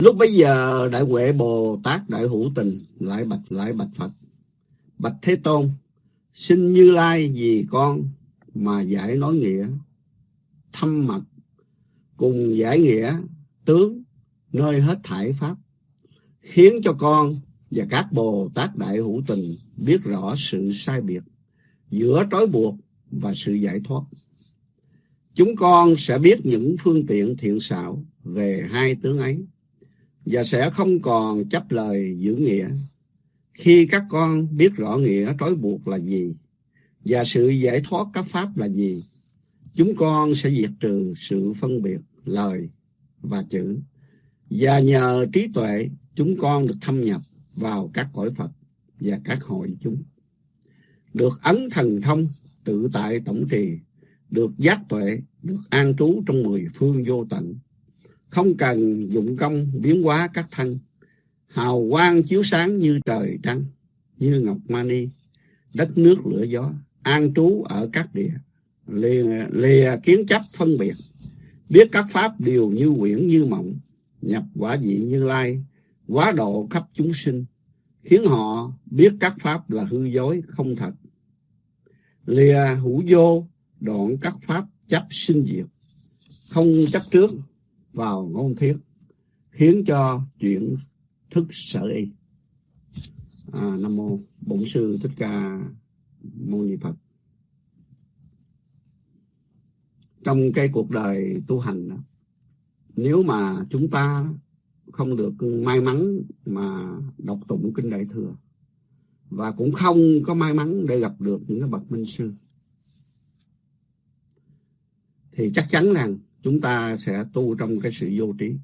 lúc bấy giờ đại huệ bồ tát đại hữu tình lại bạch lại bạch phật. Bạch thế tôn, xin như lai vì con mà giải nói nghĩa, thâm mật cùng giải nghĩa tướng nơi hết thải pháp, khiến cho con và các bồ tát đại hữu tình biết rõ sự sai biệt giữa trói buộc và sự giải thoát. Chúng con sẽ biết những phương tiện thiện xảo về hai tướng ấy và sẽ không còn chấp lời giữ nghĩa. Khi các con biết rõ nghĩa trói buộc là gì và sự giải thoát các pháp là gì, chúng con sẽ diệt trừ sự phân biệt, lời và chữ. Và nhờ trí tuệ, chúng con được thâm nhập vào các cõi Phật và các hội chúng. Được ấn thần thông, tự tại tổng trì, được giác tuệ, được an trú trong mười phương vô tận không cần dụng công biến hóa các thân. Hào quang chiếu sáng như trời trăng như ngọc mani. Đất nước lửa gió an trú ở các địa. Lìa, lìa kiến chấp phân biệt. Biết các pháp đều như quyển như mộng nhập quả vị như lai quá độ khắp chúng sinh. Khiến họ biết các pháp là hư dối không thật. Lìa hữu vô đoạn các pháp chấp sinh diệt. Không chấp trước vào ngôn thiết khiến cho chuyện thức sở y. À, nam mô bổn sư thích ca mâu ni phật. Trong cái cuộc đời tu hành nếu mà chúng ta không được may mắn mà đọc tụng kinh đại thừa và cũng không có may mắn để gặp được những cái bậc minh sư thì chắc chắn rằng chúng ta sẽ tu trong cái sự vô trí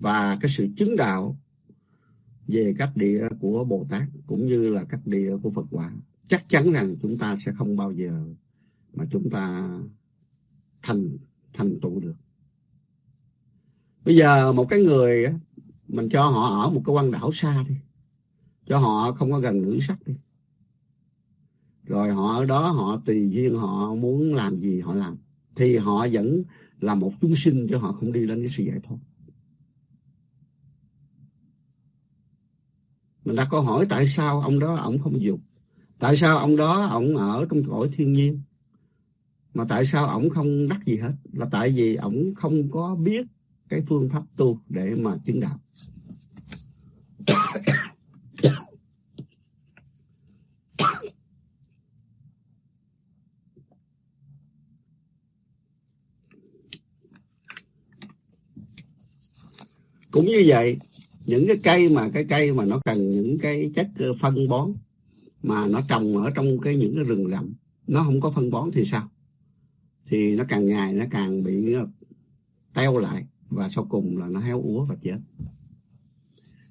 và cái sự chứng đạo về các địa của Bồ Tát cũng như là các địa của Phật quả. Chắc chắn rằng chúng ta sẽ không bao giờ mà chúng ta thành thành tựu được. Bây giờ một cái người mình cho họ ở một cái quan đảo xa đi, cho họ không có gần nữ sắc đi. Rồi họ ở đó họ tùy duyên họ muốn làm gì họ làm. Thì họ vẫn là một chúng sinh chứ họ không đi đến cái sự giải thoát. Mình đã có hỏi tại sao ông đó ông không dục? Tại sao ông đó ông ở trong cõi thiên nhiên? Mà tại sao ông không đắc gì hết? Là tại vì ông không có biết cái phương pháp tu để mà chứng đạo. cũng như vậy những cái cây mà cái cây mà nó cần những cái chất ờ, phân bón mà nó trồng ở trong cái những cái rừng rậm nó không có phân bón thì sao? Thì nó càng ngày nó càng bị ờ, teo lại và sau cùng là nó héo úa và chết.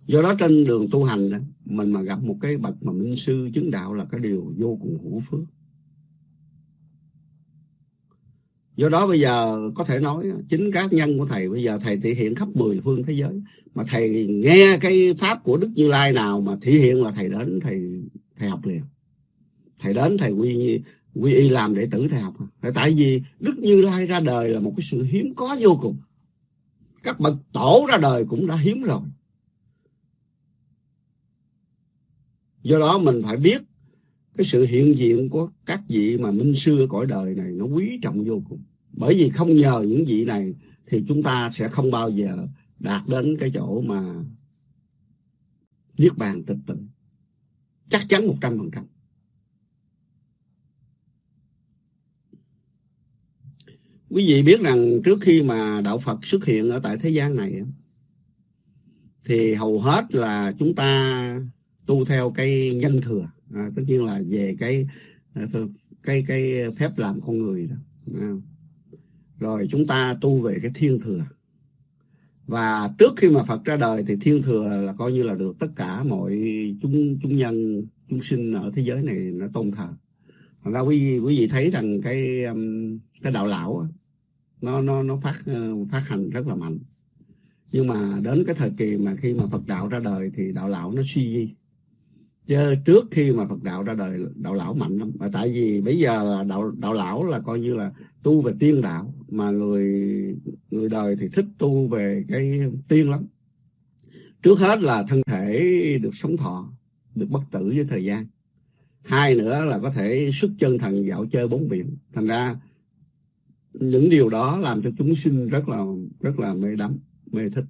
Do đó trên đường tu hành đó, mình mà gặp một cái bậc mà minh sư chứng đạo là cái điều vô cùng hữu phước. Do đó bây giờ có thể nói, chính cá nhân của thầy bây giờ thầy thể hiện khắp mười phương thế giới. Mà thầy nghe cái pháp của đức như lai nào mà thể hiện là thầy đến, thầy thầy học liền. Thầy đến, thầy quy quy y làm đệ tử thầy học. Tại vì đức như lai ra đời là một cái sự hiếm có vô cùng. Các bậc tổ ra đời cũng đã hiếm rồi. Do đó mình phải biết cái sự hiện diện của các vị mà minh sư cõi đời này nó quý trọng vô cùng. Bởi vì không nhờ những vị này thì chúng ta sẽ không bao giờ đạt đến cái chỗ mà niết bàn tịch tịnh. Chắc chắn một trăm phần trăm. Quý vị biết rằng trước khi mà đạo Phật xuất hiện ở tại thế gian này thì hầu hết là chúng ta tu theo cái nhân thừa à, tất nhiên là về cái à, cái cái phép làm con người đó à. rồi chúng ta tu về cái thiên thừa. Và trước khi mà Phật ra đời thì thiên thừa là coi như là được tất cả mọi chúng chúng nhân chúng sinh ở thế giới này nó tôn thờ. Thành ra quý vị, quý vị thấy rằng cái um, cái đạo lão nó nó nó phát ờ, phát hành rất là mạnh. Nhưng mà đến cái thời kỳ mà khi mà Phật đạo ra đời thì đạo lão nó suy di chứ trước khi mà Phật đạo ra đời, đạo lão mạnh lắm. Và tại vì bây giờ là đạo đạo lão là coi như là tu về tiên đạo, mà người người đời thì thích tu về cái tiên lắm. Trước hết là thân thể được sống thọ, được bất tử với thời gian. Hai nữa là có thể xuất chân thần dạo chơi bốn biển. Thành ra những điều đó làm cho chúng sinh rất là rất là mê đắm, mê thích.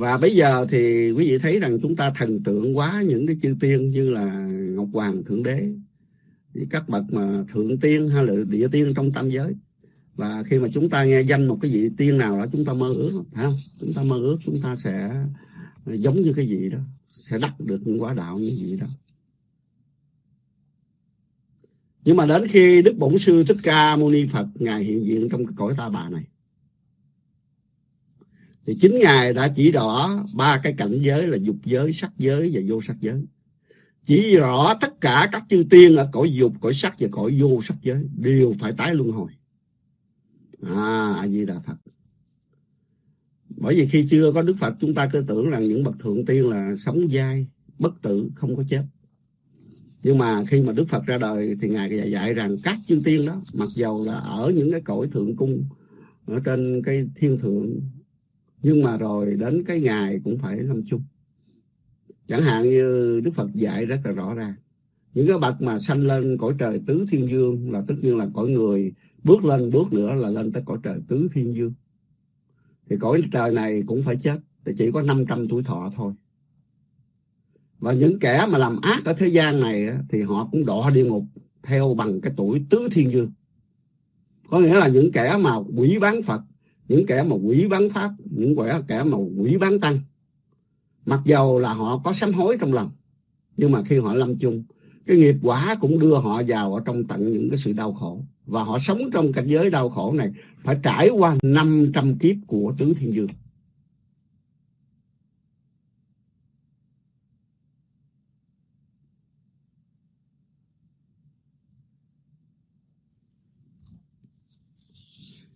Và bây giờ thì quý vị thấy rằng chúng ta thần tượng quá những cái chư tiên như là ngọc hoàng thượng đế các bậc mà thượng tiên hay là địa tiên trong tam giới. Và khi mà chúng ta nghe danh một cái vị tiên nào đó, chúng ta mơ ước, phải không? Chúng ta mơ ước chúng ta sẽ giống như cái gì đó, sẽ đắc được những quả đạo như vậy đó. Nhưng mà đến khi đức bổn sư thích ca mâu ni phật, ngài hiện diện trong cái cõi ta bà này thì chính ngài đã chỉ rõ ba cái cảnh giới là dục giới sắc giới và vô sắc giới. Chỉ rõ tất cả các chư tiên ở cõi dục cõi sắc và cõi vô sắc giới đều phải tái luân hồi. À a di đà phật. Bởi vì khi chưa có đức phật chúng ta cứ tưởng rằng những bậc thượng tiên là sống dai bất tử không có chết. Nhưng mà khi mà đức phật ra đời thì ngài dạy, dạy rằng các chư tiên đó mặc dầu là ở những cái cõi thượng cung ở trên cái thiên thượng nhưng mà rồi đến cái ngày cũng phải lâm chung. Chẳng hạn như đức phật dạy rất là rõ ràng những cái bậc mà sanh lên cõi trời tứ thiên dương là tất nhiên là cõi người. Bước lên bước nữa là lên tới cõi trời tứ thiên dương. Thì cõi trời này cũng phải chết. Thì chỉ có 500 tuổi thọ thôi. Và những kẻ mà làm ác ở thế gian này thì họ cũng đọa địa ngục theo bằng cái tuổi tứ thiên dương. Có nghĩa là những kẻ mà quỷ bán phật những kẻ mà quỷ bán pháp, những kẻ kẻ mà quỷ bán tăng. Mặc dầu là họ có sám hối trong lòng, nhưng mà khi họ lâm chung, cái nghiệp quả cũng đưa họ vào ở trong tận những cái sự đau khổ. Và họ sống trong cảnh giới đau khổ này phải trải qua 500 kiếp của tứ thiên dương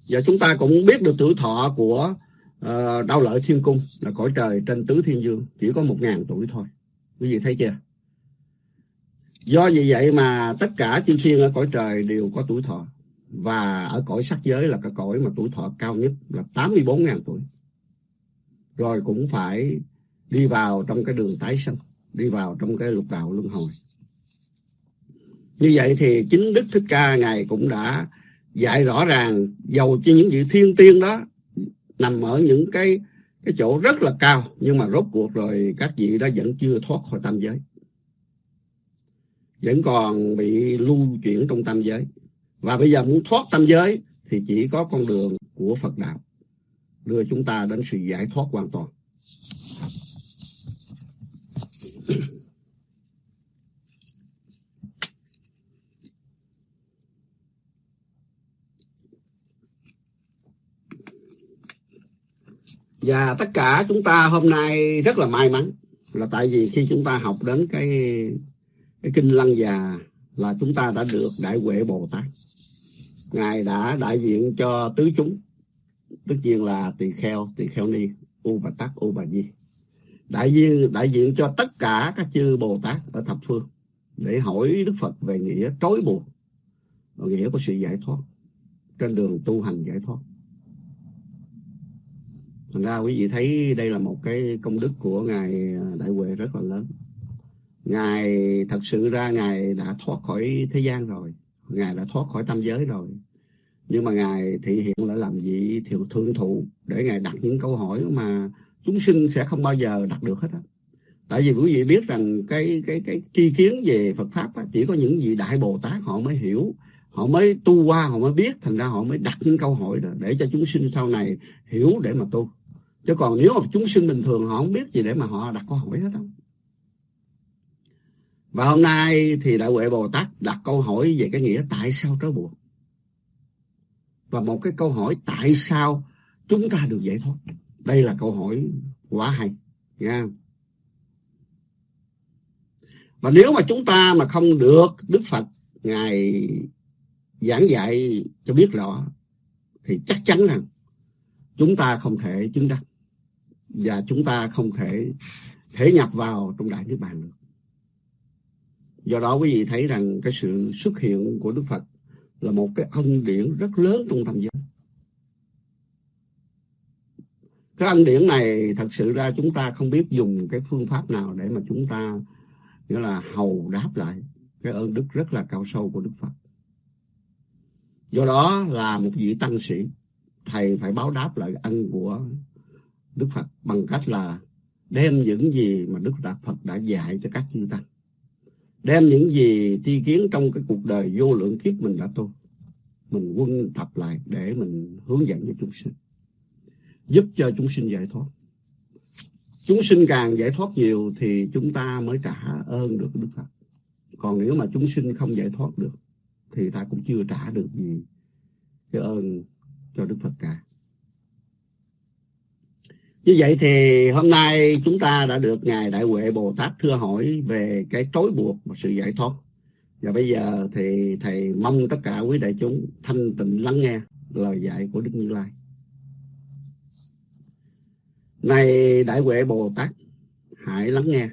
Và chúng ta cũng biết được tuổi thọ của ờ, uh, đau lợi thiên cung là cõi trời trên tứ thiên dương chỉ có một ngàn tuổi thôi. Quý vị thấy chưa? Do vì vậy mà tất cả chư thiên ở cõi trời đều có tuổi thọ. Và ở cõi sắc giới là cái cõi mà tuổi thọ cao nhất là 84.000 tuổi. Rồi cũng phải đi vào trong cái đường tái sanh, đi vào trong cái lục đạo luân hồi. Như vậy thì chính Đức Thích Ca Ngài cũng đã dạy rõ ràng dầu cho những vị thiên tiên đó, nằm ở những cái cái chỗ rất là cao, nhưng mà rốt cuộc rồi các vị đó vẫn chưa thoát khỏi tam giới. Vẫn còn bị lưu chuyển trong tam giới. Và bây giờ muốn thoát tam giới thì chỉ có con đường của Phật đạo, đưa chúng ta đến sự giải thoát hoàn toàn. Và tất cả chúng ta hôm nay rất là may mắn là tại vì khi chúng ta học đến cái cái kinh lăng già là chúng ta đã được đại huệ Bồ Tát. Ngài đã đại diện cho tứ chúng, tất nhiên là tỳ kheo, tỳ kheo ni, u bà tát, u bà di. Đại diện đại diện cho tất cả các chư Bồ Tát ở thập phương để hỏi Đức Phật về nghĩa trói buộc, và nghĩa của sự giải thoát trên đường tu hành giải thoát. Thành ra quý vị thấy đây là một cái công đức của Ngài Đại Huệ rất là lớn. Ngài thật sự ra Ngài đã thoát khỏi thế gian rồi. Ngài đã thoát khỏi tâm giới rồi. Nhưng mà Ngài thị hiện lại làm gì thiệu thương thụ để Ngài đặt những câu hỏi mà chúng sinh sẽ không bao giờ đặt được hết á. Tại vì quý vị biết rằng cái cái cái tri kiến về Phật pháp á, chỉ có những vị đại Bồ Tát họ mới hiểu, họ mới tu qua, họ mới biết, thành ra họ mới đặt những câu hỏi đó để cho chúng sinh sau này hiểu để mà tu. Chứ còn nếu mà chúng sinh bình thường họ không biết gì để mà họ đặt câu hỏi hết đâu Và hôm nay thì Đại Huệ Bồ Tát đặt câu hỏi về cái nghĩa tại sao trói buộc. Và một cái câu hỏi tại sao chúng ta được giải thoát. Đây là câu hỏi quá hay. Nha. Và nếu mà chúng ta mà không được Đức Phật Ngài giảng dạy cho biết rõ, thì chắc chắn rằng chúng ta không thể chứng đắc và chúng ta không thể thể nhập vào trong đại niết bàn được do đó quý vị thấy rằng cái sự xuất hiện của đức phật là một cái ân điển rất lớn trong tâm giới cái ân điển này thật sự ra chúng ta không biết dùng cái phương pháp nào để mà chúng ta nghĩa là hầu đáp lại cái ơn đức rất là cao sâu của Đức Phật. Do đó là một vị tăng sĩ, thầy phải báo đáp lại ân của Đức Phật bằng cách là đem những gì mà Đức Đạt Phật đã dạy cho các chư tăng. Đem những gì tri kiến trong cái cuộc đời vô lượng kiếp mình đã tu. Mình quân tập lại để mình hướng dẫn cho chúng sinh. Giúp cho chúng sinh giải thoát. Chúng sinh càng giải thoát nhiều thì chúng ta mới trả ơn được Đức Phật. Còn nếu mà chúng sinh không giải thoát được thì ta cũng chưa trả được gì cái ơn cho Đức Phật cả. Như vậy thì hôm nay chúng ta đã được Ngài Đại Huệ Bồ Tát thưa hỏi về cái trói buộc và sự giải thoát. Và bây giờ thì Thầy mong tất cả quý đại chúng thanh tịnh lắng nghe lời dạy của Đức Như Lai. Này Đại Huệ Bồ Tát, hãy lắng nghe.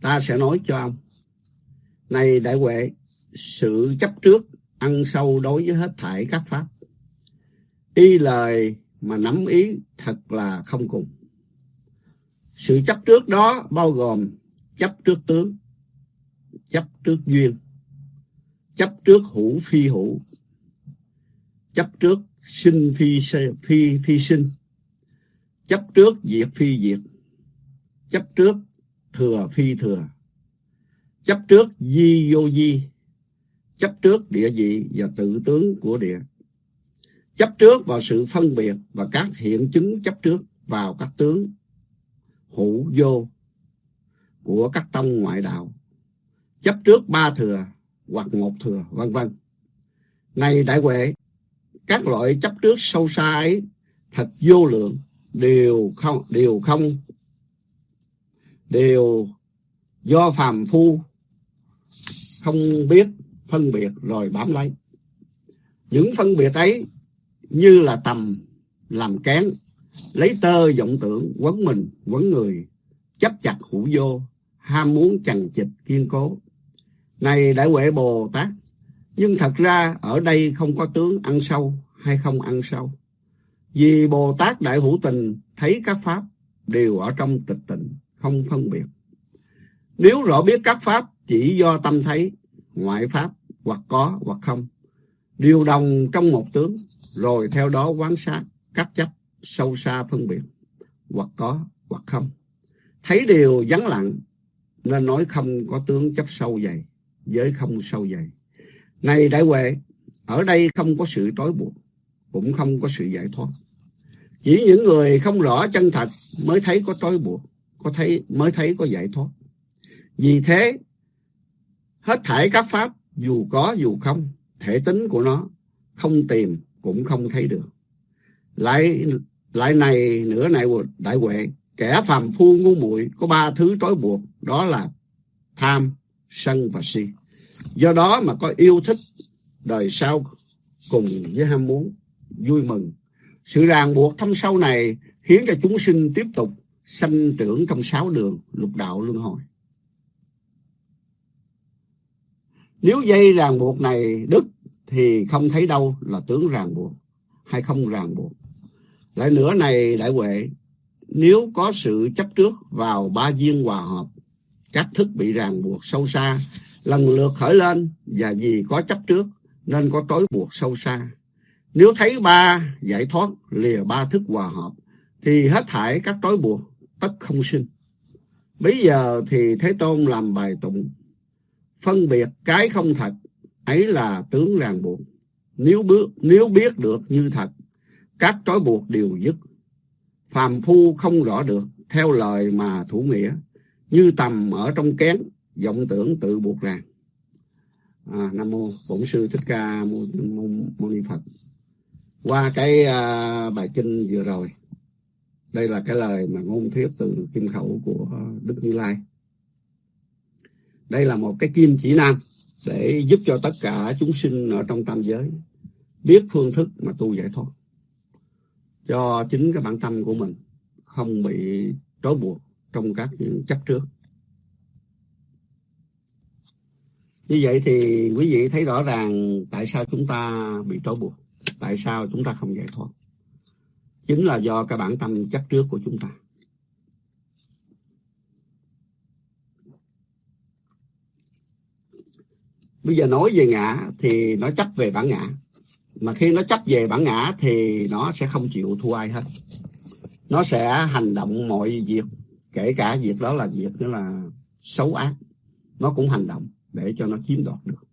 Ta sẽ nói cho ông. Này Đại Huệ, sự chấp trước ăn sâu đối với hết thảy các pháp. Y lời mà nắm ý thật là không cùng. Sự chấp trước đó bao gồm chấp trước tướng, chấp trước duyên, chấp trước hữu phi hữu, chấp trước sinh phi phi phi sinh, chấp trước diệt phi diệt, chấp trước thừa phi thừa, chấp trước di vô di, chấp trước địa vị và tự tướng của địa chấp trước vào sự phân biệt và các hiện chứng chấp trước vào các tướng hữu vô của các tông ngoại đạo. Chấp trước ba thừa hoặc một thừa, vân vân. Này đại huệ, các loại chấp trước sâu xa ấy thật vô lượng, đều không đều không, đều do phàm phu không biết phân biệt rồi bám lấy. Những phân biệt ấy như là tầm làm kén, lấy tơ vọng tưởng quấn mình, quấn người, chấp chặt hữu vô, ham muốn chằng chịt kiên cố. Này đại huệ bồ tát, nhưng thật ra ở đây không có tướng ăn sâu hay không ăn sâu. Vì bồ tát đại hữu tình thấy các pháp đều ở trong tịch tịnh, không phân biệt. Nếu rõ biết các pháp chỉ do tâm thấy, ngoại pháp hoặc có hoặc không điều đồng trong một tướng, rồi theo đó quán sát các chấp sâu xa phân biệt, hoặc có, hoặc không. Thấy điều vắng lặng, nên nói không có tướng chấp sâu dày với không sâu dày. Này đại huệ, ở đây không có sự trói buộc, cũng không có sự giải thoát. Chỉ những người không rõ chân thật mới thấy có trói buộc, có thấy, mới thấy có giải thoát. Vì thế, hết thảy các pháp, dù có dù không thể tính của nó không tìm cũng không thấy được. Lại lại này nữa này đại huệ, kẻ phàm phu ngu muội có ba thứ trói buộc, đó là tham, sân và si. Do đó mà có yêu thích đời sau cùng với ham muốn, vui mừng. Sự ràng buộc thâm sâu này khiến cho chúng sinh tiếp tục sanh trưởng trong sáu đường lục đạo luân hồi. Nếu dây ràng buộc này đứt thì không thấy đâu là tướng ràng buộc hay không ràng buộc. Lại nữa này đại huệ, nếu có sự chấp trước vào ba duyên hòa hợp, các thức bị ràng buộc sâu xa, lần lượt khởi lên và vì có chấp trước nên có tối buộc sâu xa. Nếu thấy ba giải thoát lìa ba thức hòa hợp thì hết thải các tối buộc tất không sinh. Bây giờ thì Thế Tôn làm bài tụng phân biệt cái không thật ấy là tướng ràng buộc. Nếu bước nếu biết được như thật, các trói buộc đều dứt. Phàm phu không rõ được theo lời mà thủ nghĩa, như tầm ở trong kén, vọng tưởng tự buộc ràng. À, Nam Mô Bổn Sư Thích Ca Mâu Ni Phật. Qua cái à, bài kinh vừa rồi, đây là cái lời mà ngôn thuyết từ kim khẩu của Đức Như Lai. Đây là một cái kim chỉ nam để giúp cho tất cả chúng sinh ở trong tam giới biết phương thức mà tu giải thoát cho chính cái bản tâm của mình không bị trói buộc trong các những chấp trước. Như vậy thì quý vị thấy rõ ràng tại sao chúng ta bị trói buộc, tại sao chúng ta không giải thoát. chính là do cái bản tâm chấp trước của chúng ta bây giờ nói về ngã thì nó chấp về bản ngã. Mà khi nó chấp về bản ngã thì nó sẽ không chịu thua ai hết. Nó sẽ hành động mọi việc, kể cả việc đó là việc đó là xấu ác, nó cũng hành động để cho nó chiếm đoạt được.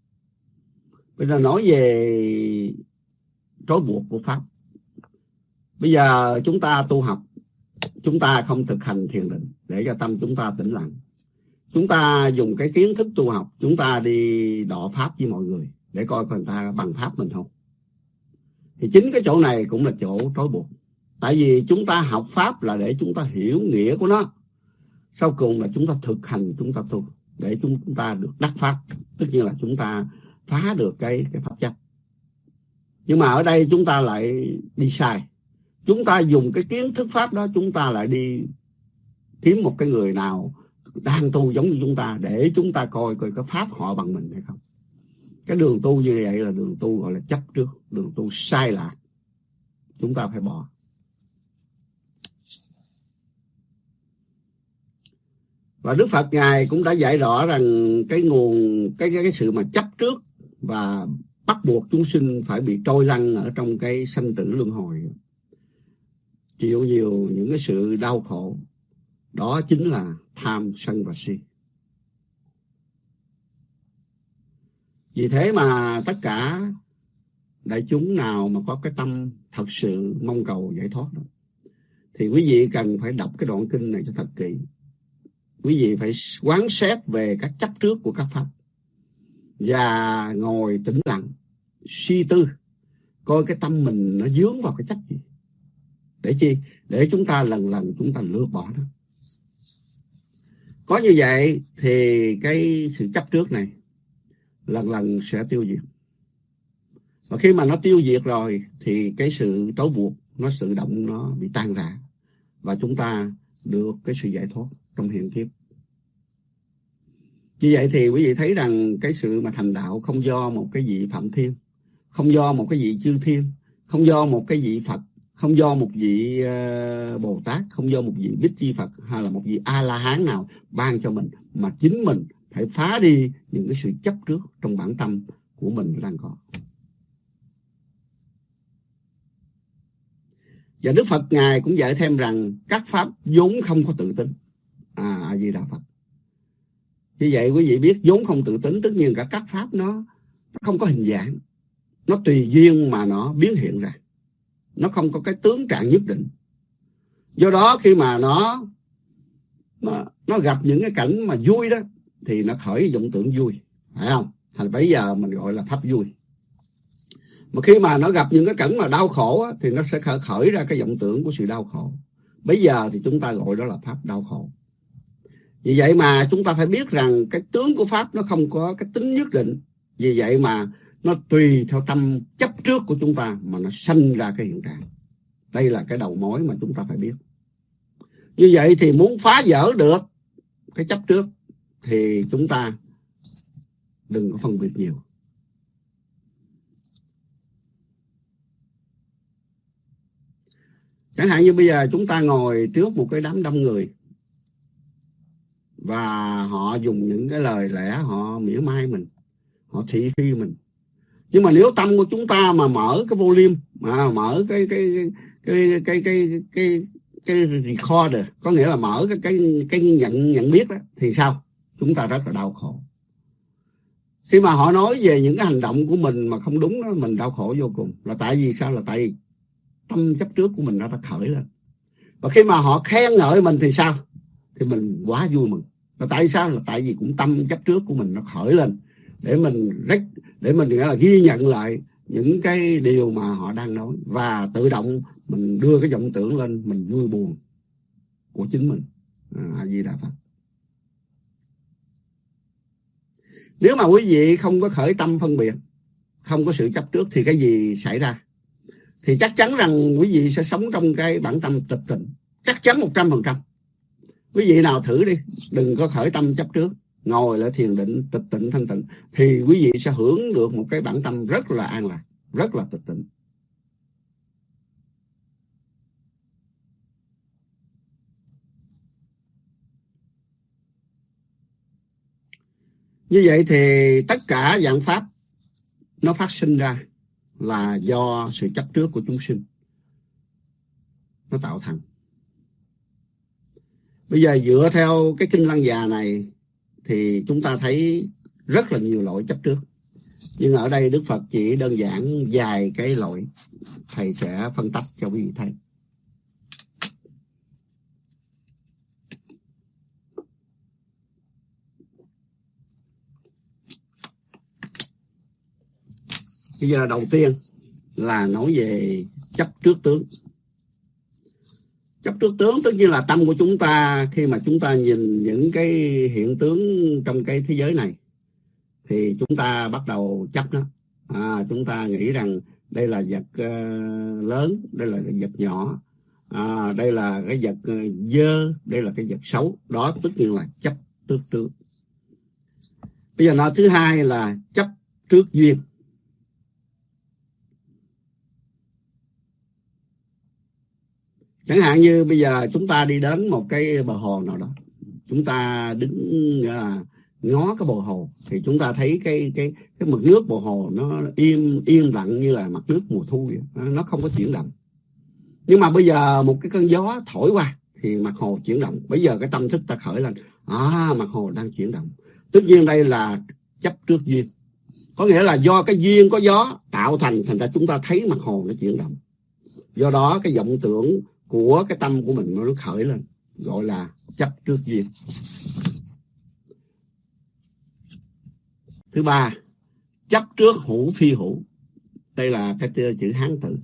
Bây giờ nói về trói buộc của pháp. Bây giờ chúng ta tu học, chúng ta không thực hành thiền định để cho tâm chúng ta tĩnh lặng chúng ta dùng cái kiến thức tu học, chúng ta đi đọ pháp với mọi người để coi người ta bằng pháp mình không. Thì chính cái chỗ này cũng là chỗ trói buộc. Tại vì chúng ta học pháp là để chúng ta hiểu nghĩa của nó. Sau cùng là chúng ta thực hành, chúng ta tu để chúng ta được đắc pháp. Tất nhiên là chúng ta phá được cái cái pháp chấp. Nhưng mà ở đây chúng ta lại đi sai. Chúng ta dùng cái kiến thức pháp đó, chúng ta lại đi kiếm một cái người nào đang tu giống như chúng ta để chúng ta coi coi cái pháp họ bằng mình hay không. Cái đường tu như vậy là đường tu gọi là chấp trước đường tu sai lạc. Chúng ta phải bỏ. Và Đức Phật ngài cũng đã dạy rõ rằng cái nguồn cái cái, cái sự mà chấp trước và bắt buộc chúng sinh phải bị trôi lăn ở trong cái sanh tử luân hồi. Chịu nhiều những cái sự đau khổ đó chính là tham sân và si. Vì thế mà tất cả đại chúng nào mà có cái tâm thật sự mong cầu giải thoát đó, thì quý vị cần phải đọc cái đoạn kinh này cho thật kỹ. Quý vị phải quán xét về các chấp trước của các pháp và ngồi tĩnh lặng, suy tư, coi cái tâm mình nó dướng vào cái chấp gì. Để chi? Để chúng ta lần lần chúng ta lược bỏ nó có như vậy thì cái sự chấp trước này lần lần sẽ tiêu diệt. Và khi mà nó tiêu diệt rồi thì cái sự trói buộc, nó tự động nó bị tan rã. Và chúng ta được cái sự giải thoát trong hiện kiếp. Như vậy thì quý vị thấy rằng cái sự mà thành đạo không do một cái vị phạm thiên, không do một cái vị chư thiên, không do một cái vị phật không do một vị ờ, uh, bồ tát không do một vị bích chi phật hay là một vị a la hán nào ban cho mình mà chính mình phải phá đi những cái sự chấp trước trong bản tâm của mình đang có. Và đức phật ngài cũng dạy thêm rằng các pháp vốn không có tự tính. À a di đà phật. Như vậy quý vị biết vốn không tự tính tất nhiên cả các pháp nó, nó không có hình dạng. Nó tùy duyên mà nó biến hiện ra nó không có cái tướng trạng nhất định. Do đó khi mà nó nó, nó gặp những cái cảnh mà vui đó thì nó khởi vọng tưởng vui. Phải không? Thành bây giờ mình gọi là pháp vui. Mà khi mà nó gặp những cái cảnh mà đau khổ á, thì nó sẽ khởi, khởi ra cái vọng tưởng của sự đau khổ. Bây giờ thì chúng ta gọi đó là pháp đau khổ. Vì vậy mà chúng ta phải biết rằng cái tướng của pháp nó không có cái tính nhất định. Vì vậy mà nó tùy theo tâm chấp trước của chúng ta mà nó sanh ra cái hiện trạng. Đây là cái đầu mối mà chúng ta phải biết. Như vậy thì muốn phá vỡ được cái chấp trước thì chúng ta đừng có phân biệt nhiều. Chẳng hạn như bây giờ chúng ta ngồi trước một cái đám đông người và họ dùng những cái lời lẽ, họ mỉa mai mình, họ thị phi mình nhưng mà nếu tâm của chúng ta mà mở cái volume, mà mở cái cái cái cái cái cái cái recorder, có nghĩa là mở cái cái cái nhận nhận biết đó, thì sao? Chúng ta rất là đau khổ. Khi mà họ nói về những cái hành động của mình mà không đúng đó, mình đau khổ vô cùng. Là tại vì sao? Là tại vì tâm chấp trước của mình nó đã khởi lên. Và khi mà họ khen ngợi mình thì sao? Thì mình quá vui mừng. Là tại sao? Là tại vì cũng tâm chấp trước của mình nó khởi lên để mình rec để mình nghĩa là ghi nhận lại những cái điều mà họ đang nói. Và tự động mình đưa cái vọng tưởng lên, mình vui buồn của chính mình. À di đà phật. Nếu mà quý vị không có khởi tâm phân biệt, không có sự chấp trước, thì cái gì xảy ra? Thì chắc chắn rằng quý vị sẽ sống trong cái bản tâm tịch tịnh. Chắc chắn một trăm phần trăm. Quý vị nào thử đi, đừng có khởi tâm chấp trước ngồi lại thiền định, tịch tịnh, thanh tịnh, thì quý vị sẽ hưởng được một cái bản tâm rất là an lạc, rất là tịch tịnh. Như vậy thì tất cả dạng pháp nó phát sinh ra là do sự chấp trước của chúng sinh. Nó tạo thành. Bây giờ dựa theo cái kinh lăng già này thì chúng ta thấy rất là nhiều lỗi chấp trước. Nhưng ở đây đức phật chỉ đơn giản vài cái lỗi thầy sẽ phân tách cho quý vị thấy. Bây giờ đầu tiên là nói về chấp trước tướng chấp trước tướng tất nhiên là tâm của chúng ta khi mà chúng ta nhìn những cái hiện tướng trong cái thế giới này thì chúng ta bắt đầu chấp nó à, chúng ta nghĩ rằng đây là vật uh, lớn đây là vật nhỏ. À, đây là cái vật uh, dơ đây là cái vật xấu. Đó tất nhiên là chấp trước tướng. Bây giờ nói thứ hai là chấp trước duyên. Chẳng hạn như bây giờ chúng ta đi đến một cái bờ hồ nào đó chúng ta đứng uh, ngó cái bờ hồ thì chúng ta thấy cái cái cái mực nước bờ hồ nó im im lặng như là mặt nước mùa thu vậy. nó không có chuyển động. Nhưng mà bây giờ một cái cơn gió thổi qua thì mặt hồ chuyển động. Bây giờ cái tâm thức ta khởi lên à mặt hồ đang chuyển động. Tất nhiên đây là chấp trước duyên. Có nghĩa là do cái duyên có gió tạo thành thành ra chúng ta thấy mặt hồ nó chuyển động. Do đó cái vọng tưởng của cái tâm của mình nó khởi lên, gọi là chấp trước duyên. Thứ ba, chấp trước hữu phi hữu. Đây là cái chữ hán tự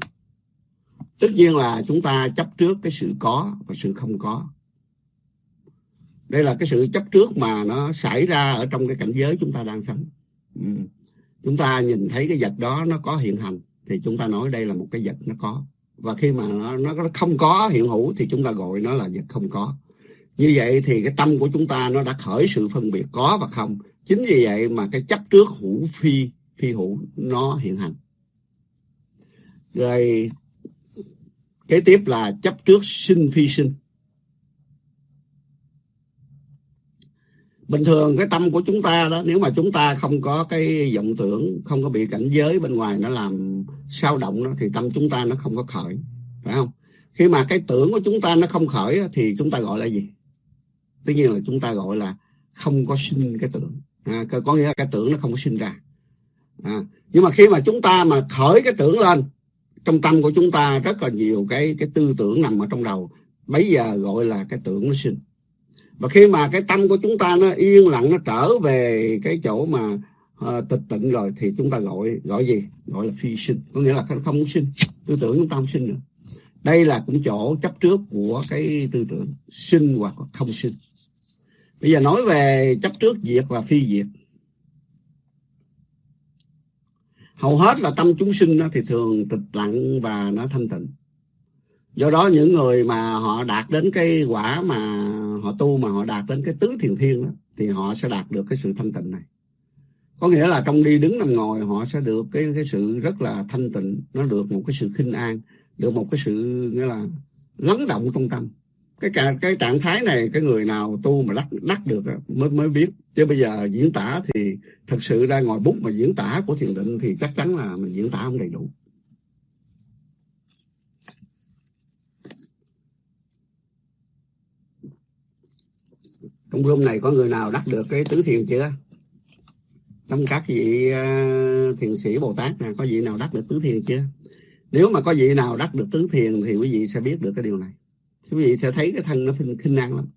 tất nhiên là chúng ta chấp trước cái sự có và sự không có. Đây là cái sự chấp trước mà nó xảy ra ở trong cái cảnh giới chúng ta đang sống. Ừ. chúng ta nhìn thấy cái vật đó nó có hiện hành, thì chúng ta nói đây là một cái vật nó có và khi mà nó, nó không có hiện hữu thì chúng ta gọi nó là vật không có. Như vậy thì cái tâm của chúng ta nó đã khởi sự phân biệt có và không. Chính vì vậy mà cái chấp trước hữu phi phi hữu nó hiện hành. Rồi kế tiếp là chấp trước sinh phi sinh. Bình thường cái tâm của chúng ta đó nếu mà chúng ta không có cái vọng tưởng không có bị cảnh giới bên ngoài nó làm sao động đó thì tâm chúng ta nó không có khởi phải không? Khi mà cái tưởng của chúng ta nó không khởi thì chúng ta gọi là gì? Tất nhiên là chúng ta gọi là không có sinh cái tưởng. À, có nghĩa là cái tưởng nó không có sinh ra. À, nhưng mà khi mà chúng ta mà khởi cái tưởng lên trong tâm của chúng ta rất là nhiều cái cái tư tưởng nằm ở trong đầu. Bấy giờ gọi là cái tưởng nó sinh và khi mà cái tâm của chúng ta nó yên lặng nó trở về cái chỗ mà ờ, uh, tịch tịnh rồi thì chúng ta gọi gọi gì? Gọi là phi sinh. Có nghĩa là không sinh. Tư tưởng chúng ta không sinh nữa. Đây là cũng chỗ chấp trước của cái tư tưởng sinh hoặc không sinh. Bây giờ nói về chấp trước diệt và phi diệt. Hầu hết là tâm chúng sinh thì thường tịch lặng và nó thanh tịnh do đó những người mà họ đạt đến cái quả mà họ tu mà họ đạt đến cái tứ thiền thiên đó, thì họ sẽ đạt được cái sự thanh tịnh này. Có nghĩa là trong đi đứng nằm ngồi họ sẽ được cái cái sự rất là thanh tịnh nó được một cái sự khinh an được một cái sự nghĩa là lắng động trong tâm. Cái cái trạng thái này cái người nào tu mà đắc đắc được mới mới biết. Chứ bây giờ diễn tả thì thật sự ra ngồi bút mà diễn tả của thiền định thì chắc chắn là mình diễn tả không đầy đủ. Trong room này có người nào đắc được cái tứ thiền chưa? Trong các vị uh, thiền sĩ bồ tát nè có vị nào đắc được tứ thiền chưa? Nếu mà có vị nào đắc được tứ thiền thì quý vị sẽ biết được cái điều này. Quý vị sẽ thấy cái thân nó khinh năng lắm.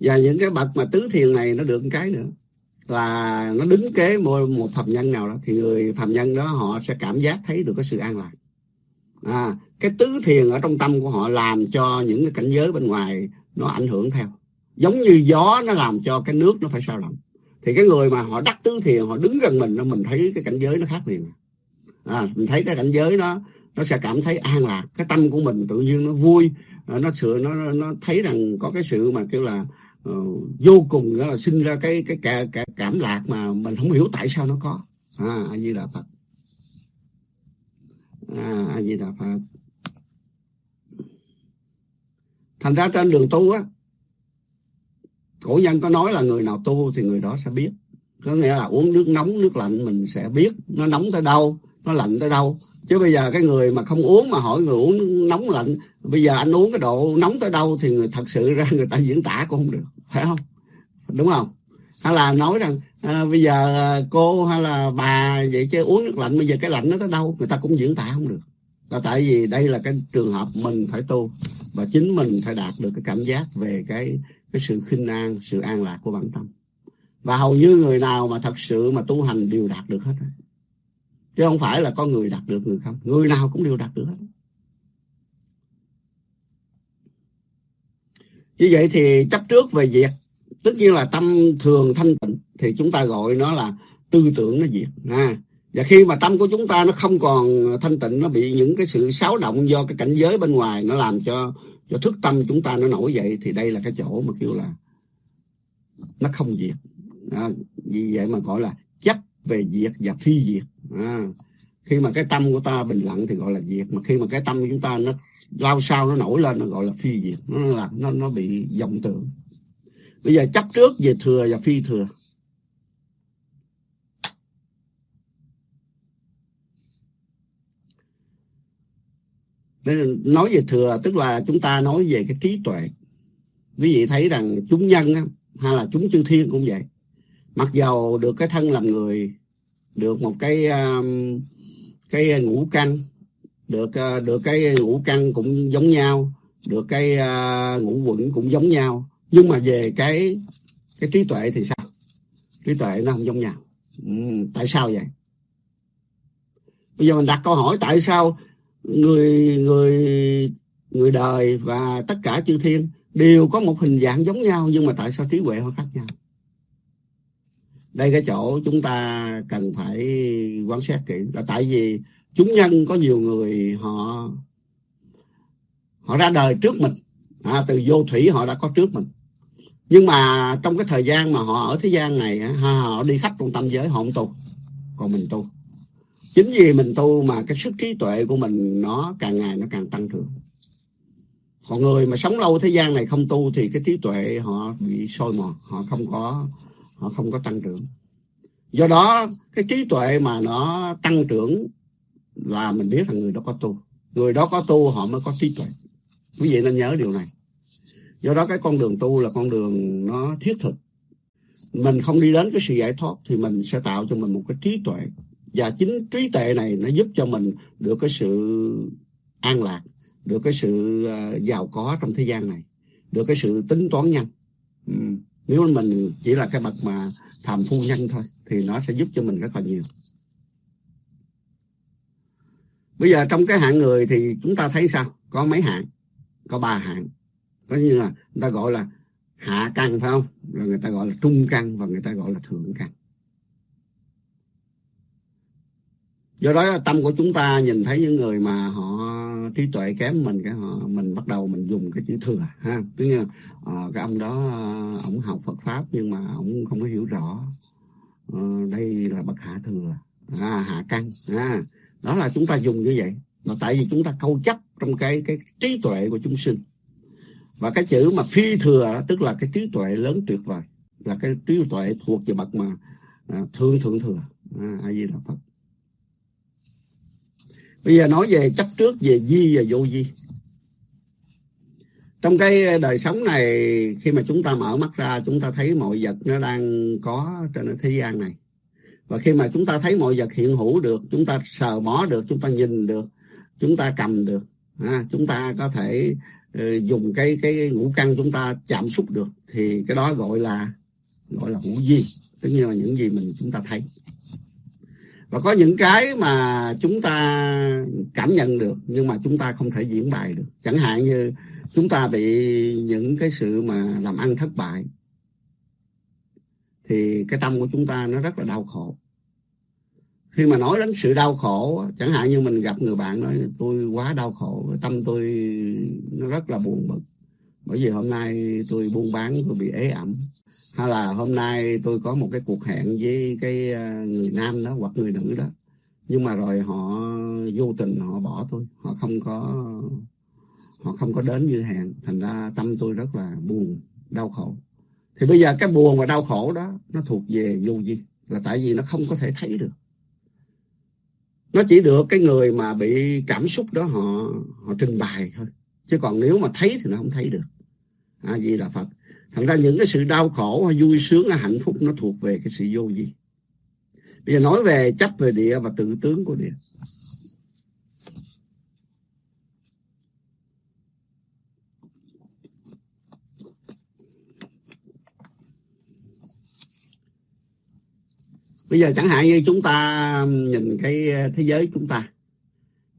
Và những cái bậc mà tứ thiền này nó được một cái nữa là nó đứng kế một, một phạm nhân nào đó thì người phạm nhân đó họ sẽ cảm giác thấy được cái sự an lạc. À, cái tứ thiền ở trong tâm của họ làm cho những cái cảnh giới bên ngoài nó ảnh hưởng theo giống như gió nó làm cho cái nước nó phải sao động. Thì cái người mà họ đắc tứ thiền họ đứng gần mình mình thấy cái cảnh giới nó khác liền. À, mình thấy cái cảnh giới đó nó sẽ cảm thấy an lạc. Cái tâm của mình tự nhiên nó vui. À, nó sửa nó nó thấy rằng có cái sự mà kêu là uh, vô cùng là sinh ra cái cái cả, cả cảm lạc mà mình không hiểu tại sao nó có. À a di đà phật. À a di đà phật. Thành ra trên đường tu á cổ nhân có nói là người nào tu thì người đó sẽ biết. Có nghĩa là uống nước nóng nước lạnh mình sẽ biết nó nóng tới đâu nó lạnh tới đâu. Chứ bây giờ cái người mà không uống mà hỏi người uống nước nóng lạnh bây giờ anh uống cái độ nóng tới đâu thì người, thật sự ra người ta diễn tả cũng không được phải không? Đúng không? Hay là nói rằng à, bây giờ à, cô hay là bà vậy chứ uống nước lạnh bây giờ cái lạnh nó tới đâu? Người ta cũng diễn tả không được. Là tại vì đây là cái trường hợp mình phải tu và chính mình phải đạt được cái cảm giác về cái cái sự khinh an sự an lạc của bản tâm. Và hầu như người nào mà thật sự mà tu hành đều đạt được hết chứ không phải là có người đạt được người không. Người nào cũng đều đạt được hết. Như vậy thì chấp trước về việc tất nhiên là tâm thường thanh tịnh thì chúng ta gọi nó là tư tưởng nó diệt à, và khi mà tâm của chúng ta nó không còn thanh tịnh nó bị những cái sự xáo động do cái cảnh giới bên ngoài nó làm cho cho thức tâm chúng ta nó nổi dậy thì đây là cái chỗ mà kêu là nó không diệt. À, vì vậy mà gọi là chấp về diệt và phi diệt. À, khi mà cái tâm của ta bình lặng thì gọi là diệt mà khi mà cái tâm của chúng ta nó lao sao nó nổi lên nó gọi là phi diệt. Nó là nó nó bị vọng tưởng. Bây giờ chấp trước về thừa và phi thừa Nên nói về thừa tức là chúng ta nói về cái trí tuệ. Quý vị thấy rằng chúng nhân hay là chúng chư thiên cũng vậy. Mặc dầu được cái thân làm người được một cái um, cái ngũ căn được uh, được cái ngũ căn cũng giống nhau được cái uh, ngũ quẩn cũng giống nhau. Nhưng mà về cái cái trí tuệ thì sao? Trí tuệ nó không giống nhau. Ừ, tại sao vậy? Bây giờ mình đặt câu hỏi tại sao người người người đời và tất cả chư thiên đều có một hình dạng giống nhau nhưng mà tại sao trí huệ họ khác nhau? Đây cái chỗ chúng ta cần phải quan sát kỹ là tại vì chúng nhân có nhiều người họ họ ra đời trước mình. À, từ vô thủy họ đã có trước mình. Nhưng mà trong cái thời gian mà họ ở thế gian này họ đi khắp trong tâm giới họ không tu còn mình tu chính vì mình tu mà cái sức trí tuệ của mình nó càng ngày nó càng tăng trưởng còn người mà sống lâu thế gian này không tu thì cái trí tuệ họ bị sôi mòn, họ không có, họ không có tăng trưởng. Do đó, cái trí tuệ mà nó tăng trưởng là mình biết là người đó có tu. Người đó có tu, họ mới có trí tuệ. Quý vị nên nhớ điều này. Do đó cái con đường tu là con đường nó thiết thực. Mình không đi đến cái sự giải thoát thì mình sẽ tạo cho mình một cái trí tuệ và chính trí tuệ này nó giúp cho mình được cái sự an lạc, được cái sự ờ, giàu có trong thế gian này, được cái sự tính toán nhanh. Ừ. nếu mình chỉ là cái bậc mà thầm phu nhân thôi, thì nó sẽ giúp cho mình rất là nhiều. Bây giờ trong cái hạng người thì chúng ta thấy sao? Có mấy hạng? Có ba hạng. Có như là người ta gọi là hạ căn, phải không? Rồi người ta gọi là trung căn và người ta gọi là thượng căn. Do đó tâm của chúng ta nhìn thấy những người mà họ trí tuệ kém mình cái họ mình bắt đầu mình dùng cái chữ thừa ha. Tức là uh, ờ, cái ông đó uh, ông học Phật pháp nhưng mà ông không có hiểu rõ. Uh, đây là bậc hạ thừa à, hạ căn à, đó là chúng ta dùng như vậy. Mà tại vì chúng ta câu chấp trong cái cái trí tuệ của chúng sinh. Và cái chữ mà phi thừa đó, tức là cái trí tuệ lớn tuyệt vời là cái trí tuệ thuộc về bậc mà à, thượng thượng thừa à, a di đà phật bây giờ nói về chấp trước về di và vô di. Trong cái đời sống này khi mà chúng ta mở mắt ra chúng ta thấy mọi vật nó đang có trên thế gian này. Và khi mà chúng ta thấy mọi vật hiện hữu được chúng ta sờ mó được chúng ta nhìn được chúng ta cầm được à, chúng ta có thể uh, dùng cái cái ngũ căn chúng ta chạm xúc được thì cái đó gọi là gọi là hữu di. Tất nhiên là những gì mình chúng ta thấy và có những cái mà chúng ta cảm nhận được, nhưng mà chúng ta không thể diễn bài được. Chẳng hạn như chúng ta bị những cái sự mà làm ăn thất bại, thì cái tâm của chúng ta nó rất là đau khổ. Khi mà nói đến sự đau khổ chẳng hạn như mình gặp người bạn nói, tôi quá đau khổ, tâm tôi nó rất là buồn bực. Bởi vì hôm nay tôi buôn bán, tôi bị ế ẩm hay là hôm nay tôi có một cái cuộc hẹn với cái ờ, người nam đó hoặc người nữ đó. Nhưng mà rồi họ vô tình họ bỏ tôi. Họ không có, họ không có đến như hẹn. Thành ra tâm tôi rất là buồn, đau khổ. Thì bây giờ cái buồn và đau khổ đó, nó thuộc về vô vi. Là tại vì nó không có thể thấy được. Nó chỉ được cái người mà bị cảm xúc đó họ họ trình bày thôi. Chứ còn nếu mà thấy thì nó không thấy được. À gì là phật thành ra những cái sự đau khổ hay vui sướng hay hạnh phúc nó thuộc về cái sự vô vi. Bây giờ nói về chấp về địa và tự tướng của địa. Bây giờ chẳng hạn như chúng ta nhìn cái thế giới chúng ta.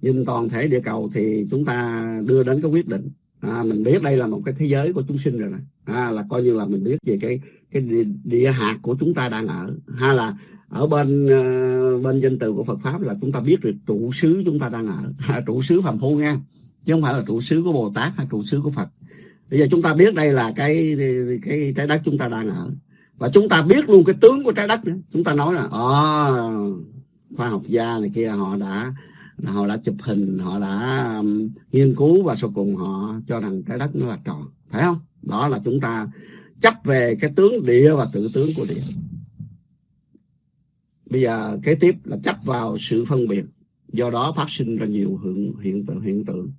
Nhìn toàn thể địa cầu thì chúng ta đưa đến cái quyết định à, mình biết đây là một cái thế giới của chúng sinh rồi nè. À, là coi như là mình biết về cái cái địa, địa hạt của chúng ta đang ở. Hay là ở bên uh, bên danh từ của Phật pháp là chúng ta biết được trụ xứ chúng ta đang ở. À, trụ xứ phàm phu nha. Chứ không phải là trụ xứ của Bồ Tát hay trụ xứ của Phật. Bây giờ chúng ta biết đây là cái cái trái đất chúng ta đang ở. Và chúng ta biết luôn cái tướng của trái đất nữa. Chúng ta nói là ờ khoa học gia này kia họ đã họ đã chụp hình họ đã um, nghiên cứu và sau cùng họ cho rằng trái đất nó là tròn. Phải không? Đó là chúng ta chấp về cái tướng địa và tự tướng của địa. Bây giờ kế tiếp là chấp vào sự phân biệt. Do đó phát sinh ra nhiều hiện hiện tượng hiện tượng.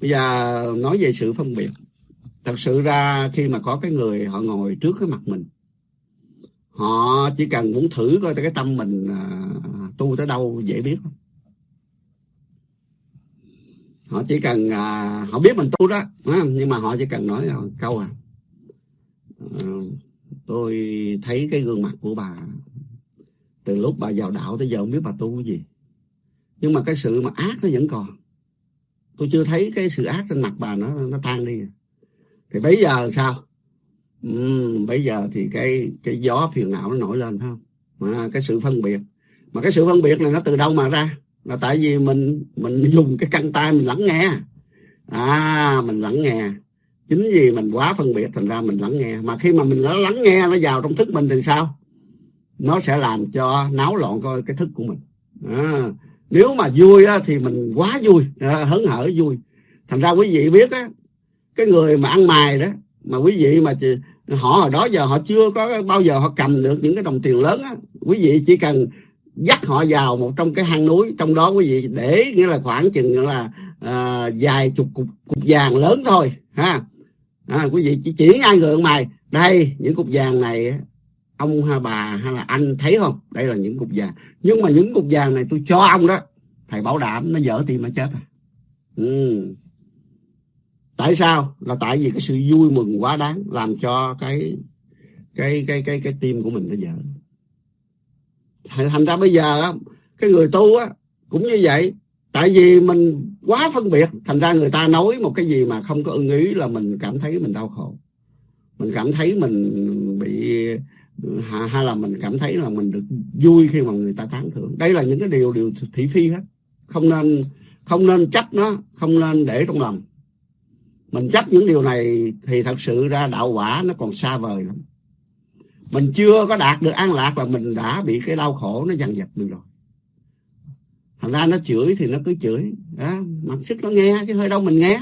Bây giờ nói về sự phân biệt. Thật sự ra khi mà có cái người họ ngồi trước cái mặt mình họ chỉ cần muốn thử coi cái tâm mình à, tu tới đâu dễ biết. Họ chỉ cần à, họ biết mình tu đó nhưng mà họ chỉ cần nói à, câu à, à tôi thấy cái gương mặt của bà từ lúc bà vào đạo tới giờ không biết bà tu cái gì. Nhưng mà cái sự mà ác nó vẫn còn. Tôi chưa thấy cái sự ác trên mặt bà nó nó tan đi. Thì bây giờ sao? Ừ, bây giờ thì cái cái gió phiền não nó nổi lên phải không? Mà cái sự phân biệt. Mà cái sự phân biệt này nó từ đâu mà ra? Là tại vì mình mình dùng cái căn tay mình lắng nghe. À mình lắng nghe. Chính vì mình quá phân biệt thành ra mình lắng nghe. Mà khi mà mình đã lắng nghe nó vào trong thức mình thì sao? Nó sẽ làm cho náo loạn coi cái thức của mình. À, nếu mà vui á, thì mình quá vui. À, hớn hở vui. Thành ra quý vị biết á cái người mà ăn mài đó mà quý vị mà họ hồi đó giờ họ chưa có bao giờ họ cầm được những cái đồng tiền lớn á. Quý vị chỉ cần dắt họ vào một trong cái hang núi trong đó quý vị để nghĩa là khoảng chừng là à, vài chục cục cục vàng lớn thôi ha. À, quý vị chỉ chỉ ngay người mày. Đây những cục vàng này ông hay bà hay là anh thấy không? Đây là những cục vàng. Nhưng mà những cục vàng này tôi cho ông đó thầy bảo đảm nó dở thì mà chết à. Ừ tại sao? Là tại vì cái sự vui mừng quá đáng làm cho cái cái cái cái cái tim của mình nó dở. Thành ra bây giờ cái người tu á, cũng như vậy. Tại vì mình quá phân biệt, thành ra người ta nói một cái gì mà không có ưng ý là mình cảm thấy mình đau khổ. Mình cảm thấy mình bị hay là mình cảm thấy là mình được vui khi mà người ta tán thưởng. Đây là những cái điều điều thị phi hết. Không nên không nên chấp nó, không nên để trong lòng mình chấp những điều này thì thật sự ra đạo quả nó còn xa vời lắm. Mình chưa có đạt được an lạc là mình đã bị cái đau khổ nó dằn vặt mình rồi. Thành ra nó chửi thì nó cứ chửi. Đó, mặc sức nó nghe chứ hơi đâu mình nghe.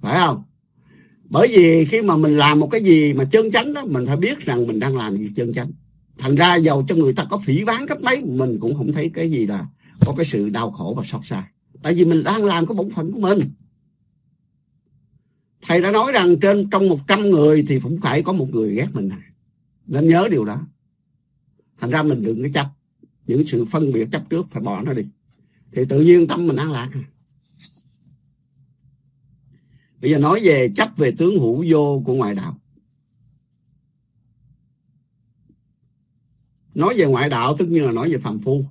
Phải không? Bởi vì khi mà mình làm một cái gì mà chân chánh đó mình phải biết rằng mình đang làm gì chân chánh. Thành ra giàu cho người ta có phỉ bán cách mấy mình cũng không thấy cái gì là có cái sự đau khổ và xót xa. Tại vì mình đang làm cái bổn phận của mình thầy đã nói rằng trên, trong một trăm người thì cũng phải có một người ghét mình này nên nhớ điều đó. Thành ra mình đừng có chấp. Những sự phân biệt chấp trước phải bỏ nó đi. Thì tự nhiên tâm mình an lạc à. bây giờ nói về chấp về tướng hữu vô của ngoại đạo. Nói về ngoại đạo tức như là nói về phàm phu.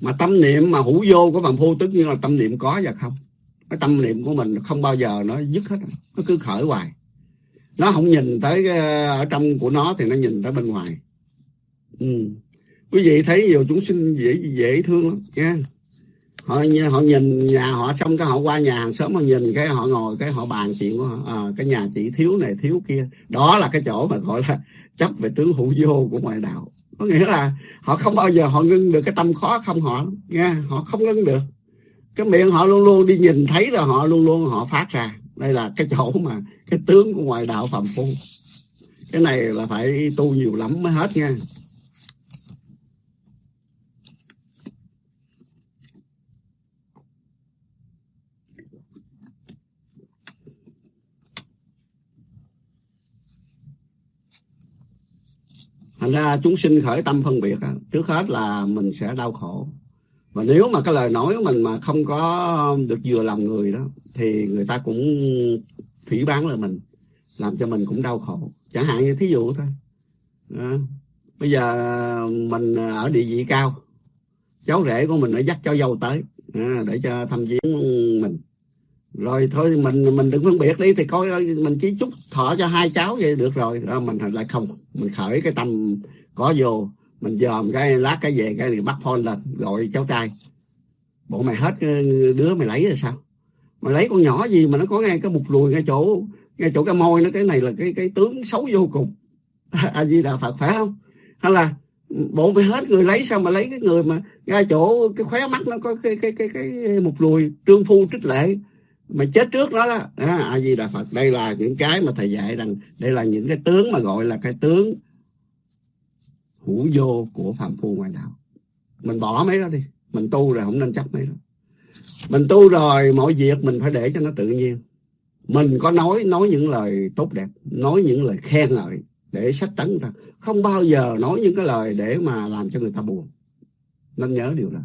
Mà tâm niệm mà hữu vô của phàm phu tức như là tâm niệm có và không cái tâm niệm của mình không bao giờ nó dứt hết nó cứ khởi hoài. Nó không nhìn tới ở trong của nó thì nó nhìn tới bên ngoài. Ừ. Quý vị thấy nhiều chúng sinh dễ dễ thương lắm nha họ họ nhìn nhà họ xong cái họ qua nhà hàng xóm họ nhìn cái họ ngồi cái họ bàn chuyện của họ à, cái nhà chị thiếu này thiếu kia. Đó là cái chỗ mà gọi là chấp về tướng hữu vô của ngoại đạo. Có nghĩa là họ không bao giờ họ ngưng được cái tâm khó không họ nha họ không ngưng được cái miệng họ luôn luôn đi nhìn thấy rồi họ luôn luôn họ phát ra. Đây là cái chỗ mà cái tướng của ngoại đạo phàm phu. Cái này là phải tu nhiều lắm mới hết nha. Thành ra chúng sinh khởi tâm phân biệt trước hết là mình sẽ đau khổ và nếu mà cái lời nói của mình mà không có được vừa lòng người đó thì người ta cũng phỉ bán là mình làm cho mình cũng đau khổ. Chẳng hạn như thí dụ thôi. Đó. bây giờ mình ở địa vị cao cháu rể của mình đã dắt cháu dâu tới à, để cho thăm viếng mình. Rồi thôi mình mình đừng phân biệt đi thì coi mình chỉ chúc thọ cho hai cháu vậy được rồi. À, mình lại không mình khởi cái tâm có vô mình dòm cái lát cái về cái thì bắt phone lên gọi cháu trai. Bộ mày hết đứa mày lấy rồi sao? Mà lấy con nhỏ gì mà nó có ngay cái mục lùi ngay chỗ ngay chỗ cái môi nó cái này là cái cái tướng xấu vô cùng. A di đà phật phải không? Hay là bộ mày hết người lấy sao mà lấy cái người mà ngay chỗ cái khóe mắt nó có cái cái cái cái mục lùi trương phu trích lệ. Mà chết trước đó đó à, a di đà phật đây là những cái mà thầy dạy rằng đây là những cái tướng mà gọi là cái tướng hữu vô của phạm phu ngoại đạo. Mình bỏ mấy đó đi. Mình tu rồi không nên chấp mấy đó. Mình tu rồi, mọi việc mình phải để cho nó tự nhiên. Mình có nói nói những lời tốt đẹp, nói những lời khen ngợi để sách tấn ta. Không bao giờ nói những cái lời để mà làm cho người ta buồn. Nên nhớ điều đó.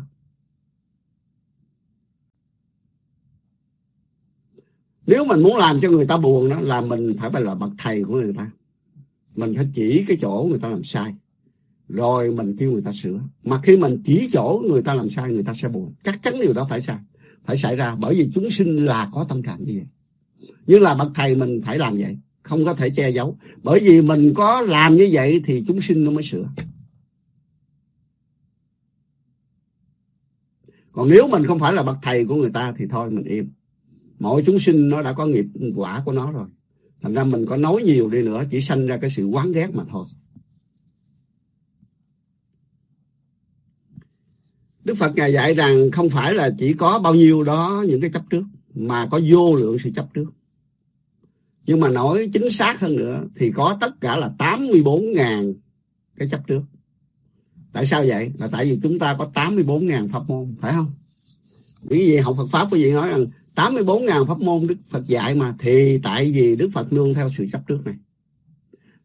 Nếu mình muốn làm cho người ta buồn đó, là mình phải là bậc thầy của người ta. Mình phải chỉ cái chỗ người ta làm sai rồi mình kêu người ta sửa. Mà khi mình chỉ chỗ người ta làm sai, người ta sẽ buồn. Chắc chắn điều đó phải sai, phải xảy ra, bởi vì chúng sinh là có tâm trạng như vậy. Nhưng là bậc thầy mình phải làm vậy, không có thể che giấu. Bởi vì mình có làm như vậy thì chúng sinh nó mới sửa. Còn nếu mình không phải là bậc thầy của người ta thì thôi, mình im. Mọi chúng sinh nó đã có nghiệp quả của nó rồi. Thành ra mình có nói nhiều đi nữa, chỉ sanh ra cái sự quán ghét mà thôi. Đức Phật Ngài dạy rằng không phải là chỉ có bao nhiêu đó những cái chấp trước mà có vô lượng sự chấp trước. Nhưng mà nói chính xác hơn nữa thì có tất cả là 84.000 cái chấp trước. Tại sao vậy? Là tại vì chúng ta có 84.000 pháp môn, phải không? Vì vậy học Phật Pháp quý vị nói rằng 84.000 pháp môn Đức Phật dạy mà thì tại vì Đức Phật nương theo sự chấp trước này.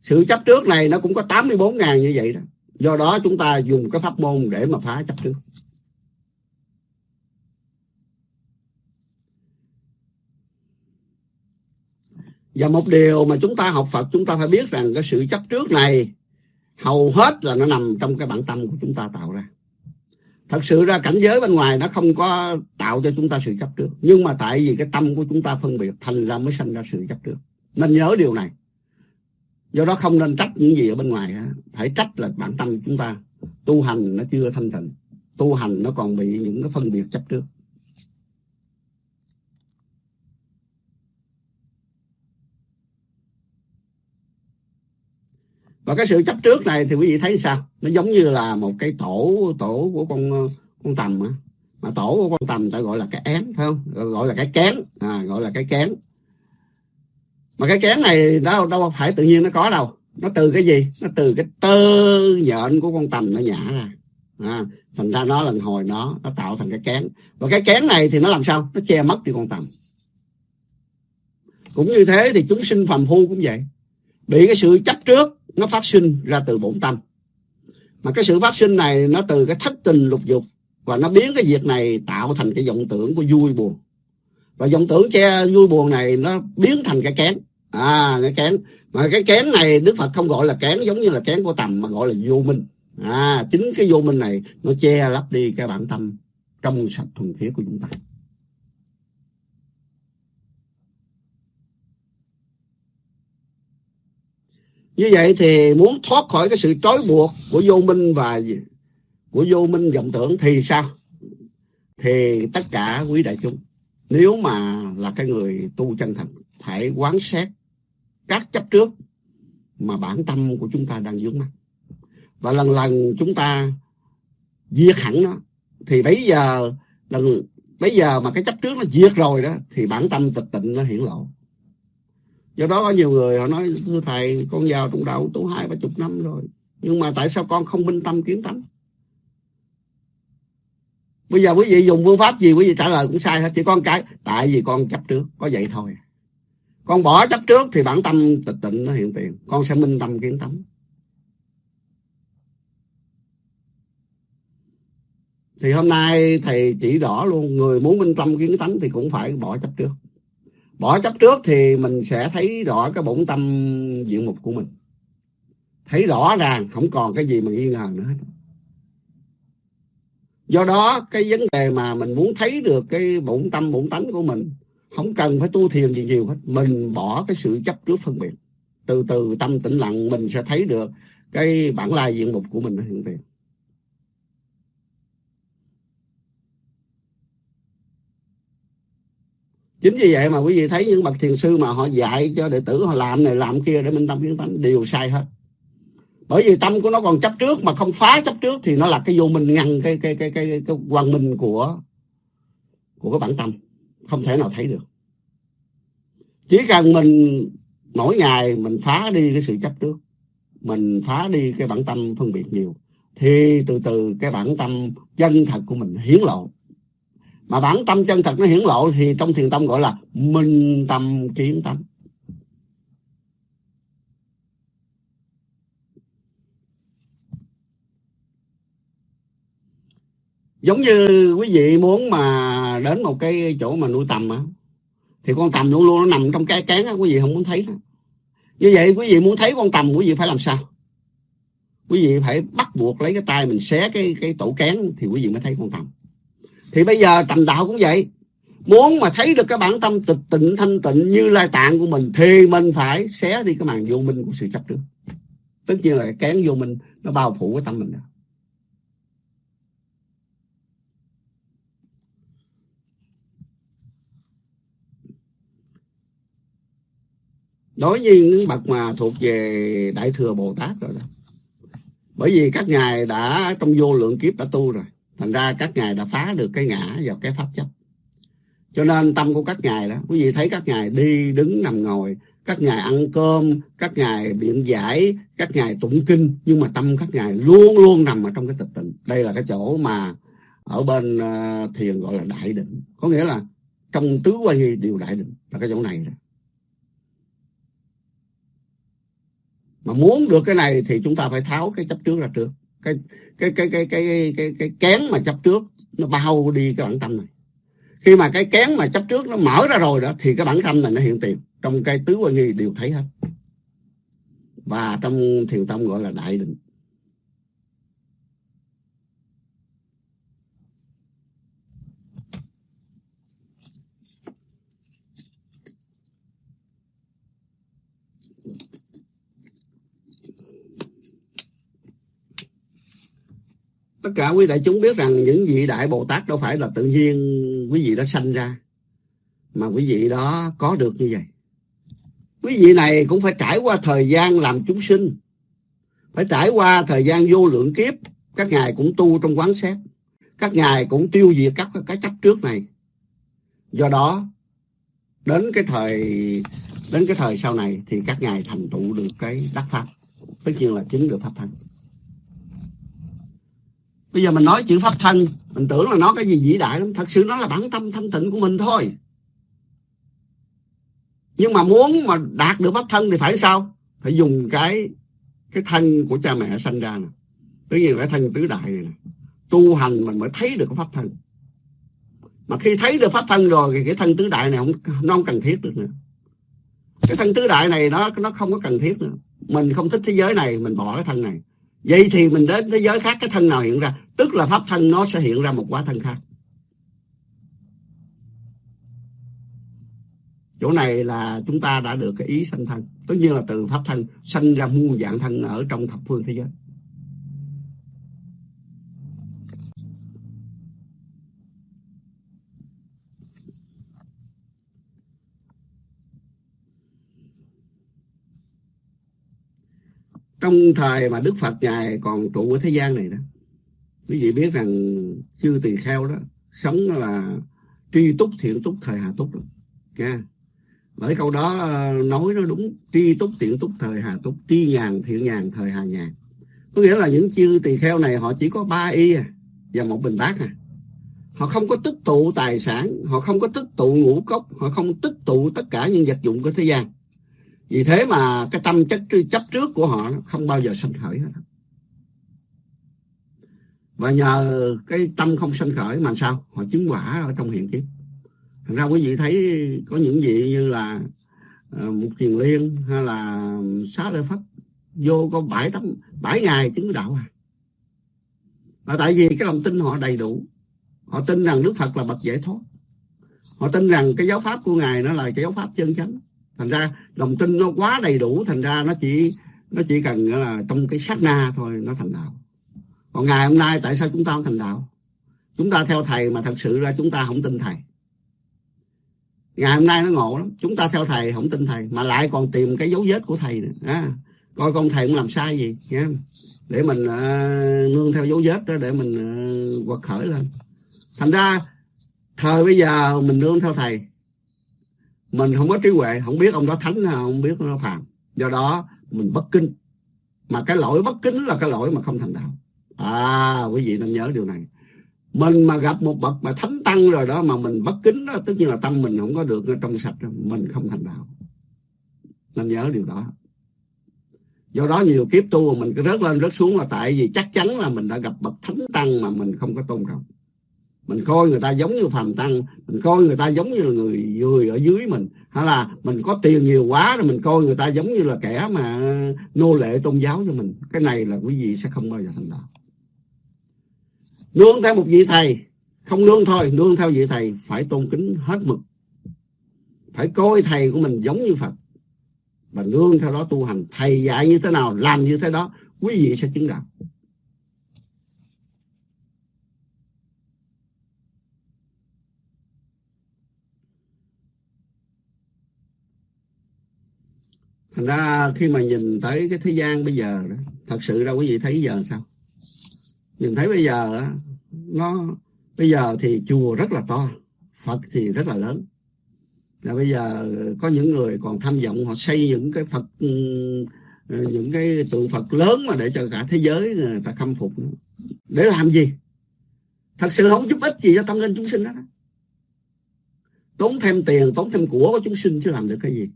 Sự chấp trước này nó cũng có 84.000 như vậy đó. Do đó chúng ta dùng cái pháp môn để mà phá chấp trước. Và một điều mà chúng ta học Phật, chúng ta phải biết rằng cái sự chấp trước này hầu hết là nó nằm trong cái bản tâm của chúng ta tạo ra. Thật sự ra cảnh giới bên ngoài nó không có tạo cho chúng ta sự chấp trước. Nhưng mà tại vì cái tâm của chúng ta phân biệt, thành ra mới sanh ra sự chấp trước. Nên nhớ điều này. Do đó không nên trách những gì ở bên ngoài. Phải trách là bản tâm của chúng ta. Tu hành nó chưa thanh tịnh. Tu hành nó còn bị những cái phân biệt chấp trước. Và cái sự chấp trước này thì quý vị thấy sao? Nó giống như là một cái tổ tổ của con con tầm mà, mà tổ của con tầm ta gọi là cái én phải không? Gọi là cái kén. À, gọi là cái kén. Mà cái kén này đâu đâu phải tự nhiên nó có đâu. Nó từ cái gì? Nó từ cái tơ nhện của con tầm nó nhả ra. À, thành ra nó lần hồi nó nó tạo thành cái kén. Và cái kén này thì nó làm sao? Nó che mất đi con tầm. Cũng như thế thì chúng sinh phàm phu cũng vậy. Bị cái sự chấp trước nó phát sinh ra từ bổn tâm. Mà cái sự phát sinh này nó từ cái thất tình lục dục và nó biến cái việc này tạo thành cái vọng tưởng của vui buồn. Và vọng tưởng che vui buồn này nó biến thành cái kén. À cái kén. Mà cái kén này đức phật không gọi là kén giống như là kén của tầm, mà gọi là vô minh. À chính cái vô minh này nó che lấp đi cái bản tâm trong sạch thuần khiết của chúng ta. Như vậy thì muốn thoát khỏi cái sự trói buộc của vô minh và của vô minh vọng tưởng thì sao? Thì tất cả quý đại chúng, nếu mà là cái người tu chân thật, phải quán xét các chấp trước mà bản tâm của chúng ta đang vướng mắt và lần lần chúng ta diệt hẳn nó, thì bây giờ, lần, bây giờ mà cái chấp trước nó diệt rồi đó, thì bản tâm tịch tịnh nó hiển lộ do đó có nhiều người họ nói, thưa thầy, con vào trong đạo tu hai ba chục năm rồi, nhưng mà tại sao con không minh tâm kiến tánh? Bây giờ quý vị dùng phương pháp gì, quý vị trả lời cũng sai hết, chỉ con cái, tại vì con chấp trước, có vậy thôi. Con bỏ chấp trước thì bản tâm tịch tịnh nó hiện tiền, con sẽ minh tâm kiến tánh. Thì hôm nay thầy chỉ rõ luôn, người muốn minh tâm kiến tánh thì cũng phải bỏ chấp trước bỏ chấp trước thì mình sẽ thấy rõ cái bổn tâm diện mục của mình. Thấy rõ ràng, không còn cái gì mà nghi ngờ nữa hết. Do đó, cái vấn đề mà mình muốn thấy được cái bổn tâm, bổn tánh của mình, không cần phải tu thiền gì nhiều hết. Mình bỏ cái sự chấp trước phân biệt. Từ từ tâm tĩnh lặng, mình sẽ thấy được cái bản lai diện mục của mình hiện tiền. Chính vì vậy mà quý vị thấy những bậc thiền sư mà họ dạy cho đệ tử họ làm này làm kia để minh tâm kiến tánh đều sai hết. Bởi vì tâm của nó còn chấp trước mà không phá chấp trước thì nó là cái vô minh ngăn cái cái cái cái cái, cái quang minh của của cái bản tâm. Không thể nào thấy được. Chỉ cần mình mỗi ngày mình phá đi cái sự chấp trước mình phá đi cái bản tâm phân biệt nhiều thì từ từ cái bản tâm chân thật của mình hiển lộ mà bản tâm chân thật nó hiển lộ thì trong thiền tâm gọi là minh tâm kiến tánh giống như quý vị muốn mà đến một cái chỗ mà nuôi tầm á, thì con tầm luôn luôn nó nằm trong cái kén á, quý vị không muốn thấy nó như vậy quý vị muốn thấy con tầm, quý vị phải làm sao? Quý vị phải bắt buộc lấy cái tay mình xé cái cái tổ kén thì quý vị mới thấy con tầm thì bây giờ thành đạo cũng vậy. Muốn mà thấy được cái bản tâm tịch tịnh, thanh tịnh như lai tạng của mình, thì mình phải xé đi cái màn vô minh của sự chấp trước. Tất nhiên là cái kén vô minh nó bao phủ cái tâm mình đó. đối với những bậc mà thuộc về đại thừa bồ tát rồi đó. Bởi vì các ngài đã trong vô lượng kiếp đã tu rồi thành ra các ngài đã phá được cái ngã vào cái pháp chấp. Cho nên tâm của các ngài đó, quý vị thấy các ngài đi đứng nằm ngồi, các ngài ăn cơm, các ngài biện giải, các ngài tụng kinh, nhưng mà tâm các ngài luôn luôn nằm ở trong cái tịch tịnh. Đây là cái chỗ mà ở bên ờ, thiền gọi là đại định. Có nghĩa là trong tứ quay đều đại định, là cái chỗ này đó. Mà muốn được cái này thì chúng ta phải tháo cái chấp trước ra trước cái cái cái cái cái cái cái kén mà chấp trước, nó bao đi cái bản tâm này. Khi mà cái kén mà chấp trước nó mở ra rồi đó, thì cái bản tâm này nó hiện tiền. Trong cái tứ quan nghi đều thấy hết. Và trong thiền tâm gọi là đại định. Tất cả quý đại chúng biết rằng những vị đại bồ tát đâu phải là tự nhiên quý vị đó sanh ra, mà quý vị đó có được như vậy. Quý vị này cũng phải trải qua thời gian làm chúng sinh, phải trải qua thời gian vô lượng kiếp. Các ngài cũng tu trong quán xét, các ngài cũng tiêu diệt các cái chấp trước này. Do đó, đến cái thời, đến cái thời sau này thì các ngài thành tựu được cái đắc pháp, tất nhiên là chứng được pháp thân. Bây giờ mình nói chữ pháp thân Mình tưởng là nó cái gì vĩ đại lắm. Thật sự nó là bản tâm thanh tịnh của mình thôi. Nhưng mà muốn mà đạt được pháp thân thì phải sao? Phải dùng cái Cái thân của cha mẹ sanh ra nè. Tất nhiên cái thân tứ đại này nè. Tu hành mình mới thấy được cái pháp thân. Mà khi thấy được pháp thân rồi Thì cái thân tứ đại này không, nó không cần thiết được nữa. Cái thân tứ đại này nó nó không có cần thiết nữa. Mình không thích thế giới này Mình bỏ cái thân này. Vậy thì mình đến thế giới khác, cái thân nào hiện ra? Tức là pháp thân nó sẽ hiện ra một quả thân khác. Chỗ này là chúng ta đã được cái ý sanh thân. Tất nhiên là từ pháp thân Sanh ra muôn dạng thân ở trong thập phương thế giới. Trong thời mà Đức Phật ngài còn trụ ở thế gian này đó quý vị biết rằng chư tỳ kheo đó sống là tri túc thiện túc thời hạ túc đó. Nha. Bởi câu đó ờ, nói nó đúng tri túc thiện túc thời hà túc tri nhàn thiện nhàn thời hà nhàn. Có nghĩa là những chư tỳ kheo này họ chỉ có ba y à, và một bình bát à. Họ không có tích tụ tài sản họ không có tích tụ ngũ cốc họ không tích tụ tất cả những vật dụng của thế gian vì thế mà cái tâm chất chấp trước của họ không bao giờ sanh khởi hết. Và nhờ cái tâm không sanh khởi mà sao? Họ chứng quả ở trong hiện kiếp. Thành ra quý vị thấy có những vị như là ờ, uh, một thiền liên hay là xá lợi phất vô có bảy tấm bảy ngày chứng đạo à. Và tại vì cái lòng tin họ đầy đủ họ tin rằng đức phật là bậc giải thoát. Họ tin rằng cái giáo pháp của ngài nó là cái giáo pháp chân chánh thành ra lòng tin nó quá đầy đủ thành ra nó chỉ nó chỉ cần là trong cái sát na thôi nó thành đạo. Còn ngày hôm nay tại sao chúng ta không thành đạo? Chúng ta theo thầy mà thật sự ra chúng ta không tin thầy. Ngày hôm nay nó ngộ lắm chúng ta theo thầy không tin thầy mà lại còn tìm cái dấu vết của thầy nữa à, coi con thầy cũng làm sai gì nhé để mình uh, nương theo dấu vết đó để mình uh, quật khởi lên. Thành ra thời bây giờ mình nương theo thầy mình không có trí huệ, không biết ông đó thánh hay không biết nó phàm. Do đó, mình bất kính. Mà cái lỗi bất kính là cái lỗi mà không thành đạo. À quý vị nên nhớ điều này. Mình mà gặp một bậc mà thánh tăng rồi đó mà mình bất kính đó, tất nhiên là tâm mình không có được trong sạch mình không thành đạo. Nên nhớ điều đó. Do đó nhiều kiếp tu mà mình cứ rớt lên rớt xuống là tại vì chắc chắn là mình đã gặp bậc thánh tăng mà mình không có tôn trọng mình coi người ta giống như phàm tăng, mình coi người ta giống như là người người ở dưới mình. Hay là mình có tiền nhiều quá rồi mình coi người ta giống như là kẻ mà nô lệ tôn giáo cho mình. Cái này là quý vị sẽ không bao giờ thành đạo. Nương theo một vị thầy, không nương thôi, nương theo vị thầy phải tôn kính hết mực. Phải coi thầy của mình giống như phật. Và nương theo đó tu hành, thầy dạy như thế nào, làm như thế đó, quý vị sẽ chứng đạo. Thành ra khi mà nhìn tới cái thế gian bây giờ đó, thật sự đâu quý vị thấy giờ sao? Nhìn thấy bây giờ nó, bây giờ thì chùa rất là to, phật thì rất là lớn. Là bây giờ có những người còn tham vọng, họ xây những cái phật những cái tượng phật lớn mà để cho cả thế giới người ta khâm phục. Nữa. để làm gì? Thật sự không giúp ích gì cho tâm linh chúng sinh đó tốn thêm tiền, tốn thêm của của chúng sinh chứ làm được cái gì.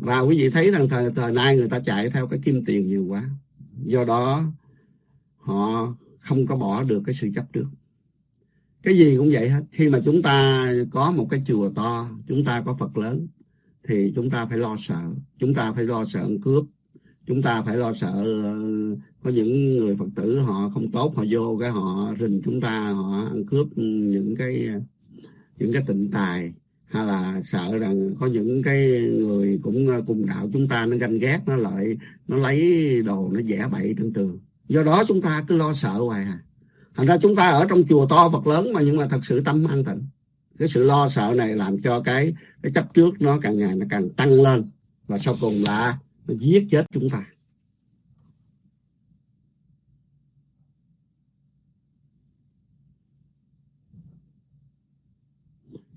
Và quý vị thấy rằng thời, thời nay người ta chạy theo cái kim tiền nhiều quá. Do đó họ không có bỏ được cái sự chấp trước. Cái gì cũng vậy hết. Khi mà chúng ta có một cái chùa to chúng ta có phật lớn thì chúng ta phải lo sợ. Chúng ta phải lo sợ cướp. Chúng ta phải lo sợ ờ, có những người phật tử họ không tốt họ vô cái họ rình chúng ta họ ăn cướp những cái những cái tịnh tài hay là sợ rằng có những cái người cũng ờ, cùng đạo chúng ta nó ganh ghét, nó lợi nó lấy đồ nó vẽ bậy trên tường. Do đó chúng ta cứ lo sợ hoài à. Thành ra chúng ta ở trong chùa to Phật lớn mà nhưng mà thật sự tâm an tịnh. Cái sự lo sợ này làm cho cái cái chấp trước nó càng ngày nó càng tăng lên và sau cùng là nó giết chết chúng ta.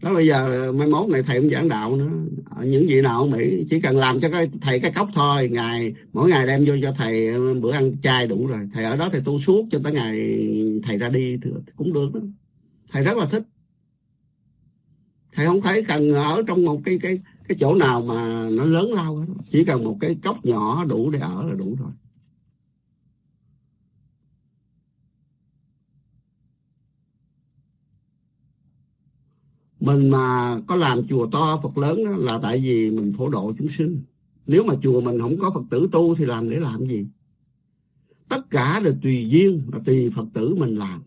Đó bây giờ mai mốt này thầy cũng giảng đạo nữa. Ờ, những vị nào ở mỹ chỉ cần làm cho cái thầy cái cốc thôi, ngày, mỗi ngày đem vô cho thầy ờ, bữa ăn chay đủ rồi. Thầy ở đó thầy tu suốt cho tới ngày thầy ra đi thì cũng được đó. Thầy rất là thích. Thầy không thấy cần ở trong một cái cái cái chỗ nào mà nó lớn lao hết. Chỉ cần một cái cốc nhỏ đủ để ở là đủ rồi. Mình mà có làm chùa to Phật lớn đó là tại vì mình phổ độ chúng sinh. Nếu mà chùa mình không có Phật tử tu thì làm để làm gì? Tất cả là tùy duyên là tùy Phật tử mình làm.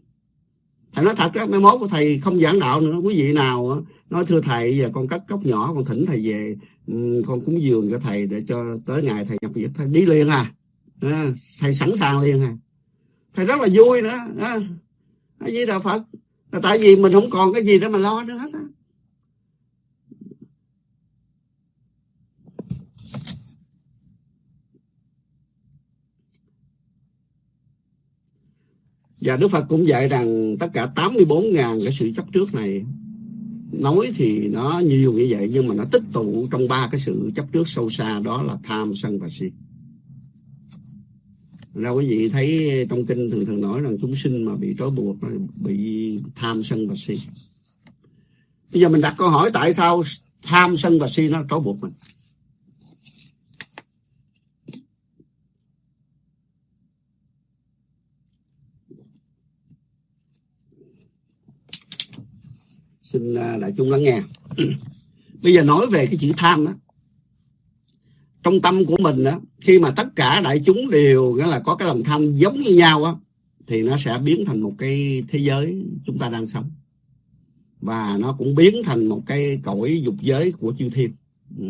Thầy nói thật đó mai mốt của thầy không giảng đạo nữa. Quý vị nào nói thưa thầy giờ con cắt cốc nhỏ con thỉnh thầy về. Ừ, con cúng dường cho thầy để cho tới ngày thầy nhập viện thầy đi liền à, ờ, thầy sẵn sàng liền à. Thầy rất là vui nữa. À, với đạo Phật là tại vì mình không còn cái gì để mà lo nữa hết á. Và Đức Phật cũng dạy rằng tất cả 84.000 cái sự chấp trước này, nói thì nó nhiều như vậy nhưng mà nó tích tụ trong ba cái sự chấp trước sâu xa, đó là tham, sân và si ra quý vị thấy trong kinh thường thường nói rằng chúng sinh mà bị trói buộc, bị tham sân và si. Bây giờ mình đặt câu hỏi tại sao tham sân và si nó trói buộc mình? Xin à, đại chúng lắng nghe. Bây giờ nói về cái chữ tham đó trong tâm của mình đó khi mà tất cả đại chúng đều, nghĩa là có cái lòng tham giống như nhau á, thì nó sẽ biến thành một cái thế giới chúng ta đang sống. Và nó cũng biến thành một cái cõi dục giới của chư thiên. Ừ.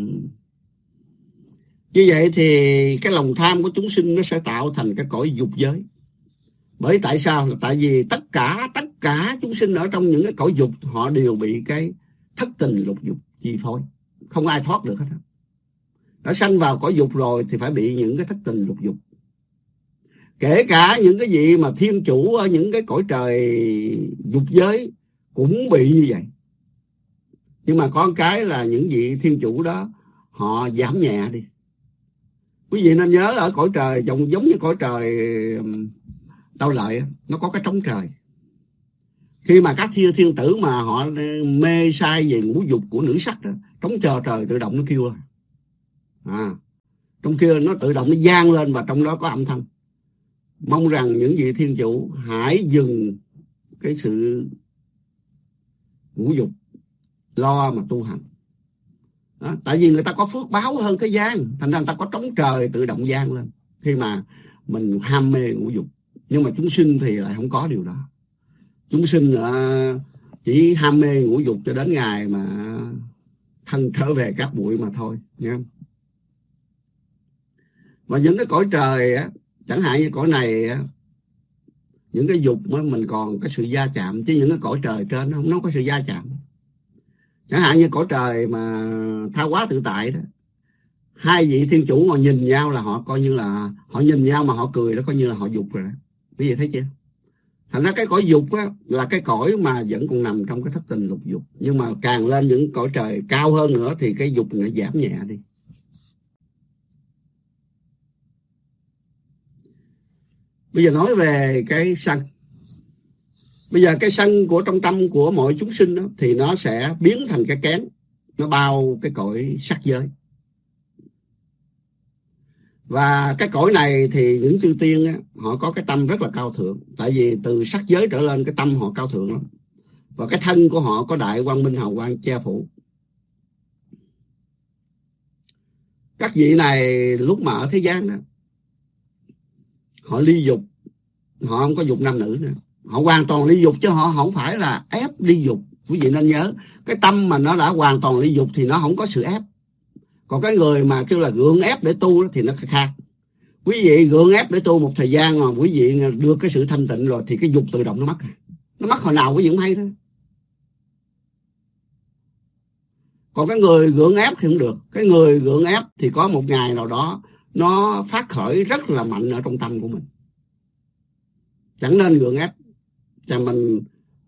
như vậy thì cái lòng tham của chúng sinh nó sẽ tạo thành cái cõi dục giới. Bởi tại sao? Là tại vì tất cả tất cả chúng sinh ở trong những cái cõi dục, họ đều bị cái thất tình lục dục chi phối. Không ai thoát được hết đã sanh vào cõi dục rồi thì phải bị những cái thất tình lục dục. Kể cả những cái gì mà thiên chủ ở những cái cõi trời dục giới cũng bị như vậy. Nhưng mà có cái là những vị thiên chủ đó, họ giảm nhẹ đi. Quý vị nên nhớ ở cõi trời, giống giống như cõi trời đau lợi nó có cái trống trời. Khi mà các thiên thiên tử mà họ mê sai về ngũ dục của nữ sắc đó trống chờ trời tự động nó kêu à à. Trong kia nó tự động nó gian lên và trong đó có âm thanh. Mong rằng những vị thiên chủ hãy dừng cái sự ngũ dục lo mà tu hành. Đó, tại vì người ta có phước báo hơn cái gian thành ra người ta có trống trời tự động gian lên. Khi mà mình ham mê ngũ dục nhưng mà chúng sinh thì lại không có điều đó. Chúng sinh uh, chỉ ham mê ngũ dục cho đến ngày mà thân trở về các bụi mà thôi nha và những cái cõi trời á, chẳng hạn như cõi này á, những cái dục mới mình còn cái sự gia chạm, chứ những cái cõi trời trên không, nó có sự gia chạm. Chẳng hạn như cõi trời mà tha quá tự tại đó, hai vị thiên chủ ngồi nhìn nhau là họ coi như là họ nhìn nhau mà họ cười đó, coi như là họ dục rồi đó. Quý vị thấy chưa? Thành ra cái cõi dục á, là cái cõi mà vẫn còn nằm trong cái thất tình lục dục. Nhưng mà càng lên những cõi trời cao hơn nữa thì cái dục nó giảm nhẹ đi. Bây giờ nói về cái sân bây giờ cái sân của trong tâm của mọi chúng sinh đó, thì nó sẽ biến thành cái kén. Nó bao cái cõi sắc giới. Và cái cõi này thì những chư tiên á, họ có cái tâm rất là cao thượng. Tại vì từ sắc giới trở lên cái tâm họ cao thượng lắm. Và cái thân của họ có đại quang minh hào quang che phủ. Các vị này lúc mà ở thế gian đó họ ly dục. Họ không có dục nam nữ nữa. Họ hoàn toàn ly dục chứ họ không phải là ép ly dục. Quý vị nên nhớ, cái tâm mà nó đã hoàn toàn ly dục thì nó không có sự ép. Còn cái người mà kêu là gượng ép để tu thì nó khác. Quý vị gượng ép để tu một thời gian mà quý vị đưa cái sự thanh tịnh rồi thì cái dục tự động nó mất à. nó mất hồi nào quý vị cũng hay thôi. Còn cái người gượng ép thì không được. Cái người gượng ép thì có một ngày nào đó nó phát khởi rất là mạnh ở trong tâm của mình. Chẳng nên gượng ép. Và mình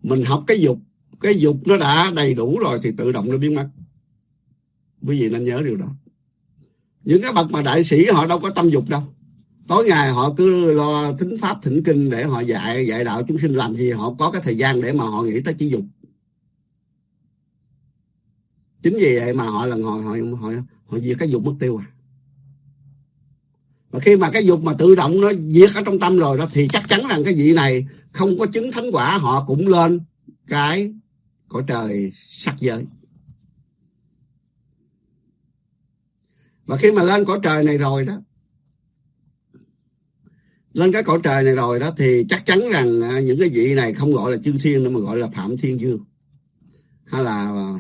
mình học cái dục. Cái dục nó đã đầy đủ rồi thì tự động nó biến mất. Quý vị nên nhớ điều đó. Những cái bậc mà đại sĩ, họ đâu có tâm dục đâu. Tối ngày họ cứ lo thính pháp, thỉnh kinh để họ dạy dạy đạo chúng sinh làm gì, họ có cái thời gian để mà họ nghĩ tới chỉ dục. Chính vì vậy mà họ là họ họ họ họ diệt cái dục mất tiêu à và khi mà cái dục mà tự động nó diệt ở trong tâm rồi đó, thì chắc chắn rằng cái vị này không có chứng thánh quả, họ cũng lên cái cõi trời sắc giới. Và khi mà lên cõi trời này rồi đó, lên cái cõi trời này rồi đó, thì chắc chắn rằng à, những cái vị này không gọi là chư thiên nữa, mà gọi là phạm thiên dương. Hay là à,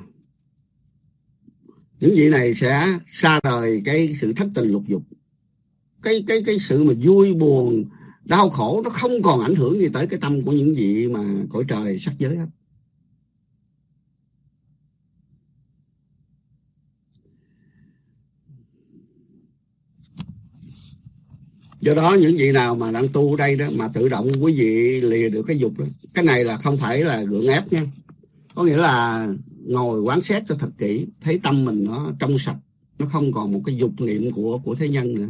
những vị này sẽ xa rời cái sự thất tình lục dục cái cái cái sự mà vui buồn, đau khổ nó không còn ảnh hưởng gì tới cái tâm của những vị mà cõi trời sắc giới hết. Do đó những vị nào mà đang tu ở đây đó, mà tự động quý vị lìa được cái dục đó, cái này là không phải là gượng ép nha. Có nghĩa là ngồi quán xét cho thật kỹ, thấy tâm mình nó trong sạch, nó không còn một cái dục niệm của của thế nhân nữa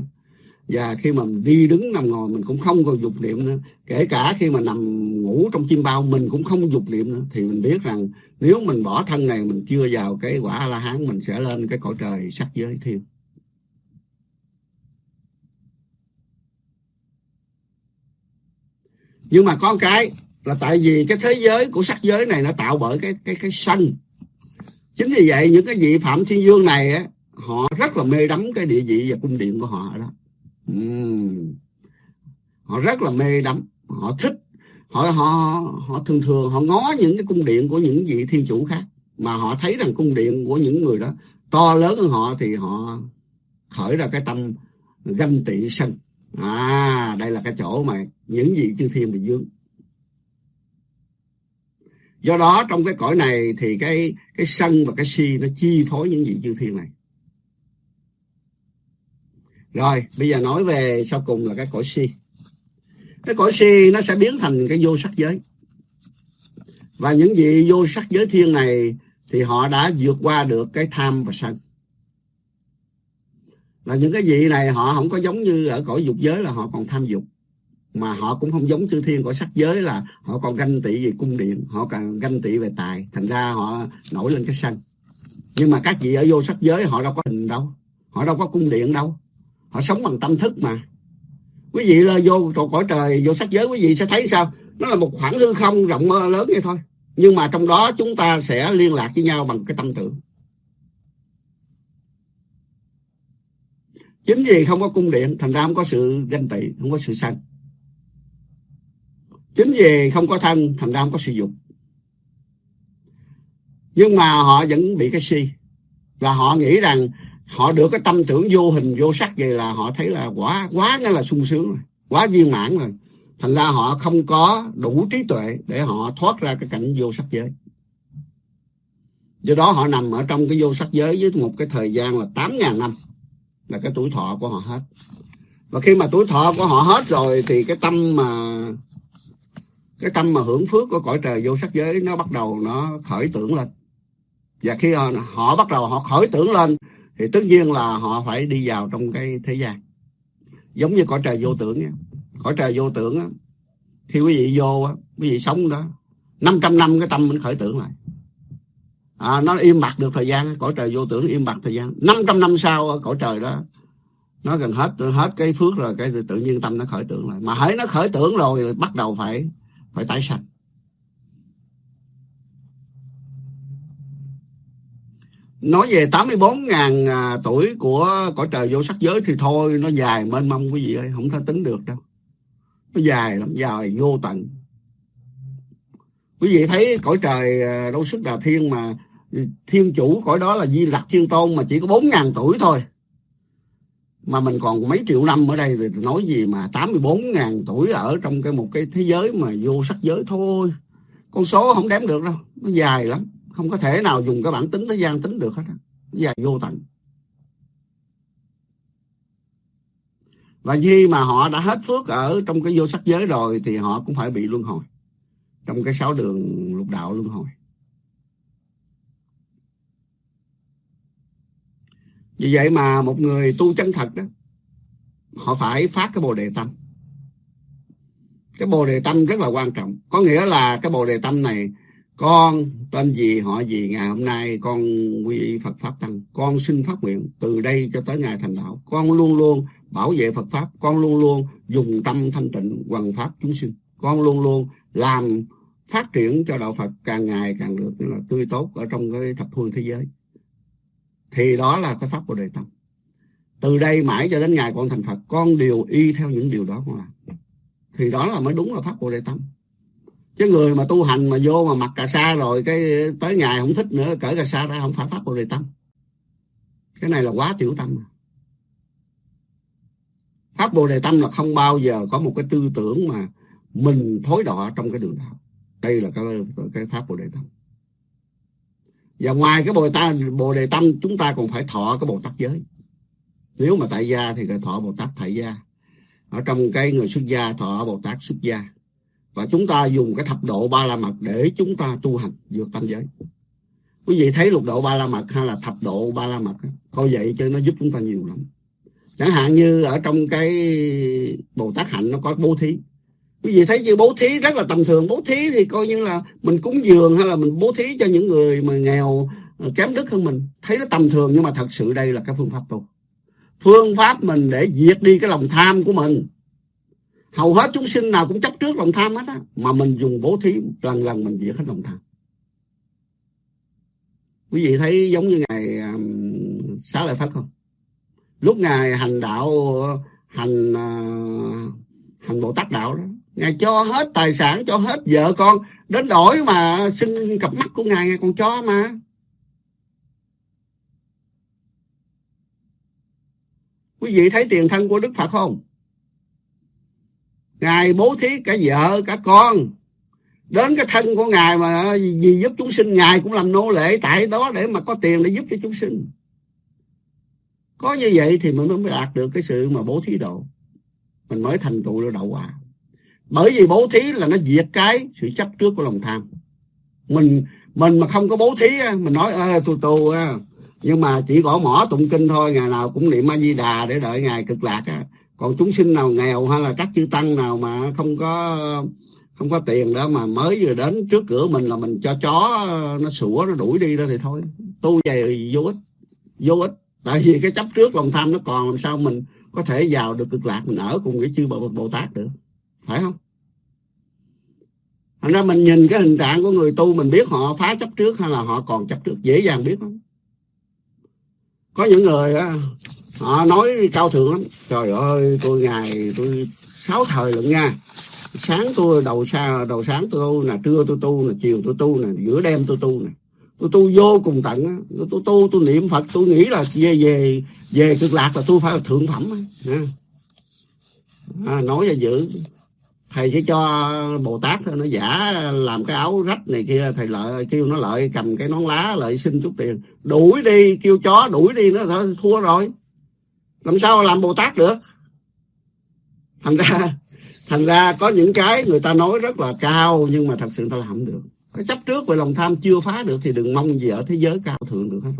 và khi mà mình đi đứng nằm ngồi, mình cũng không còn dục niệm nữa. Kể cả khi mà nằm ngủ trong chim bao, mình cũng không dục niệm nữa. Thì mình biết rằng nếu mình bỏ thân này, mình chưa vào cái quả a la hán mình sẽ lên cái cõi trời sắc giới thiêu nhưng mà có cái là tại vì cái thế giới của sắc giới này nó tạo bởi cái cái cái sân. Chính vì vậy, những cái vị phạm thiên dương này á, họ rất là mê đắm cái địa vị và cung điện của họ đó uhm. họ rất là mê đắm, họ thích, họ họ họ thường thường họ ngó những cái cung điện của những vị thiên chủ khác, mà họ thấy rằng cung điện của những người đó to lớn hơn họ thì họ khởi ra cái tâm ganh tị sân. À đây là cái chỗ mà những vị chư thiên bị dương do đó trong cái cõi này thì cái cái sân và cái si nó chi phối những vị chư thiên này rồi, bây giờ nói về sau cùng là cái cõi si. Cái cõi si nó sẽ biến thành cái vô sắc giới. Và những vị vô sắc giới thiên này thì họ đã vượt qua được cái tham và sân. Là những cái vị này họ không có giống như ở cõi dục giới là họ còn tham dục. Mà họ cũng không giống chư thiên. Cõi sắc giới là họ còn ganh tị về cung điện, họ còn ganh tị về tài. Thành ra họ nổi lên cái sân. Nhưng mà các vị ở vô sắc giới họ đâu có hình đâu, họ đâu có cung điện đâu họ sống bằng tâm thức mà. Quý vị là vô cõi trời, vô sắc giới, quý vị sẽ thấy sao? Nó là một khoảng hư không rộng lớn vậy thôi. Nhưng mà trong đó chúng ta sẽ liên lạc với nhau bằng cái tâm tưởng. Chính vì không có cung điện, thành ra không có sự ganh tị, không có sự sân chính vì không có thân, thành ra không có sự dục. Nhưng mà họ vẫn bị cái si. Và họ nghĩ rằng họ được cái tâm tưởng vô hình vô sắc vậy là họ thấy là quá quá nghĩa là sung sướng rồi quá viên mãn rồi. Thành ra họ không có đủ trí tuệ để họ thoát ra cái cảnh vô sắc giới. Do đó họ nằm ở trong cái vô sắc giới với một cái thời gian là 8.000 năm là cái tuổi thọ của họ hết. Và khi mà tuổi thọ của họ hết rồi thì cái tâm mà cái tâm mà hưởng phước của cõi trời vô sắc giới nó bắt đầu nó khởi tưởng lên. Và khi họ, họ bắt đầu họ khởi tưởng lên thì tất nhiên là họ phải đi vào trong cái thế gian. Giống như cõi trời vô tưởng nha cõi trời vô tưởng khi quý vị vô quý vị sống đó 500 năm cái tâm mình khởi tưởng lại. À, nó im bặt được thời gian cõi trời vô tưởng im bặt thời gian. 500 năm sau cõi trời đó nó gần hết hết cái phước rồi cái tự nhiên tâm nó khởi tưởng lại. Mà hãy nó khởi tưởng rồi bắt đầu phải phải tái sanh nói về 84.000 à, tuổi của cõi trời vô sắc giới thì thôi, nó dài mênh mông quý vị ơi, không thể tính được đâu. Nó dài lắm, dài vô tận. Quý vị thấy cõi trời à, đâu sức đà thiên mà ừ, thiên chủ cõi đó là di lặc thiên tôn mà chỉ có 4.000 tuổi thôi. Mà mình còn mấy triệu năm ở đây thì nói gì mà 84.000 tuổi ở trong cái một cái thế giới mà vô sắc giới thôi. Con số không đếm được đâu, nó dài lắm không có thể nào dùng cái bản tính thế gian tính được hết nó dài vô tận. Và khi mà họ đã hết phước ở trong cái vô sắc giới rồi thì họ cũng phải bị luân hồi. Trong cái sáu đường lục đạo luân hồi. Vì vậy mà một người tu chân thật đó, họ phải phát cái bồ đề tâm. Cái bồ đề tâm rất là quan trọng. Có nghĩa là cái bồ đề tâm này con, tên gì, họ gì, ngày hôm nay con quy Phật pháp tăng. Con xin phát nguyện từ đây cho tới ngày thành đạo. Con luôn luôn bảo vệ Phật pháp. Con luôn luôn dùng tâm thanh tịnh hoằng pháp chúng sinh. Con luôn luôn làm phát triển cho đạo Phật càng ngày càng được là tươi tốt ở trong cái thập phương thế giới. Thì đó là cái pháp của đời Tâm từ đây mãi cho đến ngày con thành Phật, con đều y theo những điều đó con làm. Thì đó là mới đúng là pháp của Đại Tâm chứ người mà tu hành mà vô mà mặc cà sa rồi cái tới ngày không thích nữa cởi cà sa ra không phải pháp Bồ Đề Tâm. Cái này là quá tiểu tâm. Pháp Bồ Đề Tâm là không bao giờ có một cái tư tưởng mà mình thối đọa trong cái đường đạo. Đây là cái, cái pháp Bồ Đề Tâm. Và ngoài cái bồ ta bồ đề tâm chúng ta còn phải thọ cái bồ tát giới. Nếu mà tại gia thì phải thọ bồ tát tại gia. Ở trong cái người xuất gia thọ bồ tát xuất gia và chúng ta dùng cái thập độ ba la mật để chúng ta tu hành vượt tam giới. Quý vị thấy lục độ ba la mật hay là thập độ ba la mật coi vậy cho nó giúp chúng ta nhiều lắm. Chẳng hạn như ở trong cái bồ tát hạnh nó có bố thí. Quý vị thấy chữ bố thí rất là tầm thường. Bố thí thì coi như là mình cúng dường hay là mình bố thí cho những người mà nghèo ờ, kém đức hơn mình. Thấy nó tầm thường nhưng mà thật sự đây là cái phương pháp tu. Phương pháp mình để diệt đi cái lòng tham của mình hầu hết chúng sinh nào cũng chấp trước lòng tham hết á, mà mình dùng bố thí, lần lần mình diệt hết lòng tham. Quý vị thấy giống như ngày xá lợi phất không? Lúc ngài hành đạo, hành ờ, hành bồ tát đạo đó, ngài cho hết tài sản, cho hết vợ con, đến đổi mà xin cặp mắt của ngài ngài còn cho mà. Quý vị thấy tiền thân của đức phật không? Ngài bố thí cả vợ, cả con. Đến cái thân của ngài mà vì giúp chúng sinh, ngài cũng làm nô lệ tại đó để mà có tiền để giúp cho chúng sinh. Có như vậy thì mình mới đạt được cái sự mà bố thí độ. Mình mới thành tựu được đậu quả bởi vì bố thí là nó diệt cái sự chấp trước của lòng tham. Mình mình mà không có bố thí mình nói, ơ, tu tu nhưng mà chỉ gõ mỏ tụng kinh thôi, ngày nào cũng niệm a di đà để đợi ngày cực lạc á còn chúng sinh nào nghèo hay là các chư tăng nào mà không có không có tiền đó mà mới vừa đến trước cửa mình là mình cho chó nó sủa nó đuổi đi đó thì thôi. Tu về vô ích vô ích. Tại vì cái chấp trước lòng tham nó còn làm sao mình có thể vào được cực lạc mình ở cùng với chư bồ, bồ tát được. Phải không? Thành ra mình nhìn cái hình trạng của người tu mình biết họ phá chấp trước hay là họ còn chấp trước dễ dàng biết lắm. Có những người họ nói cao thượng lắm. Trời ơi tôi ngày tôi sáu thời lận nha. Sáng tôi đầu xa đầu sáng tôi tu là trưa tôi tu là chiều tôi tu là giữa đêm tôi tu nè. Tôi tu vô cùng tận tôi tu tôi niệm phật tôi nghĩ là về về về cực lạc là tôi phải là thượng phẩm à, nói ra dữ. Thầy chỉ cho bồ tát nó giả làm cái áo rách này kia thầy lợi kêu nó lợi cầm cái nón lá lợi xin chút tiền. Đuổi đi kêu chó đuổi đi nó thôi thua rồi làm sao làm bồ tát được? Thành ra thành ra có những cái người ta nói rất là cao, nhưng mà thật sự ta làm không được. Cái chấp trước về lòng tham chưa phá được thì đừng mong gì ở thế giới cao thượng được hết.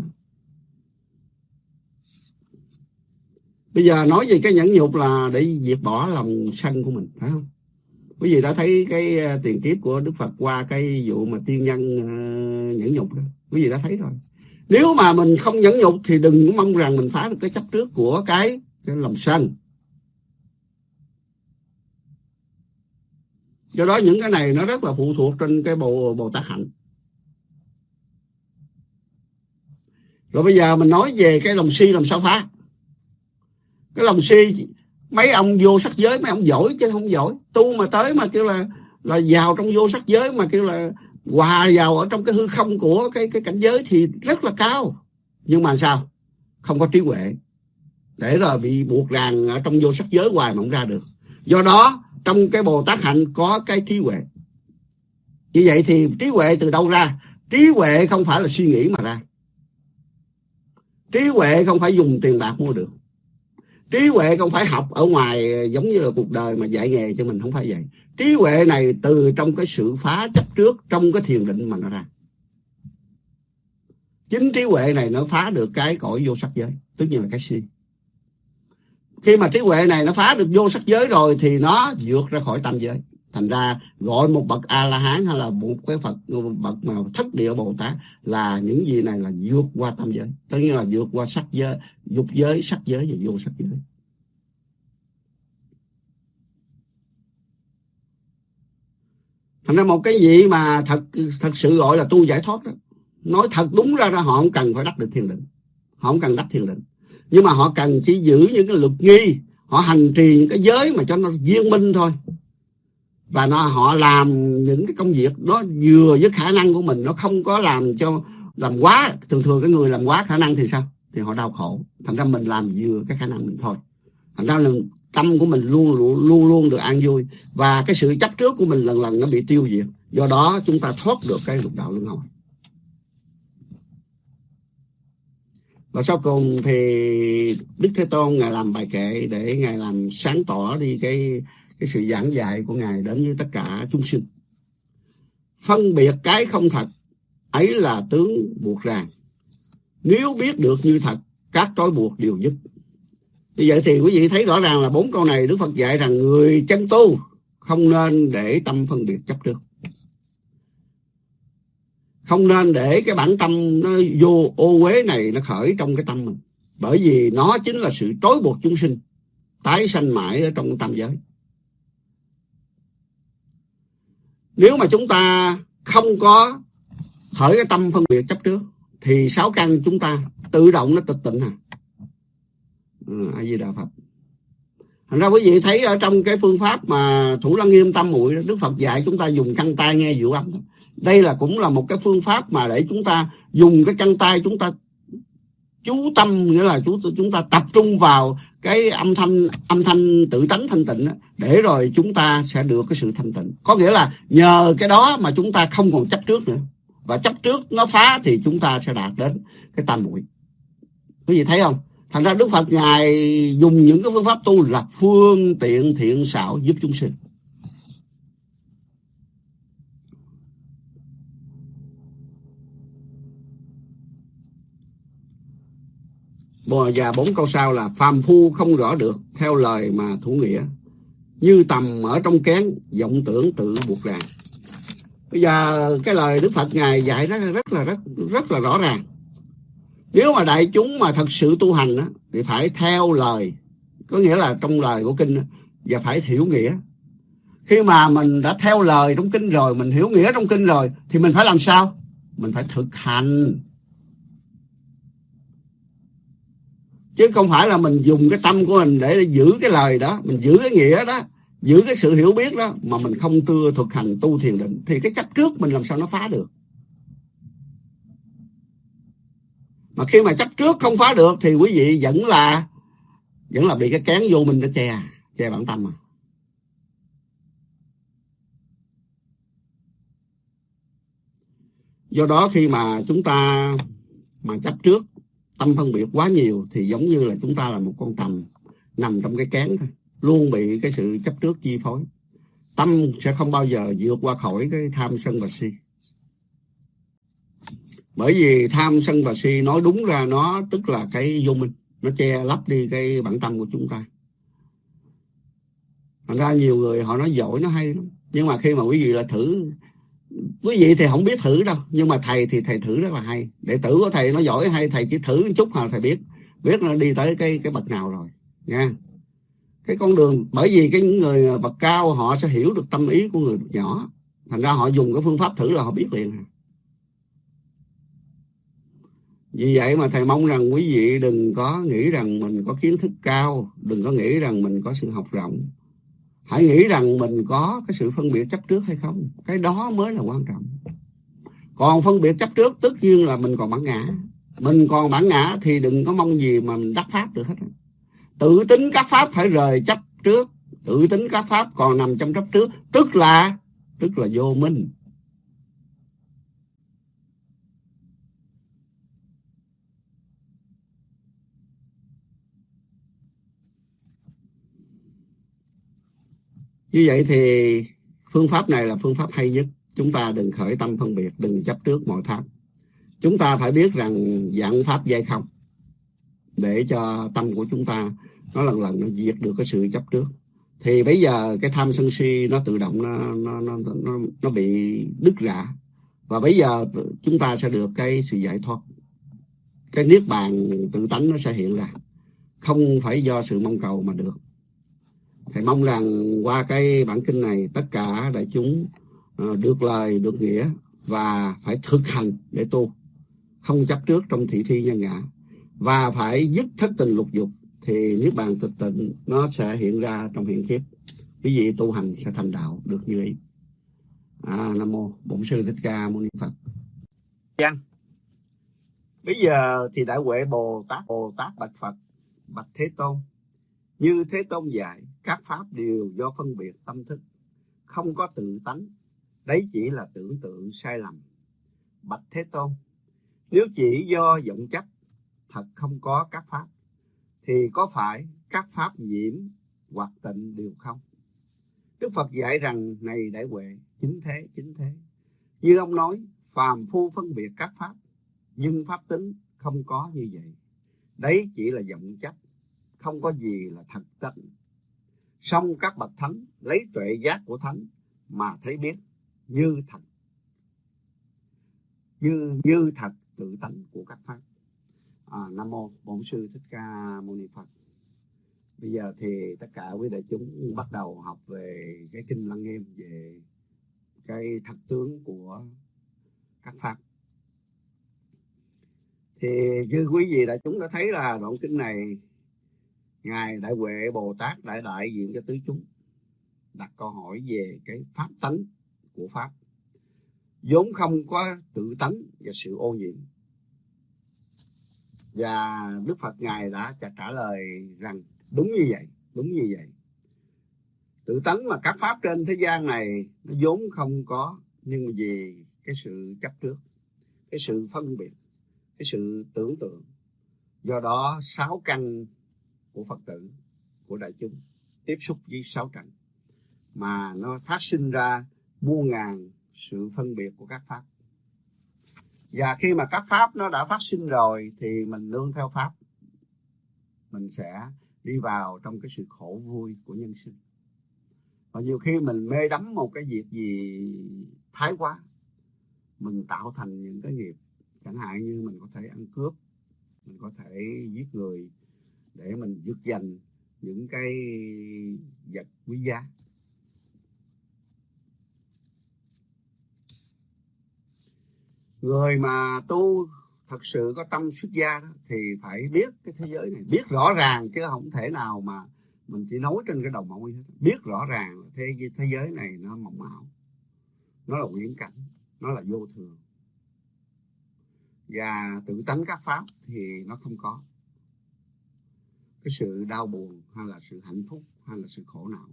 Bây giờ nói về cái nhẫn nhục là để diệt bỏ lòng sân của mình, phải không? Quý vị đã thấy cái à, tiền kiếp của đức phật qua cái vụ mà tiên nhân ờ, nhẫn nhục đó. Quý vị đã thấy rồi nếu mà mình không nhẫn nhục thì đừng có mong rằng mình phá được cái chấp trước của cái, cái lòng sân. Do đó những cái này nó rất là phụ thuộc trên cái bộ bồ tát hạnh. Rồi bây giờ mình nói về cái lòng si làm sao phá. Cái lòng si mấy ông vô sắc giới mấy ông giỏi chứ không giỏi. Tu mà tới mà kêu là là vào trong vô sắc giới mà kêu là hòa vào ở trong cái hư không của cái cái cảnh giới thì rất là cao. Nhưng mà sao? Không có trí huệ. Để rồi bị buộc ràng ở trong vô sắc giới hoài mà không ra được. Do đó, trong cái bồ tát hạnh có cái trí huệ. Như vậy thì trí huệ từ đâu ra? Trí huệ không phải là suy nghĩ mà ra. Trí huệ không phải dùng tiền bạc mua được trí huệ không phải học ở ngoài, giống như là cuộc đời mà dạy nghề cho mình, không phải vậy. Trí huệ này từ trong cái sự phá chấp trước, trong cái thiền định mà nó ra. Chính trí huệ này nó phá được cái cõi vô sắc giới, tức như là cái si. Khi mà trí huệ này nó phá được vô sắc giới rồi thì nó vượt ra khỏi tam giới thành ra gọi một bậc a la hán hay là một cái phật, một bậc mà thất địa bồ tát là những gì này là vượt qua tam giới. Tất nhiên là vượt qua sắc giới, dục giới, sắc giới và vô sắc giới. Thành ra một cái gì mà thật thật sự gọi là tu giải thoát đó, nói thật đúng ra ra họ không cần phải đắc được thiền định. Họ không cần đắc thiền định. Nhưng mà họ cần chỉ giữ những cái luật nghi, họ hành trì những cái giới mà cho nó viên minh thôi và nó, họ làm những cái công việc nó vừa với khả năng của mình, nó không có làm cho, làm quá, thường thường cái người làm quá khả năng thì sao? Thì họ đau khổ. Thành ra mình làm vừa cái khả năng mình thôi. Thành ra là tâm của mình luôn luôn luôn luôn được an vui. Và cái sự chấp trước của mình lần lần nó bị tiêu diệt. Do đó chúng ta thoát được cái lục đạo luân hồi. Và sau cùng thì đức thế tôn ngài làm bài kệ để ngài làm sáng tỏ đi cái cái sự giảng dạy của ngài đến với tất cả chúng sinh. Phân biệt cái không thật, ấy là tướng buộc ràng. Nếu biết được như thật, các trói buộc đều dứt như vậy thì quý vị thấy rõ ràng là bốn câu này đức phật dạy rằng người chân tu không nên để tâm phân biệt chấp trước. Không nên để cái bản tâm nó vô ô uế này nó khởi trong cái tâm mình. Bởi vì nó chính là sự trói buộc chúng sinh, tái sanh mãi ở trong tam giới. Nếu mà chúng ta không có khởi cái tâm phân biệt chấp trước thì sáu căn chúng ta tự động nó tịch tịnh à. Ừ, a di đà phật. Thành ra quý vị thấy ở trong cái phương pháp mà thủ lăng nghiêm tâm muội đức phật dạy chúng ta dùng căn tay nghe diệu âm đây là cũng là một cái phương pháp mà để chúng ta dùng cái căn tay chúng ta chú tâm nghĩa là chú chúng ta tập trung vào cái âm thanh âm thanh tự tánh thanh tịnh đó, để rồi chúng ta sẽ được cái sự thanh tịnh. Có nghĩa là nhờ cái đó mà chúng ta không còn chấp trước nữa. Và chấp trước nó phá thì chúng ta sẽ đạt đến cái tam muội. Quý vị thấy không? Thành ra đức phật ngài dùng những cái phương pháp tu là phương tiện thiện xảo giúp chúng sinh. Và bốn câu sau là phàm phu không rõ được theo lời mà thủ nghĩa. Như tầm ở trong kén vọng tưởng tự buộc ràng. Bây giờ cái lời đức phật ngài dạy rất rất là rất rất là rõ ràng. Nếu mà đại chúng mà thật sự tu hành á, thì phải theo lời. Có nghĩa là trong lời của kinh và phải hiểu nghĩa. Khi mà mình đã theo lời trong kinh rồi mình hiểu nghĩa trong kinh rồi thì mình phải làm sao? Mình phải thực hành. Chứ không phải là mình dùng cái tâm của mình để giữ cái lời đó, mình giữ cái nghĩa đó, giữ cái sự hiểu biết đó mà mình không tưa thực hành tu thiền định. Thì cái chấp trước mình làm sao nó phá được? Mà khi mà chấp trước không phá được thì quý vị vẫn là vẫn là bị cái kén vô mình nó che che bản tâm à. Do đó khi mà chúng ta mà chấp trước tâm phân biệt quá nhiều thì giống như là chúng ta là một con tầm nằm trong cái kén thôi, luôn bị cái sự chấp trước chi phối. Tâm sẽ không bao giờ vượt qua khỏi cái tham sân và si. Bởi vì tham sân và si nói đúng ra nó tức là cái vô minh, nó che lấp đi cái bản tâm của chúng ta. Thành ra nhiều người họ nói giỏi nó hay lắm, nhưng mà khi mà quý vị là thử quý vị thì không biết thử đâu, nhưng mà thầy thì thầy thử rất là hay. Đệ tử của thầy nó giỏi hay, thầy chỉ thử một chút mà thầy biết biết nó đi tới cái cái bậc nào rồi, nha. Cái con đường, bởi vì cái những người bậc cao họ sẽ hiểu được tâm ý của người nhỏ, thành ra họ dùng cái phương pháp thử là họ biết liền. Vì vậy mà thầy mong rằng quý vị đừng có nghĩ rằng mình có kiến thức cao, đừng có nghĩ rằng mình có sự học rộng hãy nghĩ rằng mình có cái sự phân biệt chấp trước hay không? Cái đó mới là quan trọng. Còn phân biệt chấp trước, tất nhiên là mình còn bản ngã. Mình còn bản ngã thì đừng có mong gì mà mình đắc pháp được hết tự tính các pháp phải rời chấp trước. Tự tính các pháp còn nằm trong chấp trước. Tức là tức là vô minh. Như vậy thì phương pháp này là phương pháp hay nhất. Chúng ta đừng khởi tâm phân biệt đừng chấp trước mọi pháp. Chúng ta phải biết rằng dạng pháp dây không để cho tâm của chúng ta nó lần lần nó diệt được cái sự chấp trước. Thì bây giờ cái tham sân si nó tự động nó nó nó nó, nó bị đứt rã. Và bây giờ chúng ta sẽ được cái sự giải thoát. Cái niết bàn tự tánh nó sẽ hiện ra. Không phải do sự mong cầu mà được thầy mong rằng qua cái bản kinh này tất cả đại chúng ờ, được lời được nghĩa và phải thực hành để tu. Không chấp trước trong thị thi nhân ngã. Và phải dứt thất tình lục dục thì niết bàn tịch tịnh nó sẽ hiện ra trong hiện kiếp. Quý vị tu hành sẽ thành đạo được như ý. À, nam mô bổn sư thích ca mâu ni phật. Giang. bây giờ thì đại huệ bồ tát bồ tát bạch phật bạch thế tôn. Như thế tôn dạy các pháp đều do phân biệt tâm thức, không có tự tánh. Đấy chỉ là tưởng tượng sai lầm. Bạch thế tôn, nếu chỉ do vọng chấp, thật không có các pháp, thì có phải các pháp nhiễm hoặc tịnh đều không? Đức phật dạy rằng này đại huệ, chính thế chính thế. Như ông nói, phàm phu phân biệt các pháp, nhưng pháp tính không có như vậy. Đấy chỉ là vọng chấp, không có gì là thật tánh xong các bậc thánh lấy tuệ giác của thánh mà thấy biết như thật. Như như thật tự tánh của các thánh. à, nam mô bổn sư thích ca mâu ni phật. Bây giờ thì tất cả quý đại chúng bắt đầu học về cái kinh lăng nghiêm về cái thật tướng của các pháp. Thì như quý vị đại chúng đã thấy là đoạn kinh này ngài đại huệ bồ tát đại đại diện cho tứ chúng, đặt câu hỏi về cái pháp tánh của pháp. Vốn không có tự tánh và sự ô nhiễm. Và đức phật ngài đã trả lời rằng, đúng như vậy, đúng như vậy. Tự tánh mà các pháp trên thế gian này, nó vốn không có, nhưng mà vì cái sự chấp trước, cái sự phân biệt, cái sự tưởng tượng. Do đó, sáu căn của phật tử, của đại chúng tiếp xúc với sáu trần mà nó phát sinh ra muôn ngàn sự phân biệt của các pháp. Và khi mà các pháp nó đã phát sinh rồi thì mình nương theo pháp, mình sẽ đi vào trong cái sự khổ vui của nhân sinh. Và nhiều khi mình mê đắm một cái việc gì thái quá, mình tạo thành những cái nghiệp, chẳng hạn như mình có thể ăn cướp, mình có thể giết người để mình dứt dành những cái vật quý giá. Người mà tu thật sự có tâm xuất gia đó, thì phải biết cái thế giới này. Biết rõ ràng chứ không thể nào mà mình chỉ nói trên cái đầu môi hết. Biết rõ ràng là thế thế giới này nó mộng ảo. Nó là quyển cảnh. Nó là vô thường. Và tự tánh các pháp thì nó không có cái sự đau buồn hay là sự hạnh phúc hay là sự khổ não.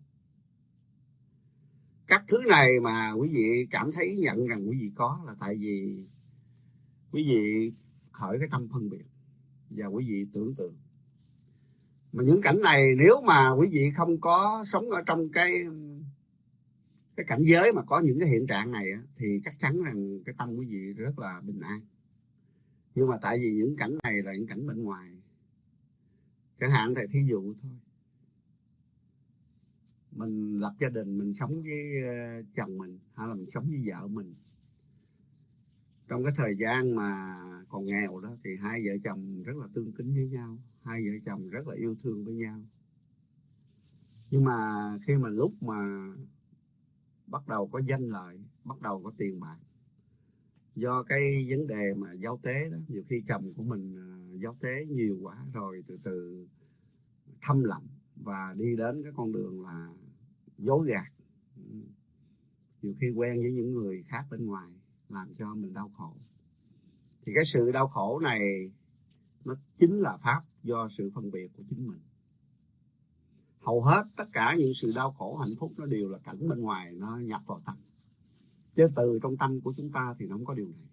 Các thứ này mà quý vị cảm thấy nhận rằng quý vị có là tại vì quý vị khởi cái tâm phân biệt và quý vị tưởng tượng. Mà những cảnh này nếu mà quý vị không có sống ở trong cái cái cảnh giới mà có những cái hiện trạng này thì chắc chắn rằng cái tâm quý vị rất là bình an. Nhưng mà tại vì những cảnh này là những cảnh bên ngoài chẳng hạn thầy thí dụ thôi. Mình lập gia đình, mình sống với ờ, chồng mình, hay là mình sống với vợ mình. Trong cái thời gian mà còn nghèo đó, thì hai vợ chồng rất là tương kính với nhau, hai vợ chồng rất là yêu thương với nhau. Nhưng mà khi mà lúc mà bắt đầu có danh lợi, bắt đầu có tiền bạc, do cái vấn đề mà giao tế đó, nhiều khi chồng của mình ờ, giáo tế nhiều quá rồi từ từ thâm lặng và đi đến cái con đường là dối gạt. Nhiều khi quen với những người khác bên ngoài làm cho mình đau khổ. Thì cái sự đau khổ này nó chính là pháp do sự phân biệt của chính mình. Hầu hết tất cả những sự đau khổ, hạnh phúc nó đều là cảnh bên ngoài, nó nhập vào tâm chứ từ trong tâm của chúng ta thì nó không có điều này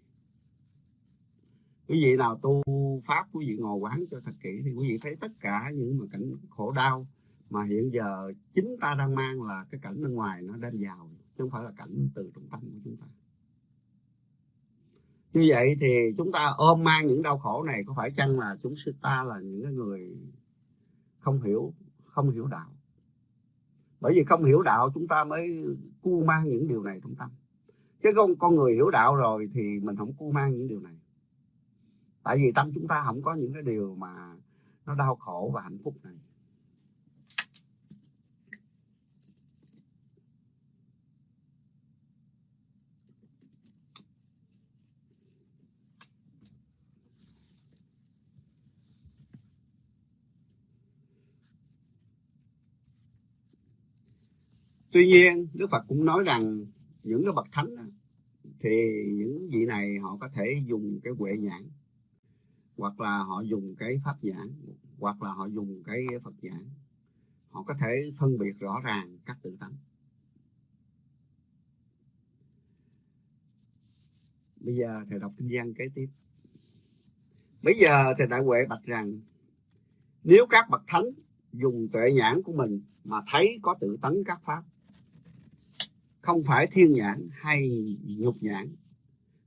quý vị nào tu pháp, quý vị ngồi quán cho thật kỹ thì quý vị thấy tất cả những mà cảnh khổ đau mà hiện giờ chính ta đang mang là cái cảnh bên ngoài nó đem vào, chứ không phải là cảnh từ trong tâm của chúng ta. Như vậy thì chúng ta ôm mang những đau khổ này, có phải chăng là chúng ta là những cái người không hiểu không hiểu đạo? Bởi vì không hiểu đạo chúng ta mới cu mang những điều này trong tâm. Chứ con con người hiểu đạo rồi thì mình không cu mang những điều này tại vì tâm chúng ta không có những cái điều mà nó đau khổ và hạnh phúc này. Tuy nhiên, đức phật cũng nói rằng những cái bậc thánh thì những vị này họ có thể dùng cái huệ nhãn hoặc là họ dùng cái pháp giảng, hoặc là họ dùng cái phật giảng. Họ có thể phân biệt rõ ràng các tự tánh. Bây giờ thầy đọc kinh văn kế tiếp. Bây giờ thì đại huệ bạch rằng, nếu các bậc thánh dùng tuệ nhãn của mình mà thấy có tự tánh các pháp, không phải thiên nhãn hay nhục nhãn,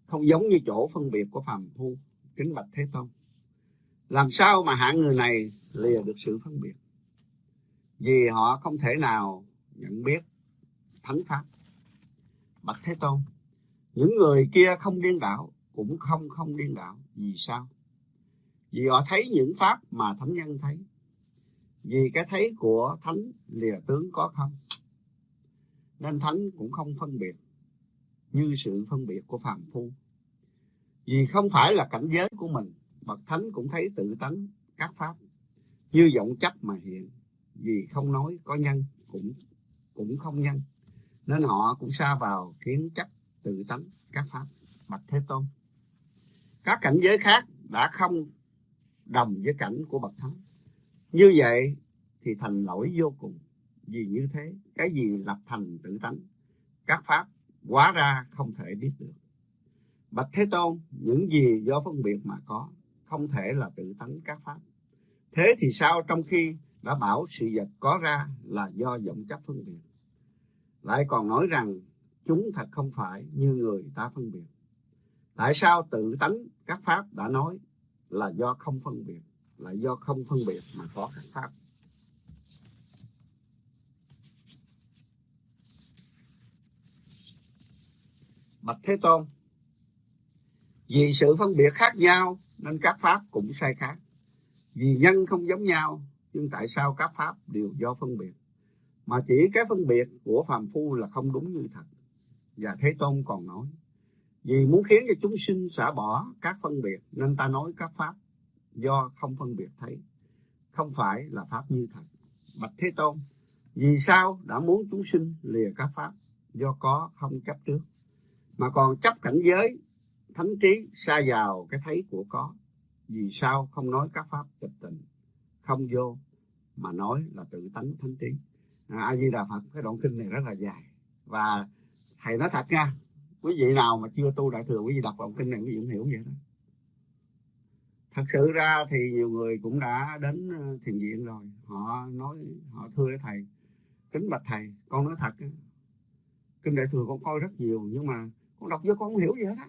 không giống như chỗ phân biệt của phàm phu, kính bạch thế tôn làm sao mà hạng người này lìa được sự phân biệt? Vì họ không thể nào nhận biết thánh pháp. Bạch thế tôn, những người kia không điên đảo, cũng không không điên đảo. Vì sao? Vì họ thấy những pháp mà thánh nhân thấy. Vì cái thấy của thánh lìa tướng có không? Nên thánh cũng không phân biệt như sự phân biệt của phàm phu. Vì không phải là cảnh giới của mình bậc thánh cũng thấy tự tánh các pháp. Như vọng chấp mà hiện, vì không nói có nhân cũng cũng không nhân. Nên họ cũng xa vào kiến chấp tự tánh các pháp. Bạch thế tôn. Các cảnh giới khác đã không đồng với cảnh của bậc thánh. Như vậy thì thành lỗi vô cùng. Vì như thế, cái gì lập thành tự tánh các pháp quá ra không thể biết được. Bạch thế tôn, những gì do phân biệt mà có không thể là tự tánh các pháp. Thế thì sao trong khi đã bảo sự vật có ra là do vọng chấp phân biệt? Lại còn nói rằng chúng thật không phải như người ta phân biệt. Tại sao tự tánh các pháp đã nói là do không phân biệt, là do không phân biệt mà có các pháp? Bạch thế tôn, vì sự phân biệt khác nhau nên các pháp cũng sai khác. Vì nhân không giống nhau, nhưng tại sao các pháp đều do phân biệt? Mà chỉ cái phân biệt của phàm phu là không đúng như thật. Và thế tôn còn nói, vì muốn khiến cho chúng sinh xả bỏ các phân biệt, nên ta nói các pháp do không phân biệt thấy. Không phải là pháp như thật. Bạch thế tôn, vì sao đã muốn chúng sinh lìa các pháp do có không chấp trước, mà còn chấp cảnh giới thánh trí xa vào cái thấy của có. Vì sao không nói các pháp tịch tịnh không vô mà nói là tự tánh thánh trí. À, a di đà phật cái đoạn kinh này rất là dài. Và thầy nói thật nha quý vị nào mà chưa tu đại thừa quý vị đọc đoạn kinh này quý vị cũng hiểu vậy đó. Thật sự ra thì nhiều người cũng đã đến ờ, thiền viện rồi. Họ nói họ thưa với thầy kính bạch thầy con nói thật kinh đại thừa con coi rất nhiều nhưng mà con đọc vô con không hiểu gì hết á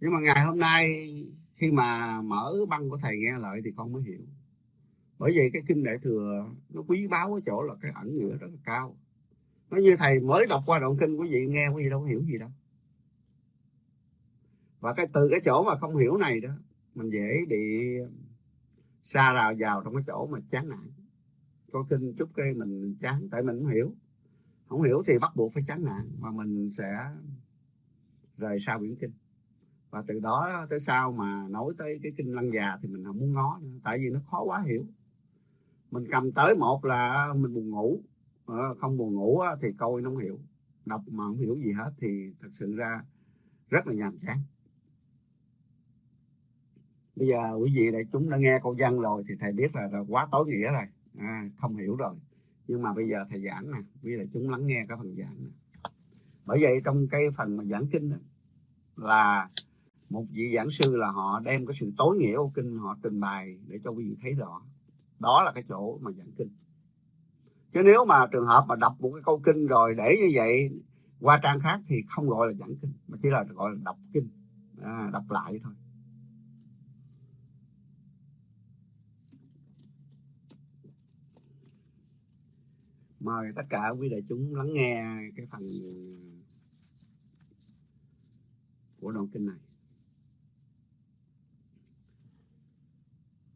nhưng mà ngày hôm nay khi mà mở băng của thầy nghe lại thì con mới hiểu. Bởi vì cái kinh đại thừa nó quý báu ở chỗ là cái ẩn nghĩa rất là cao. Nó như thầy mới đọc qua đoạn kinh, quý vị nghe quý vị đâu có hiểu gì đâu. Và cái từ cái chỗ mà không hiểu này đó, mình dễ bị xa rào vào trong cái chỗ mà chán nản. Có kinh chút cây mình chán, tại mình không hiểu. Không hiểu thì bắt buộc phải chán nản và mình sẽ rời xa biển kinh và từ đó tới sau mà nói tới cái kinh lăng già thì mình không muốn ngó nữa tại vì nó khó quá hiểu. Mình cầm tới một là mình buồn ngủ ờ, không buồn ngủ thì coi nó không hiểu. Đọc mà không hiểu gì hết thì thật sự ra rất là nhàm chán. Bây giờ quý vị đại chúng đã nghe câu văn rồi thì thầy biết là, là quá tối nghĩa rồi. À, không hiểu rồi. Nhưng mà bây giờ thầy giảng nè quý vị đại chúng lắng nghe cái phần giảng này. bởi vậy trong cái phần mà giảng kinh đó, là một vị giảng sư là họ đem cái sự tối nghĩa của kinh họ trình bày để cho quý vị thấy rõ. Đó là cái chỗ mà giảng kinh. Chứ nếu mà trường hợp mà đọc một cái câu kinh rồi để như vậy qua trang khác thì không gọi là giảng kinh mà chỉ là gọi là đọc kinh. À, đọc lại thôi. Mời tất cả quý đại chúng lắng nghe cái phần à, của đoạn kinh này.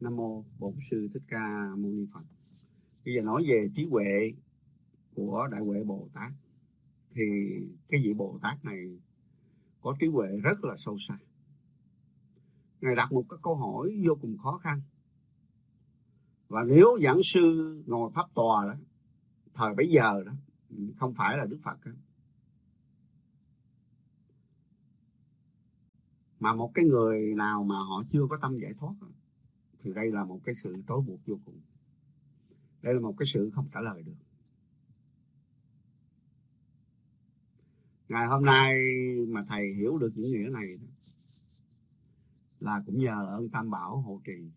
Nam mô Bổn sư Thích Ca Mâu Ni Phật. Bây giờ nói về trí huệ của đại huệ Bồ Tát thì cái vị Bồ Tát này có trí huệ rất là sâu xa. Ngài đặt một cái câu hỏi vô cùng khó khăn. Và nếu giảng sư ngồi pháp tòa đó, thời bấy giờ đó, không phải là Đức Phật đó, mà một cái người nào mà họ chưa có tâm giải thoát đó, thì đây là một cái sự trói buộc vô cùng. Đây là một cái sự không trả lời được. Ngày hôm nay mà thầy hiểu được những nghĩa này là cũng nhờ ơn tam bảo hộ trì,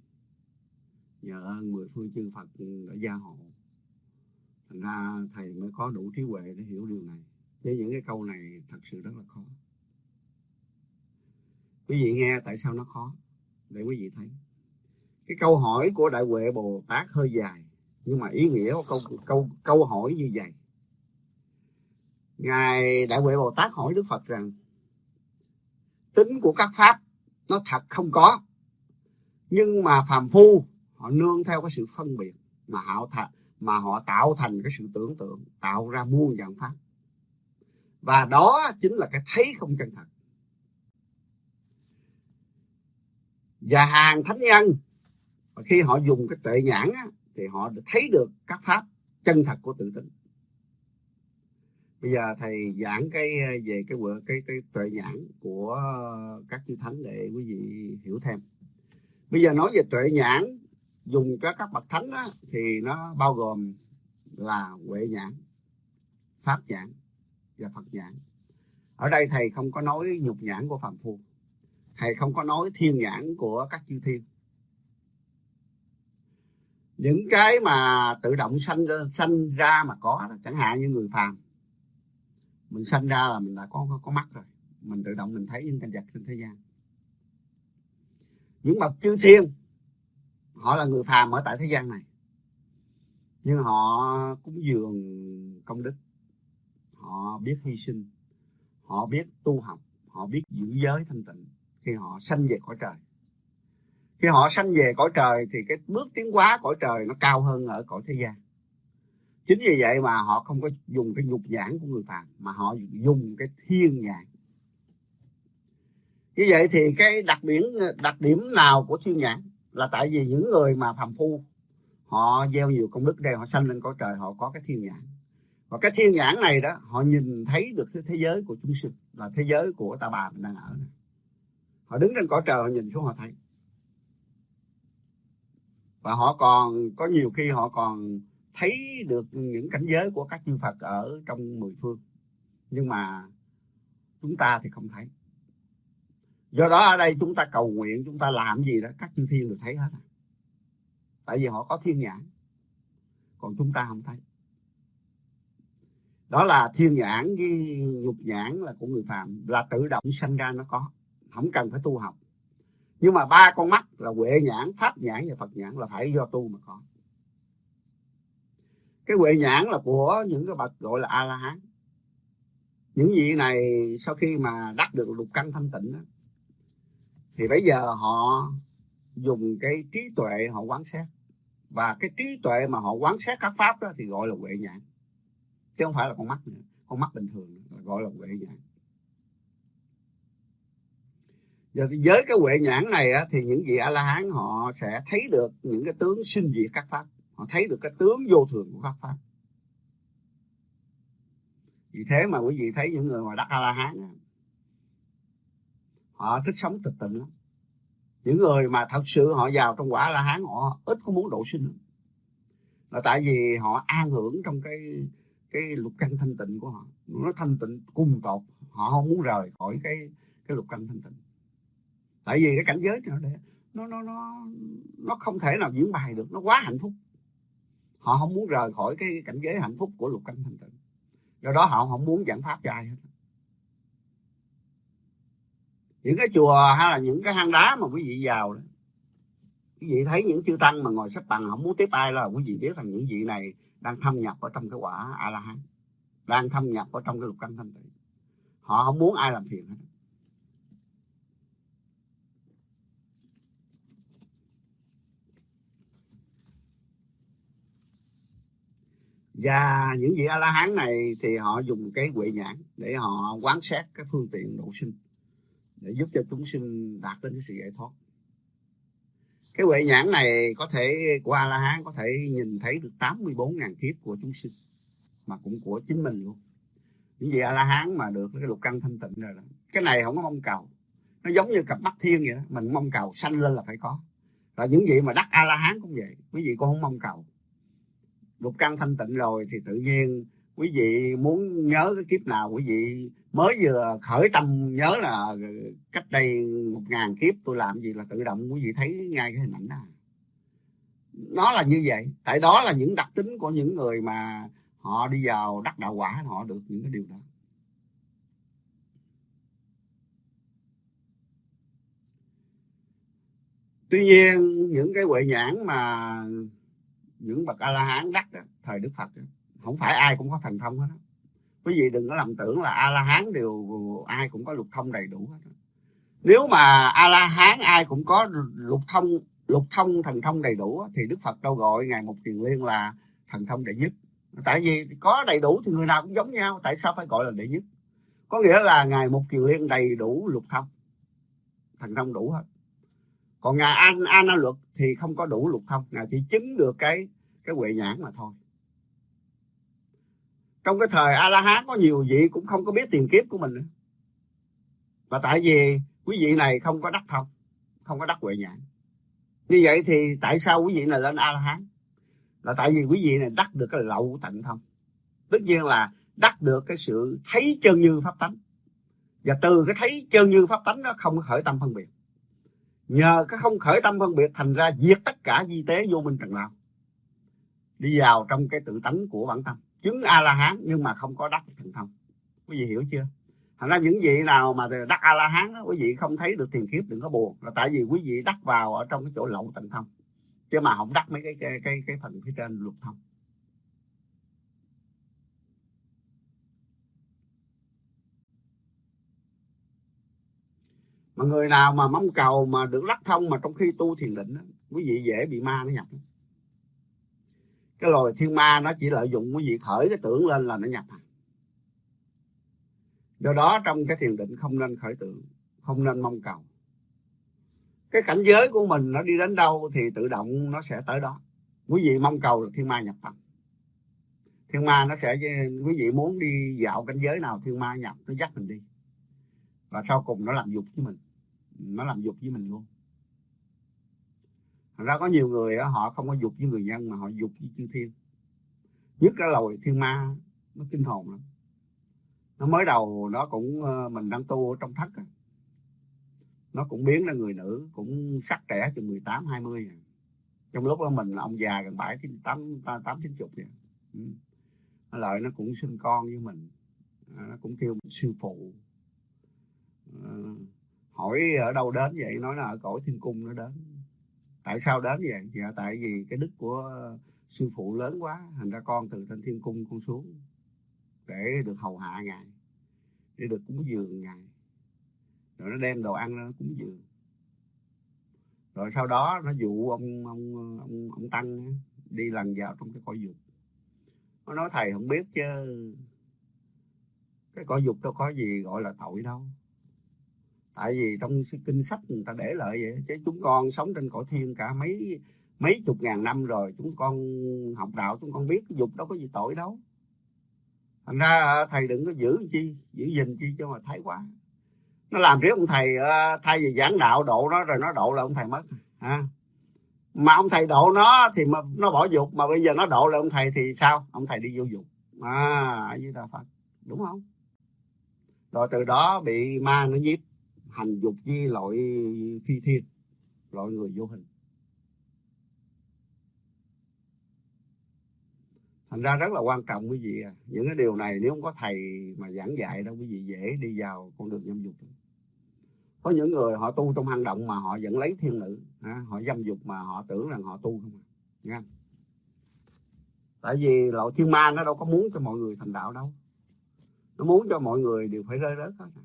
nhờ ơn mười phương chư phật đã gia hộ. Thành ra thầy mới có đủ trí huệ để hiểu điều này. Chứ những cái câu này thật sự rất là khó. Quý vị nghe tại sao nó khó? Để quý vị thấy cái câu hỏi của đại huệ bồ tát hơi dài, nhưng mà ý nghĩa của câu câu câu hỏi như vậy. Ngài đại huệ bồ tát hỏi đức phật rằng, tính của các pháp nó thật không có, nhưng mà phàm phu họ nương theo cái sự phân biệt mà họ thật mà họ tạo thành cái sự tưởng tượng, tạo ra muôn dạng pháp. Và đó chính là cái thấy không chân thật. Và hàng thánh nhân khi họ dùng cái tệ nhãn á, thì họ thấy được các pháp chân thật của tự tính. Bây giờ thầy giảng cái ờ, về cái cái cái, cái tuệ nhãn của các chư thánh để quý vị hiểu thêm. Bây giờ nói về tuệ nhãn dùng các các bậc thánh á, thì nó bao gồm là huệ nhãn pháp nhãn và phật nhãn. Ở đây thầy không có nói nhục nhãn của phàm phu thầy không có nói thiên nhãn của các chư thiên những cái mà tự động sanh sanh ra mà có chẳng hạn như người phàm. Mình sanh ra là mình đã có có, có mắt rồi. Mình tự động mình thấy những cảnh vật trên thế gian. Những bậc chư thiên họ là người phàm ở tại thế gian này. Nhưng họ cúng dường công đức. Họ biết hy sinh. Họ biết tu học. Họ biết giữ giới thanh tịnh khi họ sanh về cõi trời khi họ sanh về cõi trời thì cái bước tiến hóa cõi trời nó cao hơn ở cõi thế gian. Chính vì vậy mà họ không có dùng cái nhục nhãn của người phàm, mà họ dùng cái thiên nhãn. Như vậy thì cái đặc điểm đặc điểm nào của thiên nhãn là tại vì những người mà phàm phu, họ gieo nhiều công đức đây, họ sanh lên cõi trời, họ có cái thiên nhãn. Và cái thiên nhãn này đó, họ nhìn thấy được cái thế giới của chúng sinh, là thế giới của ta bà mình đang ở này. họ đứng trên cõi trời, họ nhìn xuống, họ thấy và họ còn, có nhiều khi họ còn thấy được những cảnh giới của các chư Phật ở trong mười phương. Nhưng mà chúng ta thì không thấy. Do đó ở đây chúng ta cầu nguyện, chúng ta làm gì đó, các chư thiên đều thấy hết à. tại vì họ có thiên nhãn, còn chúng ta không thấy. Đó là thiên nhãn với nhục nhãn là của người phàm. Là tự động sanh ra nó có. Không cần phải tu học nhưng mà ba con mắt là huệ nhãn pháp nhãn và phật nhãn là phải do tu mà có. Cái huệ nhãn là của những cái bậc gọi là a la hán những vị này sau khi mà đắc được lục căn thanh tịnh đó, thì bây giờ họ dùng cái trí tuệ họ quán xét. Và cái trí tuệ mà họ quán xét các pháp đó thì gọi là huệ nhãn. Chứ không phải là con mắt nữa. Con mắt bình thường là gọi là huệ nhãn. Giờ thì với cái huệ nhãn này á, thì những vị a la hán họ sẽ thấy được những cái tướng sinh diệt các pháp. Họ thấy được cái tướng vô thường của các pháp. Vì thế mà quý vị thấy những người mà đắc a la hán họ thích sống tịch tịnh lắm. Những người mà thật sự họ vào trong quả la hán họ ít có muốn độ sinh lắm. là tại vì họ an hưởng trong cái cái lục căn thanh tịnh của họ. Nó thanh tịnh cùng tột họ không muốn rời khỏi cái cái lục căn thanh tịnh tại vì cái cảnh giới nó nó nó nó nó không thể nào diễn bài được, nó quá hạnh phúc. Họ không muốn rời khỏi cái cảnh giới hạnh phúc của lục căn thanh tịnh do đó họ không muốn giảng pháp cho ai hết. Những cái chùa hay là những cái hang đá mà quý vị vào đó, quý vị thấy những chư tăng mà ngồi xếp bằng, không muốn tiếp ai là quý vị biết rằng những vị này đang thâm nhập ở trong cái quả a la hán, đang thâm nhập ở trong cái lục căn thanh tịnh họ không muốn ai làm phiền hết. Và những vị a la hán này thì họ dùng cái huệ nhãn để họ quán xét cái phương tiện độ sinh, để giúp cho chúng sinh đạt đến cái sự giải thoát. Cái huệ nhãn này có thể, của a la hán có thể nhìn thấy được 84.000 kiếp của chúng sinh, mà cũng của chính mình luôn. Những vị a la hán mà được cái lục căn thanh tịnh rồi đó, cái này không có mong cầu. Nó giống như cặp mắt thiên vậy đó, mình mong cầu sanh lên là phải có. Và những vị mà đắc a la hán cũng vậy, quý vị cũng không mong cầu lục căn thanh tịnh rồi thì tự nhiên quý vị muốn nhớ cái kiếp nào quý vị mới vừa khởi tâm nhớ là cách đây một ngàn kiếp tôi làm gì là tự động quý vị thấy ngay cái hình ảnh đó. Nó là như vậy. Tại đó là những đặc tính của những người mà họ đi vào đắc đạo quả, họ được những cái điều đó. Tuy nhiên, những cái huệ nhãn mà những bậc a la hán đắc đó, thời đức phật đó, không phải ai cũng có thần thông hết đó. quý vị đừng có lầm tưởng là a la hán đều ai cũng có lục thông đầy đủ hết đó. nếu mà a la hán ai cũng có lục thông lục thông thần thông đầy đủ thì đức phật đâu gọi ngài một kiền liên là thần thông đệ nhất tại vì có đầy đủ thì người nào cũng giống nhau tại sao phải gọi là đệ nhất có nghĩa là ngài một kiền liên đầy đủ lục thông thần thông đủ hết còn ngài an an luật thì không có đủ lục thông ngài chỉ chứng được cái cái huệ nhãn mà thôi. Trong cái thời a la hán có nhiều vị cũng không có biết tiền kiếp của mình nữa. Và tại vì quý vị này không có đắc thông, không có đắc huệ nhãn. Như vậy thì tại sao quý vị này lên a la hán là tại vì quý vị này đắc được cái lậu tận thông. Tất nhiên là đắc được cái sự thấy chân như pháp tánh. Và từ cái thấy chân như pháp tánh nó không khởi tâm phân biệt nhờ cái không khởi tâm phân biệt thành ra diệt tất cả di tế vô minh trần lao đi vào trong cái tự tánh của bản tâm chứng a la hán nhưng mà không có đắc thần thông. Quý vị hiểu chưa? Thành ra những vị nào mà đắc a la hán quý vị không thấy được thiền kiếp đừng có buồn. Là tại vì quý vị đắc vào ở trong cái chỗ lậu tận thông. Chứ mà không đắc mấy cái cái cái, cái phần phía trên luật thông. Mà người nào mà mong cầu mà được lắc thông mà trong khi tu thiền định đó, quý vị dễ bị ma nó nhập. Cái loài thiên ma nó chỉ lợi dụng quý vị khởi cái tưởng lên là nó nhập. Do đó trong cái thiền định không nên khởi tưởng không nên mong cầu. Cái cảnh giới của mình nó đi đến đâu thì tự động nó sẽ tới đó. Quý vị mong cầu là thiên ma nhập tâm. Thiên ma nó sẽ quý vị muốn đi dạo cảnh giới nào thiên ma nhập nó dắt mình đi. Và sau cùng nó làm dục với mình nó làm dục với mình luôn. Thật ra có nhiều người họ không có dục với người dân mà họ dục với chư thiên. Nhất cái loài thiên ma, nó kinh hồn lắm. Nó mới đầu nó cũng ờ, mình đang tu ở trong thất à. nó cũng biến ra người nữ, cũng sắc trẻ chừng 18 20 à. trong lúc đó mình là ông già gần bảy tám tám, chín chục vậy à. ừ. nó lợi nó cũng sinh con với mình. Nó cũng kêu sư phụ. Ờ hỏi ở đâu đến vậy nói là ở cõi thiên cung nó đến. Tại sao đến vậy? Dạ tại vì cái đức của sư phụ lớn quá thành ra con từ trên thiên cung con xuống để được hầu hạ ngài để được cúng dường ngài. Rồi nó đem đồ ăn nó cúng dường. Rồi sau đó nó dụ ông ông ông, ông tăng đi lần vào trong cái cõi dục. Nó nói thầy không biết chứ. Cái cõi dục đâu có gì gọi là tội đâu tại vì trong kinh sách người ta để lại vậy chứ chúng con sống trên cõi thiên cả mấy mấy chục ngàn năm rồi, chúng con học đạo, chúng con biết cái dục đâu có gì tội đâu. Thành ra à, thầy đừng có giữ chi, giữ gìn chi cho mà thái quá. Nó làm riết ông thầy à, thay vì giảng đạo độ nó rồi nó độ là ông thầy mất ha mà ông thầy độ nó thì mà nó bỏ dục, mà bây giờ nó độ là ông thầy thì sao? Ông thầy đi vô dục. À với đà phật. Đúng không? Rồi từ đó bị ma nó giết hành dục với loại phi thiên, loại người vô hình. Thành ra rất là quan trọng quý vị à những cái điều này nếu không có thầy mà giảng dạy đâu quý vị dễ đi vào con đường dâm dục. Có những người họ tu trong hang động mà họ vẫn lấy thiên nữ họ dâm dục mà họ tưởng rằng họ tu không à. Nha tại vì loại thiên ma nó đâu có muốn cho mọi người thành đạo đâu. Nó muốn cho mọi người đều phải rơi rớt hết à.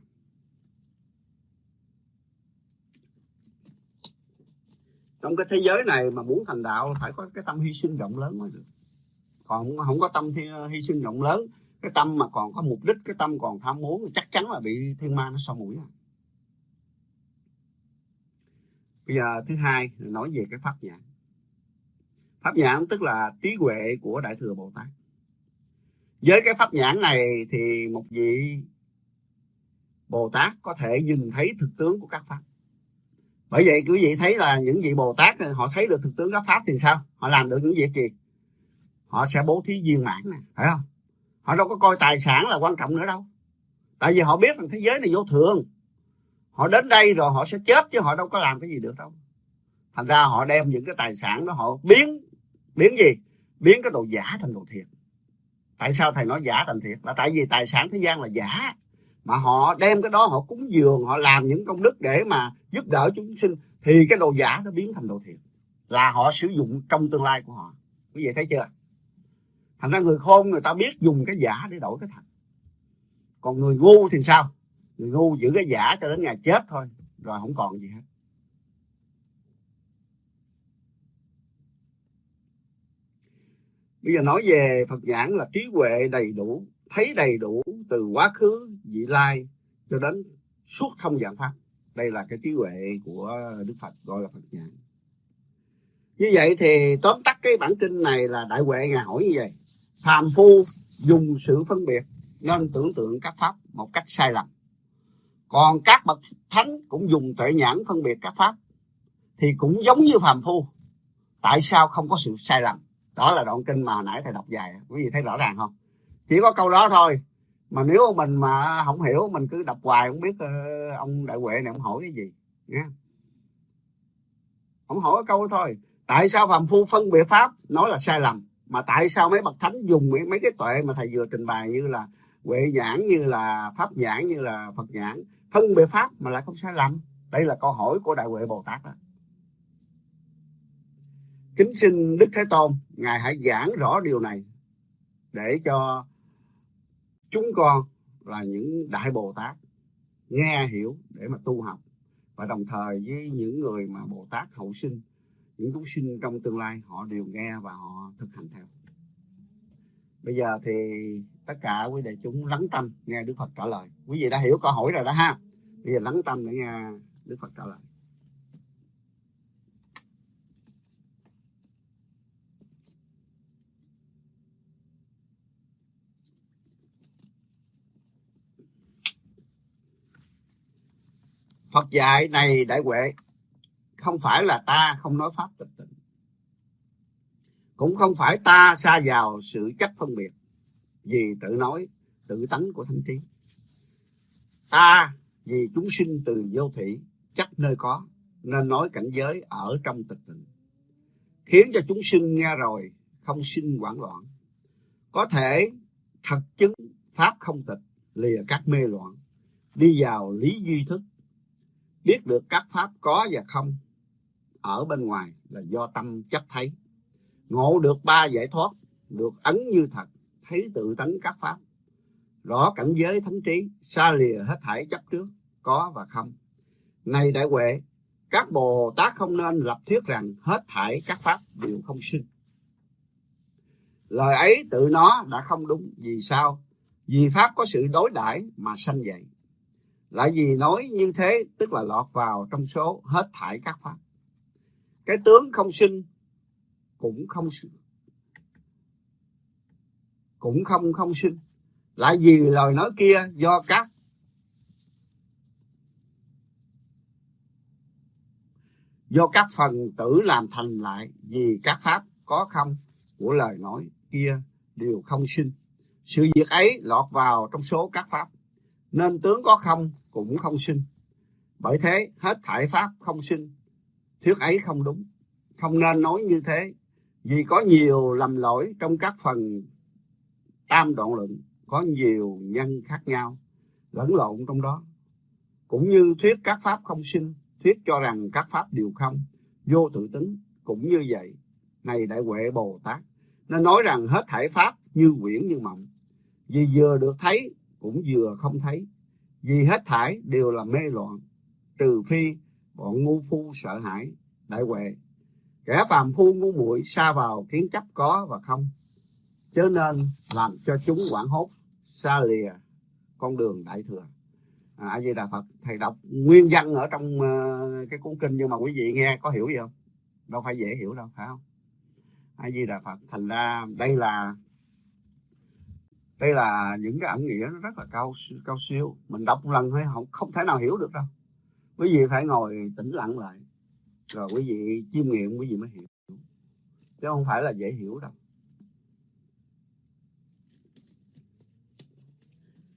Trong cái thế giới này mà muốn thành đạo phải có cái tâm hy sinh rộng lớn mới được. Còn không có tâm hy sinh rộng lớn, cái tâm mà còn có mục đích, cái tâm còn tham muốn, chắc chắn là bị thiên ma nó so mũi à. bây giờ thứ hai, nói về cái pháp nhãn. Pháp nhãn tức là trí huệ của đại thừa bồ tát. Với cái pháp nhãn này thì một vị bồ tát có thể nhìn thấy thực tướng của các pháp bởi vậy quý vị thấy là những vị bồ tát họ thấy được thực tướng các pháp thì sao? Họ làm được những việc gì? Họ sẽ bố thí viên mãn này, phải không? Họ đâu có coi tài sản là quan trọng nữa đâu. Tại vì họ biết rằng thế giới này vô thường. Họ đến đây rồi họ sẽ chết chứ họ đâu có làm cái gì được đâu. Thành ra họ đem những cái tài sản đó, họ biến biến gì? Biến cái đồ giả thành đồ thiệt. Tại sao thầy nói giả thành thiệt? Là tại vì tài sản thế gian là giả mà họ đem cái đó, họ cúng dường, họ làm những công đức để mà giúp đỡ chúng sinh, thì cái đồ giả nó biến thành đồ thiệt. Là họ sử dụng trong tương lai của họ. Quý vị thấy chưa? Thành ra người khôn, người ta biết dùng cái giả để đổi cái thật. Còn người ngu thì sao? Người ngu giữ cái giả cho đến ngày chết thôi, rồi không còn gì hết. Bây giờ nói về phật nhãn là trí huệ đầy đủ thấy đầy đủ từ quá khứ, vị lai cho đến suốt thông dạng pháp. Đây là cái trí huệ của đức phật, gọi là phật nhãn. Như vậy thì tóm tắt cái bản kinh này là đại huệ ngài hỏi như vậy. Phàm phu dùng sự phân biệt nên tưởng tượng các pháp một cách sai lầm. Còn các bậc thánh cũng dùng tuệ nhãn phân biệt các pháp thì cũng giống như phàm phu. Tại sao không có sự sai lầm? Đó là đoạn kinh mà nãy thầy đọc dài quý vị thấy rõ ràng không? Chỉ có câu đó thôi. Mà nếu mình mà không hiểu, mình cứ đọc hoài, không biết ờ, ông đại huệ này ông hỏi cái gì nha ông hỏi câu thôi. Tại sao phàm phu phân biệt pháp nói là sai lầm, mà tại sao mấy bậc thánh dùng mấy cái tuệ mà thầy vừa trình bày như là huệ nhãn, như là pháp nhãn, như là phật nhãn, phân biệt pháp mà lại không sai lầm? Đây là câu hỏi của đại huệ bồ tát đó. Kính xin đức thế tôn, ngài hãy giảng rõ điều này để cho chúng con là những đại bồ tát, nghe, hiểu để mà tu học. Và đồng thời với những người mà bồ tát hậu sinh, những chúng sinh trong tương lai, họ đều nghe và họ thực hành theo. Bây giờ thì tất cả quý đại chúng lắng tâm nghe đức phật trả lời. Quý vị đã hiểu câu hỏi rồi đó ha. Bây giờ lắng tâm để nghe đức phật trả lời. Phật dạy này đại huệ. Không phải là ta không nói pháp tịch tịnh. Cũng không phải ta xa vào sự chấp phân biệt. Vì tự nói, tự tánh của thánh trí. Ta vì chúng sinh từ vô thị chấp nơi có, nên nói cảnh giới ở trong tịch tịnh. Khiến cho chúng sinh nghe rồi, không sinh hoảng loạn. Có thể thật chứng pháp không tịch, lìa các mê loạn, đi vào lý duy thức biết được các pháp có và không ở bên ngoài là do tâm chấp thấy. Ngộ được ba giải thoát, được ấn như thật, thấy tự tánh các pháp. Rõ cảnh giới thánh trí, xa lìa hết thảy chấp trước, có và không. Này đại huệ, các bồ tát không nên lập thuyết rằng hết thảy các pháp đều không sinh. Lời ấy tự nó đã không đúng, vì sao? Vì pháp có sự đối đãi mà sanh dậy lại vì nói như thế, tức là lọt vào trong số hết thải các pháp. Cái tướng không sinh, cũng không cũng không không sinh. Lại vì lời nói kia do các do các phần tử làm thành lại vì các pháp có không của lời nói kia đều không sinh. Sự việc ấy lọt vào trong số các pháp nên tướng có không cũng không sinh bởi thế hết thải pháp không sinh thuyết ấy không đúng. Không nên nói như thế, vì có nhiều lầm lỗi trong các phần tam đoạn luận, có nhiều nhân khác nhau, lẫn lộn trong đó. Cũng như thuyết các pháp không sinh thuyết cho rằng các pháp đều không, vô tự tính cũng như vậy. Này đại huệ bồ tát nên nói rằng hết thảy pháp như quyển như mộng. Vì vừa được thấy cũng vừa không thấy. Vì hết thảy đều là mê loạn trừ phi bọn ngu phu sợ hãi đại huệ kẻ phàm phu ngu muội xa vào kiến chấp có và không chớ nên làm cho chúng quảng hốt xa lìa con đường đại thừa. À, a di đà phật thầy đọc nguyên văn ở trong uh, cái cuốn kinh nhưng mà quý vị nghe có hiểu gì không? Đâu phải dễ hiểu đâu phải không? A di đà phật thành ra đây là đây là những cái ẩn nghĩa nó rất là cao cao siêu. Mình đọc một lần thôi, không không thể nào hiểu được đâu. Quý vị phải ngồi tĩnh lặng lại. Rồi quý vị chiêm nghiệm, quý vị mới hiểu. Chứ không phải là dễ hiểu đâu.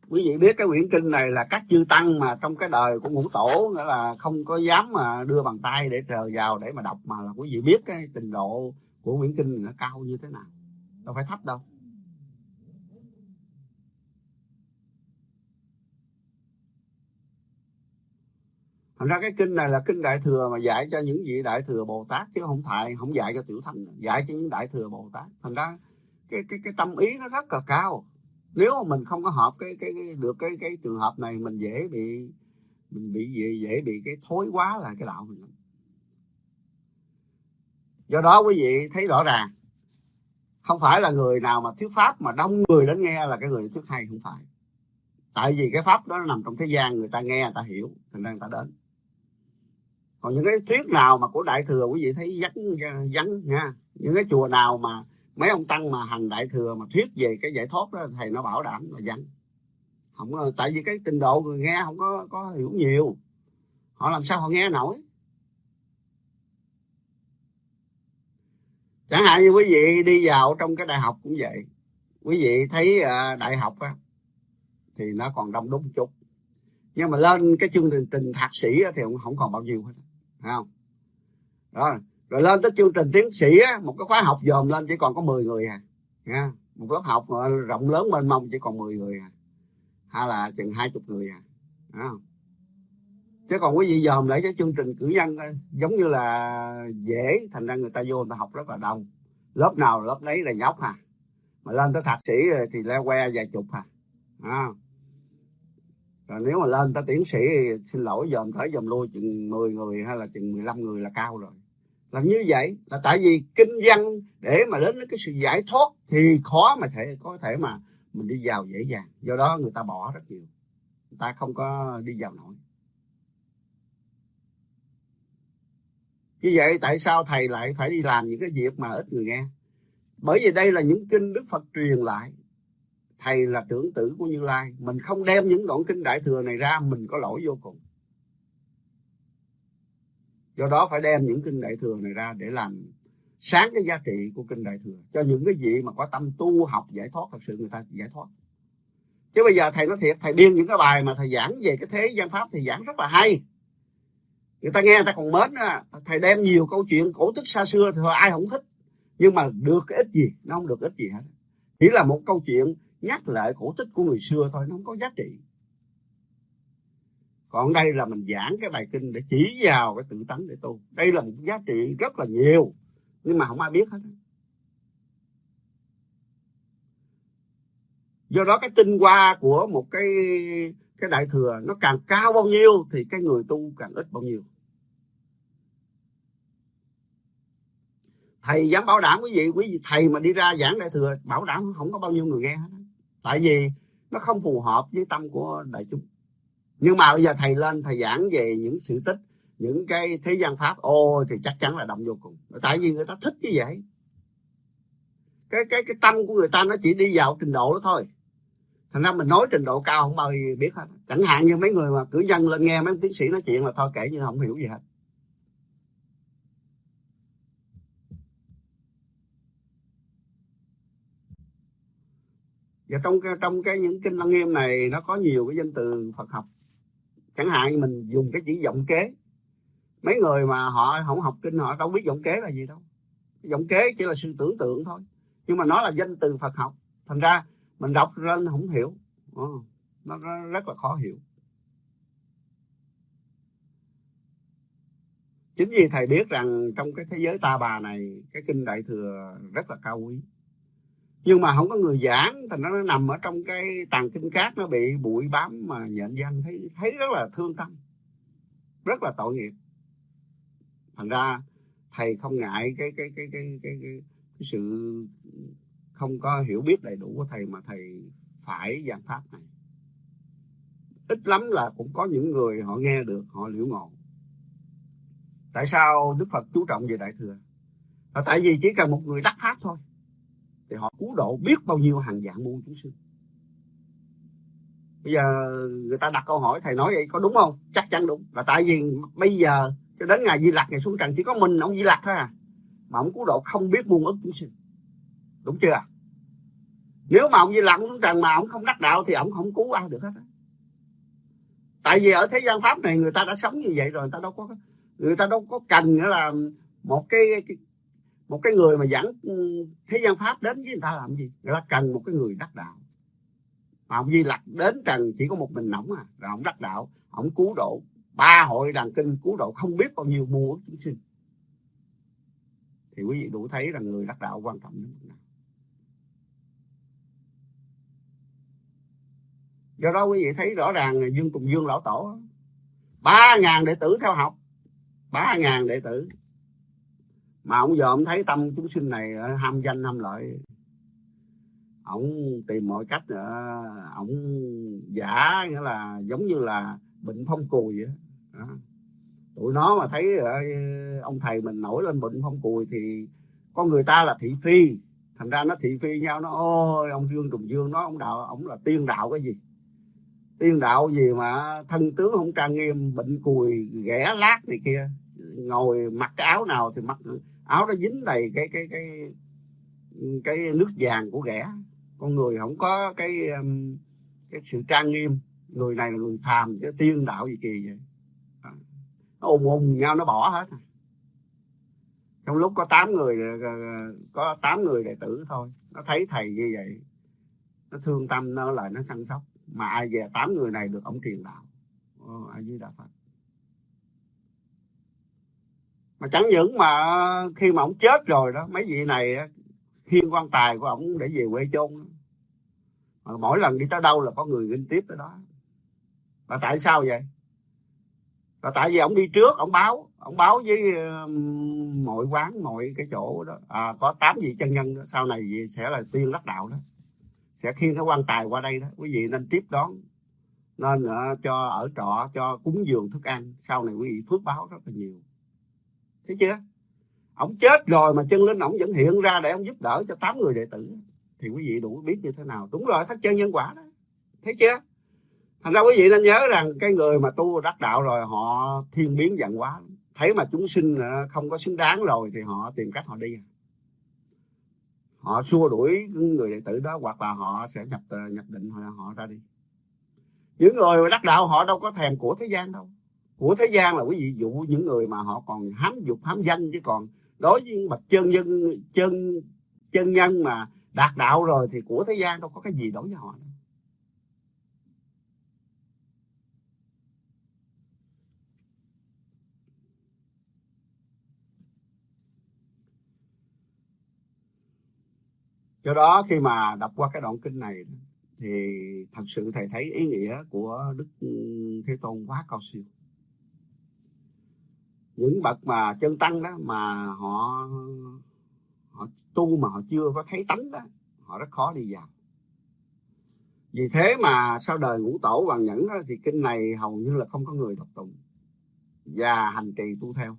Quý vị biết cái quyển kinh này là các chư tăng mà trong cái đời của ngũ tổ, nghĩa là không có dám mà đưa bàn tay để chờ vào để mà đọc, mà là quý vị biết cái trình độ của quyển kinh này nó cao như thế nào. Đâu phải thấp đâu. Thành ra cái kinh này là kinh đại thừa mà dạy cho những vị đại thừa bồ tát chứ không thầy không dạy cho tiểu thánh dạy cho những đại thừa bồ tát. Thành ra cái cái cái tâm ý nó rất là cao. Nếu mà mình không có hợp cái cái, cái được cái cái trường hợp này mình dễ bị mình bị dễ, dễ bị cái thối quá là cái đạo mình do đó quý vị thấy rõ ràng không phải là người nào mà thuyết pháp mà đông người đến nghe là cái người thuyết hay không phải. Tại vì cái pháp đó nó nằm trong thế gian người ta nghe người ta hiểu thành ra người ta đến còn những cái thuyết nào mà của đại thừa quý vị thấy vắng vắng nha những cái chùa nào mà mấy ông tăng mà hành đại thừa mà thuyết về cái giải thoát đó thầy nó bảo đảm là vắng. Không có, tại vì cái trình độ người nghe không có có hiểu nhiều. Họ làm sao họ nghe nổi? Chẳng hạn như quý vị đi vào trong cái đại học cũng vậy. Quý vị thấy à, đại học á, thì nó còn đông đúc chút. Nhưng mà lên cái chương trình, trình thạc sĩ thì cũng không còn bao nhiêu hết không? Rồi rồi lên tới chương trình tiến sĩ á, một cái khóa học dòm lên chỉ còn có 10 người à nha. Một lớp học rộng lớn mênh mông chỉ còn 10 người à hay là chừng hai chục người à không? Chứ còn quý vị dòm lại cái chương trình cử nhân ờ, giống như là dễ thành ra người ta vô người ta học rất là đông. Lớp nào lớp đấy là nhóc à mà lên tới thạc sĩ thì leo que vài chục à, à rồi nếu mà lên tới tiến sĩ xin lỗi, dòm tới dòm lui chừng 10 người hay là chừng 15 người là cao rồi. Là như vậy, là tại vì kinh văn để mà đến cái sự giải thoát thì khó mà thể, có thể mà mình đi vào dễ dàng. Do đó người ta bỏ rất nhiều, người ta không có đi vào nổi. Như vậy tại sao thầy lại phải đi làm những cái việc mà ít người nghe? Bởi vì đây là những kinh đức phật truyền lại thầy là trưởng tử của như lai. Mình không đem những đoạn kinh đại thừa này ra mình có lỗi vô cùng. Do đó phải đem những kinh đại thừa này ra để làm sáng cái giá trị của kinh đại thừa. Cho những cái gì mà có tâm tu học giải thoát thật sự người ta giải thoát. Chứ bây giờ thầy nói thiệt thầy biên những cái bài mà thầy giảng về cái thế gian pháp thì giảng rất là hay. Người ta nghe người ta còn mến á, thầy đem nhiều câu chuyện cổ tích xa xưa thì ai không thích. Nhưng mà được cái ích gì? Nó không được ích gì hết. Chỉ là một câu chuyện nhắc lại cổ tích của người xưa thôi, nó không có giá trị. Còn đây là mình giảng cái bài kinh để chỉ vào cái tự tánh để tu. Đây là một giá trị rất là nhiều, nhưng mà không ai biết hết do đó cái tinh hoa của một cái cái đại thừa nó càng cao bao nhiêu thì cái người tu càng ít bao nhiêu. Thầy dám bảo đảm quý vị quý vị thầy mà đi ra giảng đại thừa, bảo đảm không có bao nhiêu người nghe hết tại vì nó không phù hợp với tâm của đại chúng. Nhưng mà bây giờ thầy lên, thầy giảng về những sự tích, những cái thế gian pháp, ô, thì chắc chắn là động vô cùng. Tại vì người ta thích như vậy. Cái cái cái tâm của người ta nó chỉ đi vào trình độ đó thôi. Thành ra mình nói trình độ cao không bao giờ biết hết. Chẳng hạn như mấy người mà cử nhân lên nghe mấy tiến sĩ nói chuyện là thôi kể như không hiểu gì hết. Và trong cái trong cái những kinh lăng nghiêm này, nó có nhiều cái danh từ Phật học. Chẳng hạn như mình dùng cái chữ giọng kế. Mấy người mà họ không học kinh, họ đâu biết giọng kế là gì đâu. Giọng kế chỉ là sự tưởng tượng thôi. Nhưng mà nó là danh từ Phật học. Thành ra mình đọc lên không hiểu. Ờ, nó rất là khó hiểu. Chính vì thầy biết rằng trong cái thế giới ta bà này, cái kinh đại thừa rất là cao quý nhưng mà không có người giảng thì nó nằm ở trong cái tàn kinh cát nó bị bụi bám mà nhện dân thấy thấy rất là thương tâm rất là tội nghiệp. Thành ra thầy không ngại cái cái cái cái cái, cái, cái sự không có hiểu biết đầy đủ của thầy mà thầy phải giảng pháp này. Ít lắm là cũng có những người họ nghe được họ liễu ngộ. Tại sao đức phật chú trọng về đại thừa? Là tại vì chỉ cần một người đắc pháp thôi thì họ cứu độ biết bao nhiêu hàng dạng muôn chúng sinh. Bây giờ người ta đặt câu hỏi thầy nói vậy có đúng không? Chắc chắn đúng. Là tại vì bây giờ cho đến ngày di lặc ngày xuống trần chỉ có mình ông di lặc thôi à. Mà ông cứu độ không biết muôn ức chúng sinh. Đúng chưa? Nếu mà ông Di Lặc xuống trần mà ông không đắc đạo thì ông không cứu ai được hết á. Tại vì ở thế gian pháp này người ta đã sống như vậy rồi người ta đâu có người ta đâu có cần nữa là một cái, cái một cái người mà dẫn thế gian pháp đến với người ta làm gì? Người ta cần một cái người đắc đạo. Mà ông Di Lặc đến trần chỉ có một mình ổng à rồi ông đắc đạo ông cứu độ ba hội đàn kinh cứu độ không biết bao nhiêu muôn chúng sinh. Thì quý vị đủ thấy rằng người đắc đạo quan trọng đến mức nào. Do đó quý vị thấy rõ ràng dương cùng dương lão tổ ba ngàn đệ tử theo học ba ngàn đệ tử mà ông giờ ông thấy tâm chúng sinh này ờ, ham danh, ham lợi. Ông tìm mọi cách nữa ông giả, nghĩa là giống như là bệnh phong cùi vậy đó. tụi nó mà thấy ờ, ông thầy mình nổi lên bệnh phong cùi thì con người ta là thị phi. Thành ra nó thị phi nhau, nó, ôi, ông dương trùng dương nó ông đạo, ông là tiên đạo cái gì? Tiên đạo gì mà thân tướng không trang nghiêm, bệnh cùi, ghẻ lát này kia. Ngồi mặc cái áo nào thì mặc áo nó dính đầy cái cái cái cái nước vàng của ghẻ. Con người không có cái um, cái sự trang nghiêm. Người này là người phàm chứ tiên đạo gì kỳ vậy? À, nó ôm ôm nhau nó bỏ hết à. trong lúc có tám người ờ, ờ, ờ, có tám người đệ tử thôi nó thấy thầy như vậy nó thương tâm nó lại nó săn sóc. Mà ai về tám người này được ông truyền đạo. Ai dưới đạo phật mà chẳng những mà khi mà ông chết rồi đó mấy vị này khiên quan tài của ông để về quê chôn mà mỗi lần đi tới đâu là có người nghinh tiếp tới đó. Là tại sao vậy? Là tại vì ông đi trước ông báo ông báo với mọi quán mọi cái chỗ đó. À, có tám vị chân nhân đó sau này sẽ là tiên đắc đạo đó. Sẽ khiêng cái quan tài qua đây đó quý vị nên tiếp đón. Nên uh, cho ở trọ cho cúng dường thức ăn. Sau này quý vị phước báo rất là nhiều thấy chưa? Ông chết rồi mà chân linh ông vẫn hiện ra để ông giúp đỡ cho tám người đệ tử. Thì quý vị đủ biết như thế nào. Đúng rồi thất chân nhân quả đó. Thấy chưa? Thành ra quý vị nên nhớ rằng cái người mà tu đắc đạo rồi họ thiên biến dạng quá. Thấy mà chúng sinh ờ, không có xứng đáng rồi thì họ tìm cách họ đi. Họ xua đuổi người đệ tử đó hoặc là họ sẽ nhập ờ, nhập định họ, họ ra đi. Những người mà đắc đạo họ đâu có thèm của thế gian đâu của thế gian là quý vị dụ những người mà họ còn hám dục, hám danh, chứ còn đối với bậc chân nhân, chân chân nhân mà đạt đạo rồi thì của thế gian đâu có cái gì đối với họ đâu. do đó khi mà đọc qua cái đoạn kinh này thì thật sự thầy thấy ý nghĩa của đức thế tôn quá cao siêu những bậc mà chân tăng đó mà họ họ tu mà họ chưa có thấy tánh đó họ rất khó đi vào. Vì thế mà sau đời ngũ tổ hoàng nhẫn đó, thì kinh này hầu như là không có người đọc tụng và hành trì tu theo.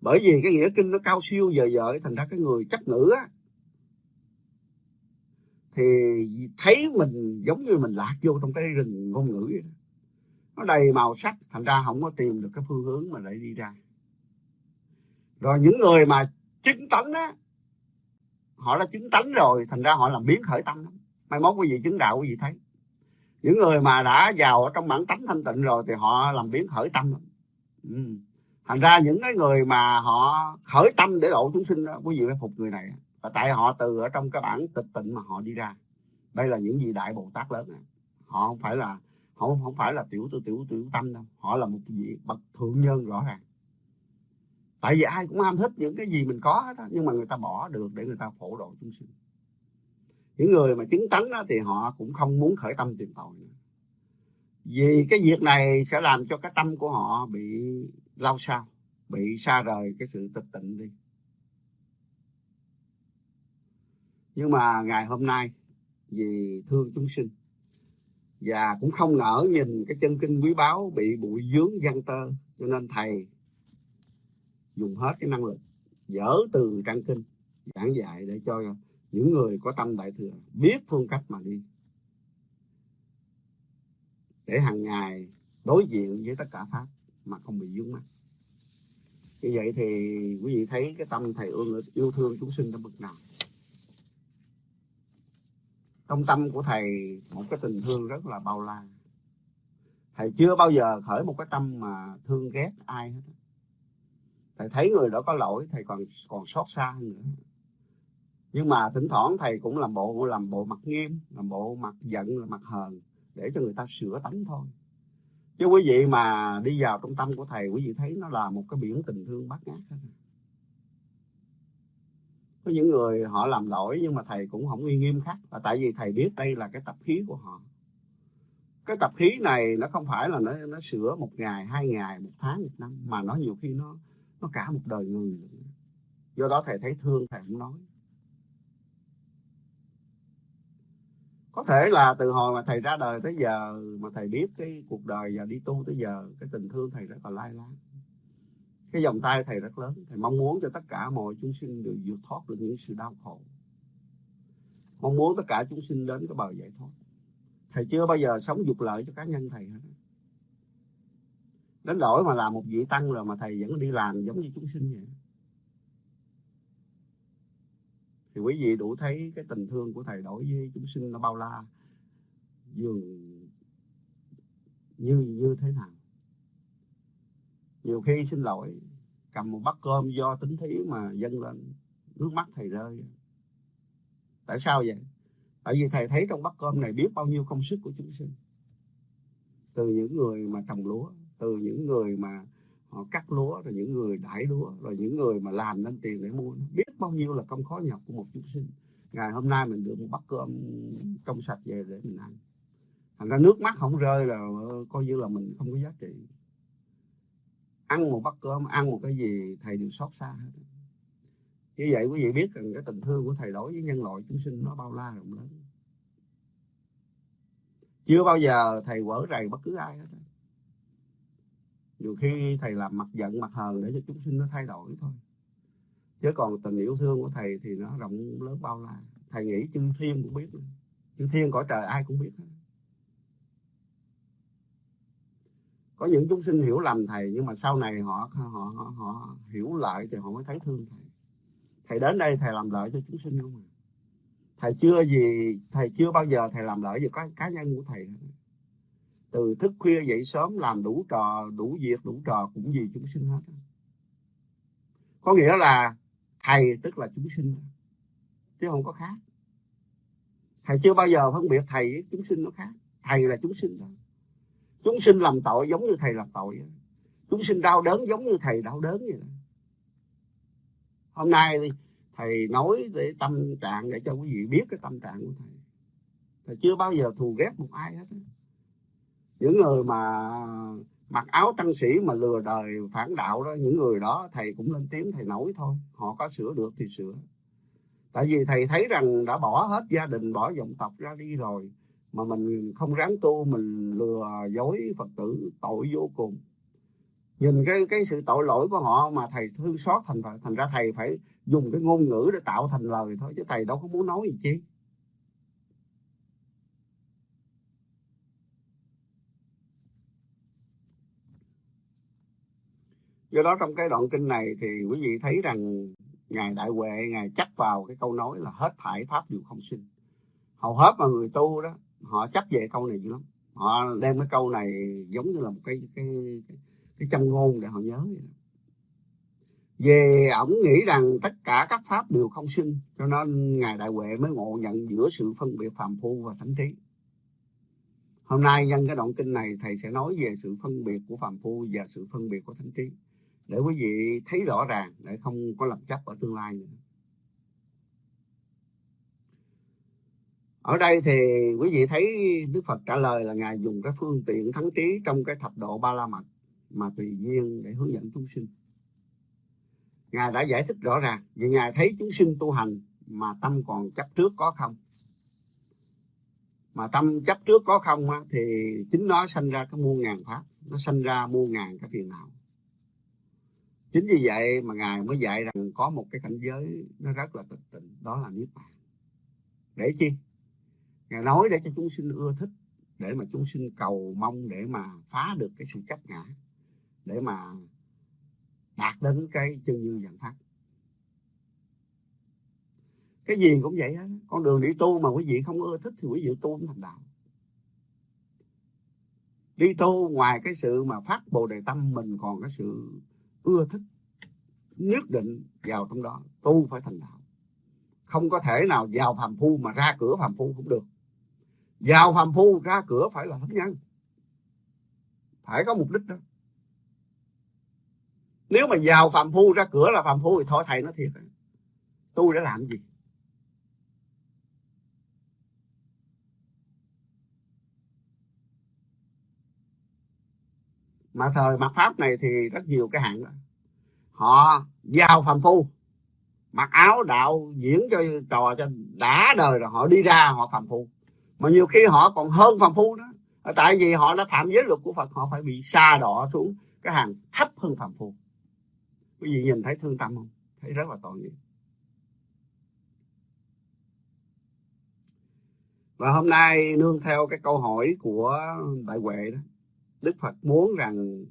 Bởi vì cái nghĩa kinh nó cao siêu dời dợi thành ra cái người chấp ngữ á thì thấy mình giống như mình lạc vô trong cái rừng ngôn ngữ vậy đó. nó đầy màu sắc thành ra không có tìm được cái phương hướng mà để đi ra rồi những người mà chứng tánh á, họ đã chứng tánh rồi, thành ra họ làm biến khởi tâm. Lắm mai mốt quý vị chứng đạo, quý vị thấy. Những người mà đã vào ở trong bản tánh thanh tịnh rồi thì họ làm biến khởi tâm. Lắm ừ. thành ra những cái người mà họ khởi tâm để độ chúng sinh đó, quý vị phải phục người này. Và tại họ từ ở trong cái bản tịch tịnh mà họ đi ra. Đây là những vị đại bồ tát lớn này. họ không phải là họ không phải là tiểu tư tiểu tiểu tâm đâu. Họ là một vị bậc thượng nhân rõ ràng tại vì ai cũng ham thích những cái gì mình có hết đó, nhưng mà người ta bỏ được để người ta phổ độ chúng sinh. Những người mà chứng tánh đó, thì họ cũng không muốn khởi tâm tìm tội nữa. Vì cái việc này sẽ làm cho cái tâm của họ bị lao sao bị xa rời cái sự tịch tịnh đi. Nhưng mà ngày hôm nay vì thương chúng sinh và cũng không nỡ nhìn cái chân kinh quý báu bị bụi dướng văn tơ cho nên thầy dùng hết cái năng lực, dở từ trang kinh, giảng dạy để cho những người có tâm đại thừa biết phương cách mà đi. Để hàng ngày đối diện với tất cả pháp mà không bị dướng mắt như vậy thì quý vị thấy cái tâm thầy yêu thương chúng sinh đã bực nào? Trong tâm của thầy, một cái tình thương rất là bao la. Thầy chưa bao giờ khởi một cái tâm mà thương ghét ai hết thầy thấy người đó có lỗi, thầy còn còn xót xa hơn nữa. Nhưng mà thỉnh thoảng thầy cũng làm bộ làm bộ mặt nghiêm, làm bộ mặt giận làm mặt hờn, để cho người ta sửa tánh thôi. Chứ quý vị mà đi vào trong tâm của thầy, quý vị thấy nó là một cái biển tình thương bát ngát hết. Có những người họ làm lỗi nhưng mà thầy cũng không uy nghiêm khắc là tại vì thầy biết đây là cái tập khí của họ. Cái tập khí này nó không phải là nó nó sửa một ngày, hai ngày, một tháng, một năm, mà nó nhiều khi nó nó cả một đời người do đó thầy thấy thương, thầy không nói. Có thể là từ hồi mà thầy ra đời tới giờ, mà thầy biết cái cuộc đời và đi tu tới giờ, cái tình thương thầy rất là lai láng. Cái vòng tay thầy rất lớn. Thầy mong muốn cho tất cả mọi chúng sinh đều vượt thoát được những sự đau khổ. Mong muốn tất cả chúng sinh đến cái bờ giải thoát. Thầy chưa bao giờ sống dục lợi cho cá nhân thầy hết đến đổi mà làm một vị tăng rồi mà thầy vẫn đi làm giống như chúng sinh vậy. Thì quý vị đủ thấy cái tình thương của thầy đối với chúng sinh nó bao la, dường như như thế nào. Nhiều khi xin lỗi, cầm một bát cơm do tính thí mà dâng lên, nước mắt thầy rơi. Tại sao vậy? Tại vì thầy thấy trong bát cơm này biết bao nhiêu công sức của chúng sinh. Từ những người mà trồng lúa từ những người mà họ cắt lúa, rồi những người đãi lúa, rồi những người mà làm nên tiền để mua. Biết bao nhiêu là công khó nhọc của một chúng sinh. Ngày hôm nay mình được một bát cơm trong sạch về để mình ăn. Thành ra nước mắt không rơi là ờ, coi như là mình không có giá trị. Ăn một bát cơm, ăn một cái gì, thầy đều xót xa hết. Như vậy quý vị biết rằng cái tình thương của thầy đối với nhân loại chúng sinh nó bao la rộng lớn. Chưa bao giờ thầy quở rầy bất cứ ai hết nhiều khi thầy làm mặt giận mặt hờn để cho chúng sinh nó thay đổi thôi. Chứ còn tình yêu thương của thầy thì nó rộng lớn bao la. Thầy nghĩ chư thiên cũng biết. Chư thiên cõi trời ai cũng biết hết. Có những chúng sinh hiểu lầm thầy nhưng mà sau này họ họ họ, họ hiểu lại thì họ mới thấy thương thầy. Thầy đến đây thầy làm lợi cho chúng sinh không à? Thầy chưa gì thầy chưa bao giờ thầy làm lợi gì có cá nhân của thầy từ thức khuya dậy sớm làm đủ trò, đủ việc, đủ trò cũng vì chúng sinh hết. Có nghĩa là thầy tức là chúng sinh, chứ không có khác. Thầy chưa bao giờ phân biệt thầy với chúng sinh nó khác. Thầy là chúng sinh đó. Chúng sinh làm tội giống như thầy làm tội. Chúng sinh đau đớn giống như thầy đau đớn vậy đó. Hôm nay thầy nói để tâm trạng để cho quý vị biết cái tâm trạng của thầy. Thầy chưa bao giờ thù ghét một ai hết những người mà mặc áo tăng sĩ mà lừa đời phản đạo đó, những người đó thầy cũng lên tiếng thầy nổi thôi, họ có sửa được thì sửa. Tại vì thầy thấy rằng đã bỏ hết gia đình, bỏ dòng tộc ra đi rồi, mà mình không ráng tu, mình lừa dối phật tử, tội vô cùng. Nhìn cái cái sự tội lỗi của họ mà thầy thương xót thành thành ra thầy phải dùng cái ngôn ngữ để tạo thành lời thôi, chứ thầy đâu có muốn nói gì chi. Do đó trong cái đoạn kinh này thì quý vị thấy rằng ngài đại huệ ngài chấp vào cái câu nói là hết thải pháp đều không sinh. Hầu hết mà người tu đó họ chấp về câu này dữ lắm. Họ đem cái câu này giống như là một cái cái cái, cái châm ngôn để họ nhớ vậy đó. về ổng nghĩ rằng tất cả các pháp đều không sinh cho nên ngài đại huệ mới ngộ nhận giữa sự phân biệt phàm phu và thánh trí. Hôm nay nhân cái đoạn kinh này thầy sẽ nói về sự phân biệt của phàm phu và sự phân biệt của thánh trí để quý vị thấy rõ ràng để không có làm chấp ở tương lai nữa. Ở đây thì quý vị thấy Đức Phật trả lời là ngài dùng cái phương tiện thắng trí trong cái thập độ ba la mật mà tùy duyên để hướng dẫn chúng sinh. Ngài đã giải thích rõ ràng vì ngài thấy chúng sinh tu hành mà tâm còn chấp trước có không? Mà tâm chấp trước có không á, thì chính nó sanh ra cái muôn ngàn pháp nó sanh ra muôn ngàn cái phiền não chính vì vậy mà ngài mới dạy rằng có một cái cảnh giới nó rất là tịch tịnh, đó là niết bàn. Để chi? Ngài nói để cho chúng sinh ưa thích, để mà chúng sinh cầu mong, để mà phá được cái sự chấp ngã, để mà đạt đến cái chân như dạng pháp. Cái gì cũng vậy á. Con đường đi tu mà quý vị không ưa thích thì quý vị tu không thành đạo. Đi tu ngoài cái sự mà phát bồ đề tâm mình, còn cái sự ưa thích, nhất định vào trong đó, tu phải thành đạo. Không có thể nào vào phàm phu mà ra cửa phàm phu cũng được. Vào phàm phu, ra cửa phải là thánh nhân. Phải có mục đích đó. Nếu mà vào phàm phu, ra cửa là phàm phu thì thôi, thầy nó thiệt tu để làm gì? Mà thời mặt pháp này thì rất nhiều cái hạng đó. Họ giao phàm phu, mặc áo đạo diễn cho trò cho đã đời rồi họ đi ra họ phàm phu. Mà nhiều khi họ còn hơn phàm phu đó tại vì họ đã phạm giới luật của Phật, họ phải bị xa đỏ xuống cái hàng thấp hơn phàm phu. Quý vị nhìn thấy thương tâm không? Thấy rất là tội nghiệp. Và hôm nay nương theo cái câu hỏi của đại huệ đó đức phật muốn rằng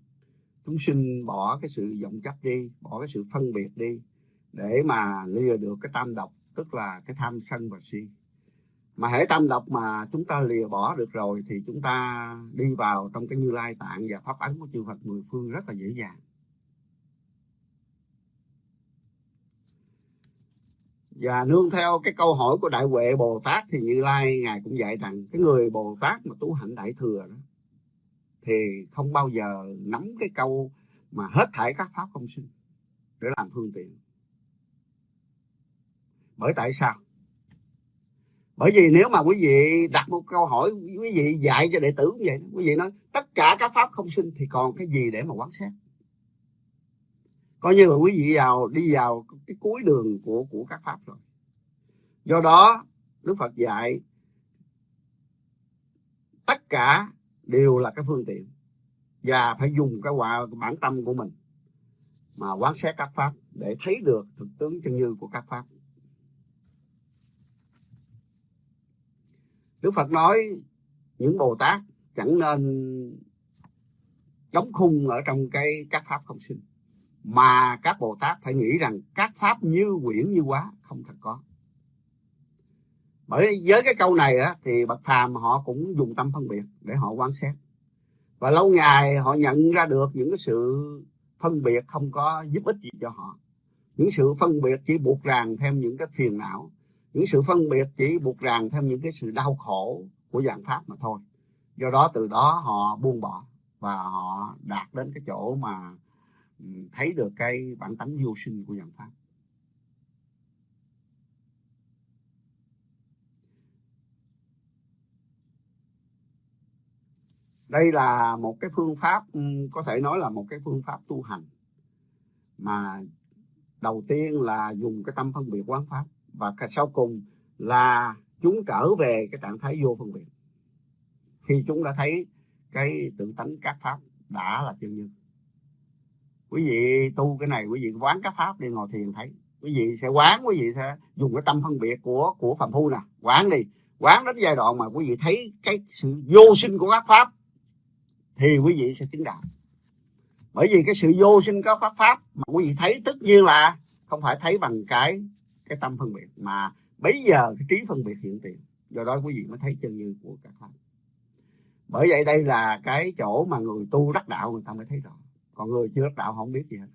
chúng sinh bỏ cái sự vọng chấp đi, bỏ cái sự phân biệt đi để mà lìa được cái tam độc, tức là cái tham sân và si. Mà hễ tam độc mà chúng ta lìa bỏ được rồi thì chúng ta đi vào trong cái như lai tạng và pháp ấn của chư Phật mười phương rất là dễ dàng. Và nương theo cái câu hỏi của đại huệ bồ tát thì như lai ngài cũng dạy rằng cái người bồ tát mà tu hạnh đại thừa đó thì không bao giờ nắm cái câu mà hết thảy các pháp không sinh để làm phương tiện. Bởi tại sao? Bởi vì nếu mà quý vị đặt một câu hỏi quý vị dạy cho đệ tử cũng vậy quý vị nói tất cả các pháp không sinh thì còn cái gì để mà quán xét? Coi như là quý vị vào, đi vào cái cuối đường của của các pháp rồi. Do đó đức phật dạy tất cả đều là cái phương tiện và phải dùng cái quả, bản tâm của mình mà quán xét các pháp để thấy được thực tướng chân như của các pháp đức phật nói những bồ tát chẳng nên đóng khung ở trong cái các pháp không sinh, mà các Bồ Tát phải nghĩ rằng các pháp như quyển như quá không thật có. Bởi với cái câu này á, thì bậc phàm họ cũng dùng tâm phân biệt để họ quan sát. Và lâu ngày họ nhận ra được những cái sự phân biệt không có giúp ích gì cho họ. Những sự phân biệt chỉ buộc ràng thêm những cái phiền não. Những sự phân biệt chỉ buộc ràng thêm những cái sự đau khổ của dạng pháp mà thôi. Do đó từ đó họ buông bỏ và họ đạt đến cái chỗ mà ừ, thấy được cái bản tánh vô sinh của dạng pháp đây là một cái phương pháp ừ, có thể nói là một cái phương pháp tu hành mà đầu tiên là dùng cái tâm phân biệt quán pháp và sau cùng là chúng trở về cái trạng thái vô phân biệt. Khi chúng đã thấy cái tự tánh các pháp đã là chân như quý vị tu cái này, quý vị quán các pháp đi ngồi thiền thấy. Quý vị sẽ quán, quý vị sẽ dùng cái tâm phân biệt của của phạm phu nè. Quán đi. Quán đến giai đoạn mà quý vị thấy cái sự vô sinh của các pháp thì quý vị sẽ chứng đạo. Bởi vì cái sự vô sinh có pháp pháp mà quý vị thấy tất nhiên là không phải thấy bằng cái cái tâm phân biệt, mà bây giờ cái trí phân biệt hiện tiền. Do đó quý vị mới thấy chân như của các thánh bởi vậy đây là cái chỗ mà người tu đắc đạo người ta mới thấy rõ. Còn người chưa đắc đạo không biết gì hết.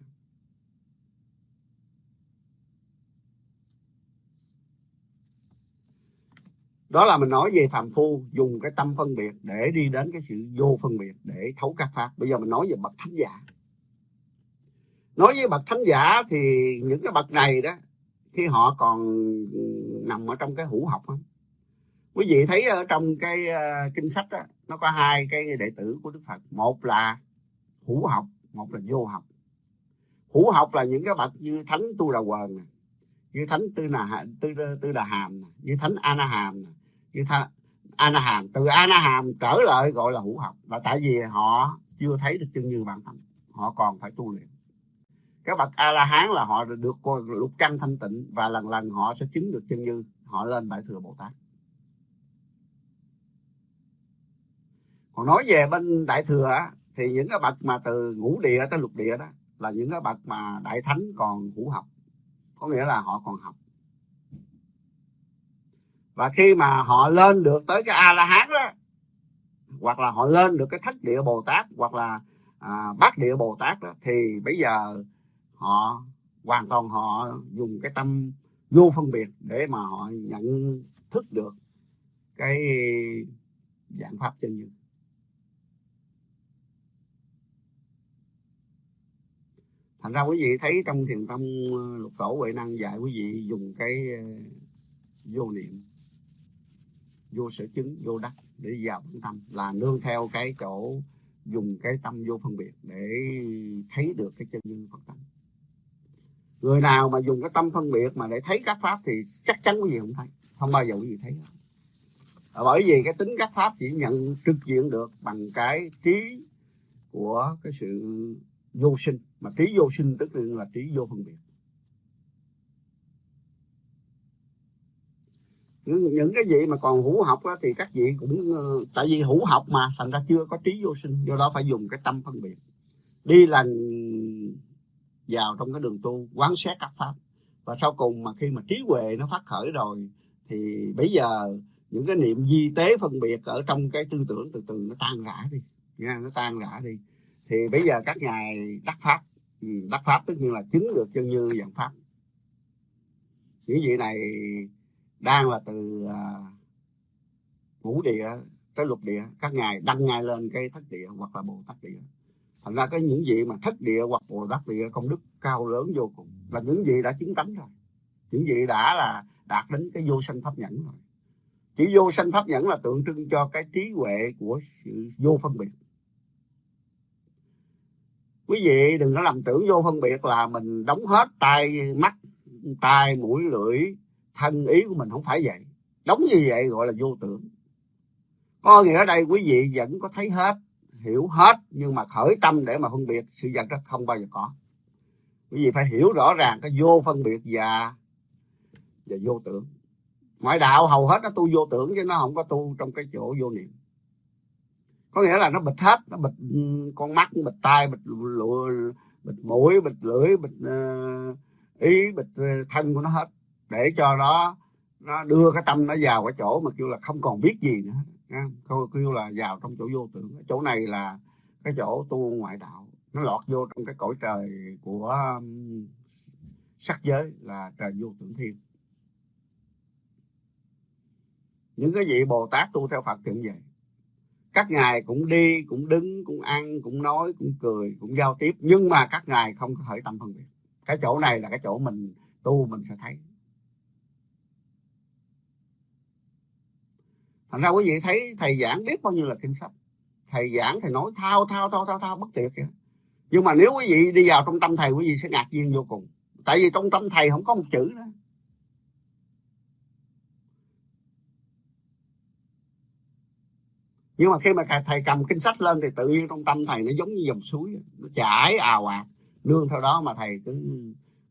Đó là mình nói về phàm phu dùng cái tâm phân biệt để đi đến cái sự vô phân biệt để thấu các pháp. Bây giờ mình nói về bậc thánh giả. Nói với bậc thánh giả thì những cái bậc này đó khi họ còn nằm ở trong cái hữu học đó, quý vị thấy ở trong cái ờ, kinh sách đó, nó có hai cái đệ tử của đức phật. Một là hữu học một là vô học. Hữu học là những cái bậc như thánh tu đà quần như thánh tư nà tư tư đà hàm như thánh ana hàm như thánh ana hàm từ ana hàm trở lại gọi là hữu học. Là tại vì họ chưa thấy được chân như bản thân, họ còn phải tu luyện. Các bậc a la hán là họ được lục căn thanh tịnh và lần lần họ sẽ chứng được chân như, họ lên đại thừa bồ tát. Còn nói về bên đại thừa thì những cái bậc mà từ ngũ địa tới lục địa đó là những cái bậc mà đại thánh còn hữu học. Có nghĩa là họ còn học và khi mà họ lên được tới cái a la hán đó hoặc là họ lên được cái thất địa bồ tát hoặc là à, bát địa bồ tát đó thì bây giờ họ hoàn toàn họ dùng cái tâm vô phân biệt để mà họ nhận thức được cái dạng pháp chân như thành ra quý vị thấy trong thiền tông ờ, lục tổ huệ năng dạy quý vị dùng cái ờ, vô niệm vô sở chứng, vô đắc để vào bản tâm là nương theo cái chỗ dùng cái tâm vô phân biệt để thấy được cái chân như phật tánh người nào mà dùng cái tâm phân biệt mà để thấy các pháp thì chắc chắn quý vị không thấy, không bao giờ quý vị thấy hết. À, bởi vì cái tính các pháp chỉ nhận trực diện được bằng cái trí của cái sự vô sinh, mà trí vô sinh tức là trí vô phân biệt những cái gì mà còn hữu học á, thì các vị cũng ờ, tại vì hữu học mà thành ra chưa có trí vô sinh do đó phải dùng cái tâm phân biệt. Đi lần vào trong cái đường tu quán xét các pháp. Và sau cùng mà khi mà trí huệ nó phát khởi rồi thì bây giờ những cái niệm di tế phân biệt ở trong cái tư tưởng từ từ nó tan rã đi nha nó tan rã đi. Thì bây giờ các ngài đắc pháp ừ, đắc pháp tất nhiên là chứng được chân như dạng pháp. Những vị này đang là từ à, ngũ địa tới lục địa, các ngài đăng ngay lên cái thất địa hoặc là bồ tát địa. Thành ra cái những gì mà thất địa hoặc bồ tát địa, công đức cao lớn vô cùng, là những gì đã chứng tánh rồi. Những gì đã là đạt đến cái vô sanh pháp nhẫn rồi. Chỉ vô sanh pháp nhẫn là tượng trưng cho cái trí huệ của sự vô phân biệt. Quý vị đừng có làm tưởng vô phân biệt là mình đóng hết tay mắt, tai mũi lưỡi thân ý của mình không phải vậy. Đóng như vậy gọi là vô tưởng. Có nghĩa ở đây quý vị vẫn có thấy hết hiểu hết nhưng mà khởi tâm để mà phân biệt sự vật đó không bao giờ có. Quý vị phải hiểu rõ ràng cái vô phân biệt và và vô tưởng. Ngoại đạo hầu hết nó tu vô tưởng chứ nó không có tu trong cái chỗ vô niệm. Có nghĩa là nó bịt hết nó bịt ừ, con mắt bịt tai bịt lụa bịt mũi bịt lưỡi bịt uh, ý bịt ờ, thân của nó hết để cho nó nó đưa cái tâm nó vào cái chỗ mà kêu là không còn biết gì nữa nha. kêu là vào trong chỗ vô tưởng. Chỗ này là cái chỗ tu ngoại đạo. Nó lọt vô trong cái cõi trời của um, sắc giới là trời vô tưởng thiên. Những cái vị bồ tát tu theo phật thì vậy. Các ngài cũng đi cũng đứng cũng ăn cũng nói cũng cười cũng giao tiếp. Nhưng mà các ngài không có khởi tâm phân biệt. Cái chỗ này là cái chỗ mình tu mình sẽ thấy. Thành ra quý vị thấy thầy giảng biết bao nhiêu là kinh sách. Thầy giảng thầy nói thao thao thao thao thao, bất tuyệt vậy nhưng mà nếu quý vị đi vào trong tâm thầy, quý vị sẽ ngạc nhiên vô cùng. Tại vì trong tâm thầy không có một chữ đó. Nhưng mà khi mà thầy cầm kinh sách lên thì tự nhiên trong tâm thầy nó giống như dòng suối nó chảy ào ạt. Nương theo đó mà thầy cứ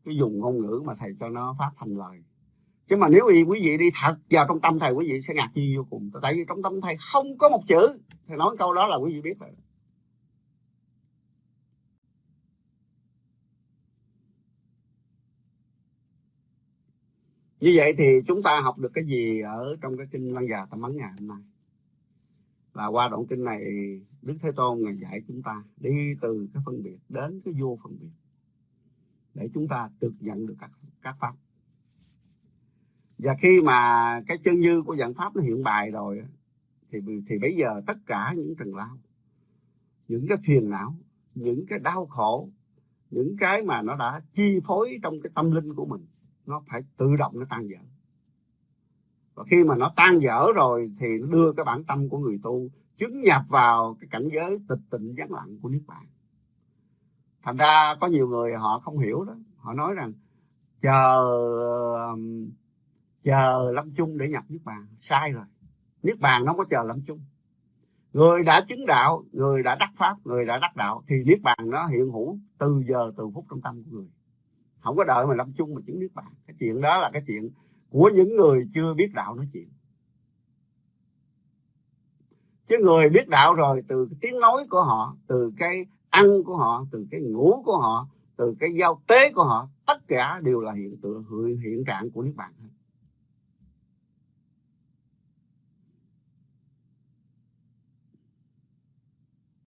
cứ dùng ngôn ngữ mà thầy cho nó phát thành lời chứ mà nếu quý vị đi thật vào trong tâm thầy, quý vị sẽ ngạc nhiên vô cùng. Tại vì trong tâm thầy không có một chữ. Thầy nói câu đó là quý vị biết rồi. Như vậy thì chúng ta học được cái gì ở trong cái kinh lăng già tâm ấn ngày hôm nay? Là qua đoạn kinh này, đức thế tôn ngài dạy chúng ta đi từ cái phân biệt đến cái vô phân biệt để chúng ta được nhận được các các pháp và khi mà cái chân như của dạng pháp nó hiện bài rồi thì thì bây giờ tất cả những trần lao, những cái phiền não, những cái đau khổ, những cái mà nó đã chi phối trong cái tâm linh của mình, nó phải tự động nó tan dở. Và khi mà nó tan dở rồi thì nó đưa cái bản tâm của người tu chứng nhập vào cái cảnh giới tịch tịnh vắng lặng của niết bàn. Thành ra có nhiều người họ không hiểu đó. Họ nói rằng, chờ ờ, chờ lâm chung để nhập niết bàn. Sai rồi. Niết bàn nó không có chờ lâm chung. Người đã chứng đạo, người đã đắc pháp, người đã đắc đạo, thì niết bàn nó hiện hữu từ giờ, từ phút trong tâm của người. Không có đợi mà lâm chung mà chứng niết bàn. Cái chuyện đó là cái chuyện của những người chưa biết đạo nói chuyện. Chứ người biết đạo rồi, từ cái tiếng nói của họ, từ cái ăn của họ, từ cái ngủ của họ, từ cái giao tế của họ, tất cả đều là hiện tượng, hiện trạng của niết bàn hết.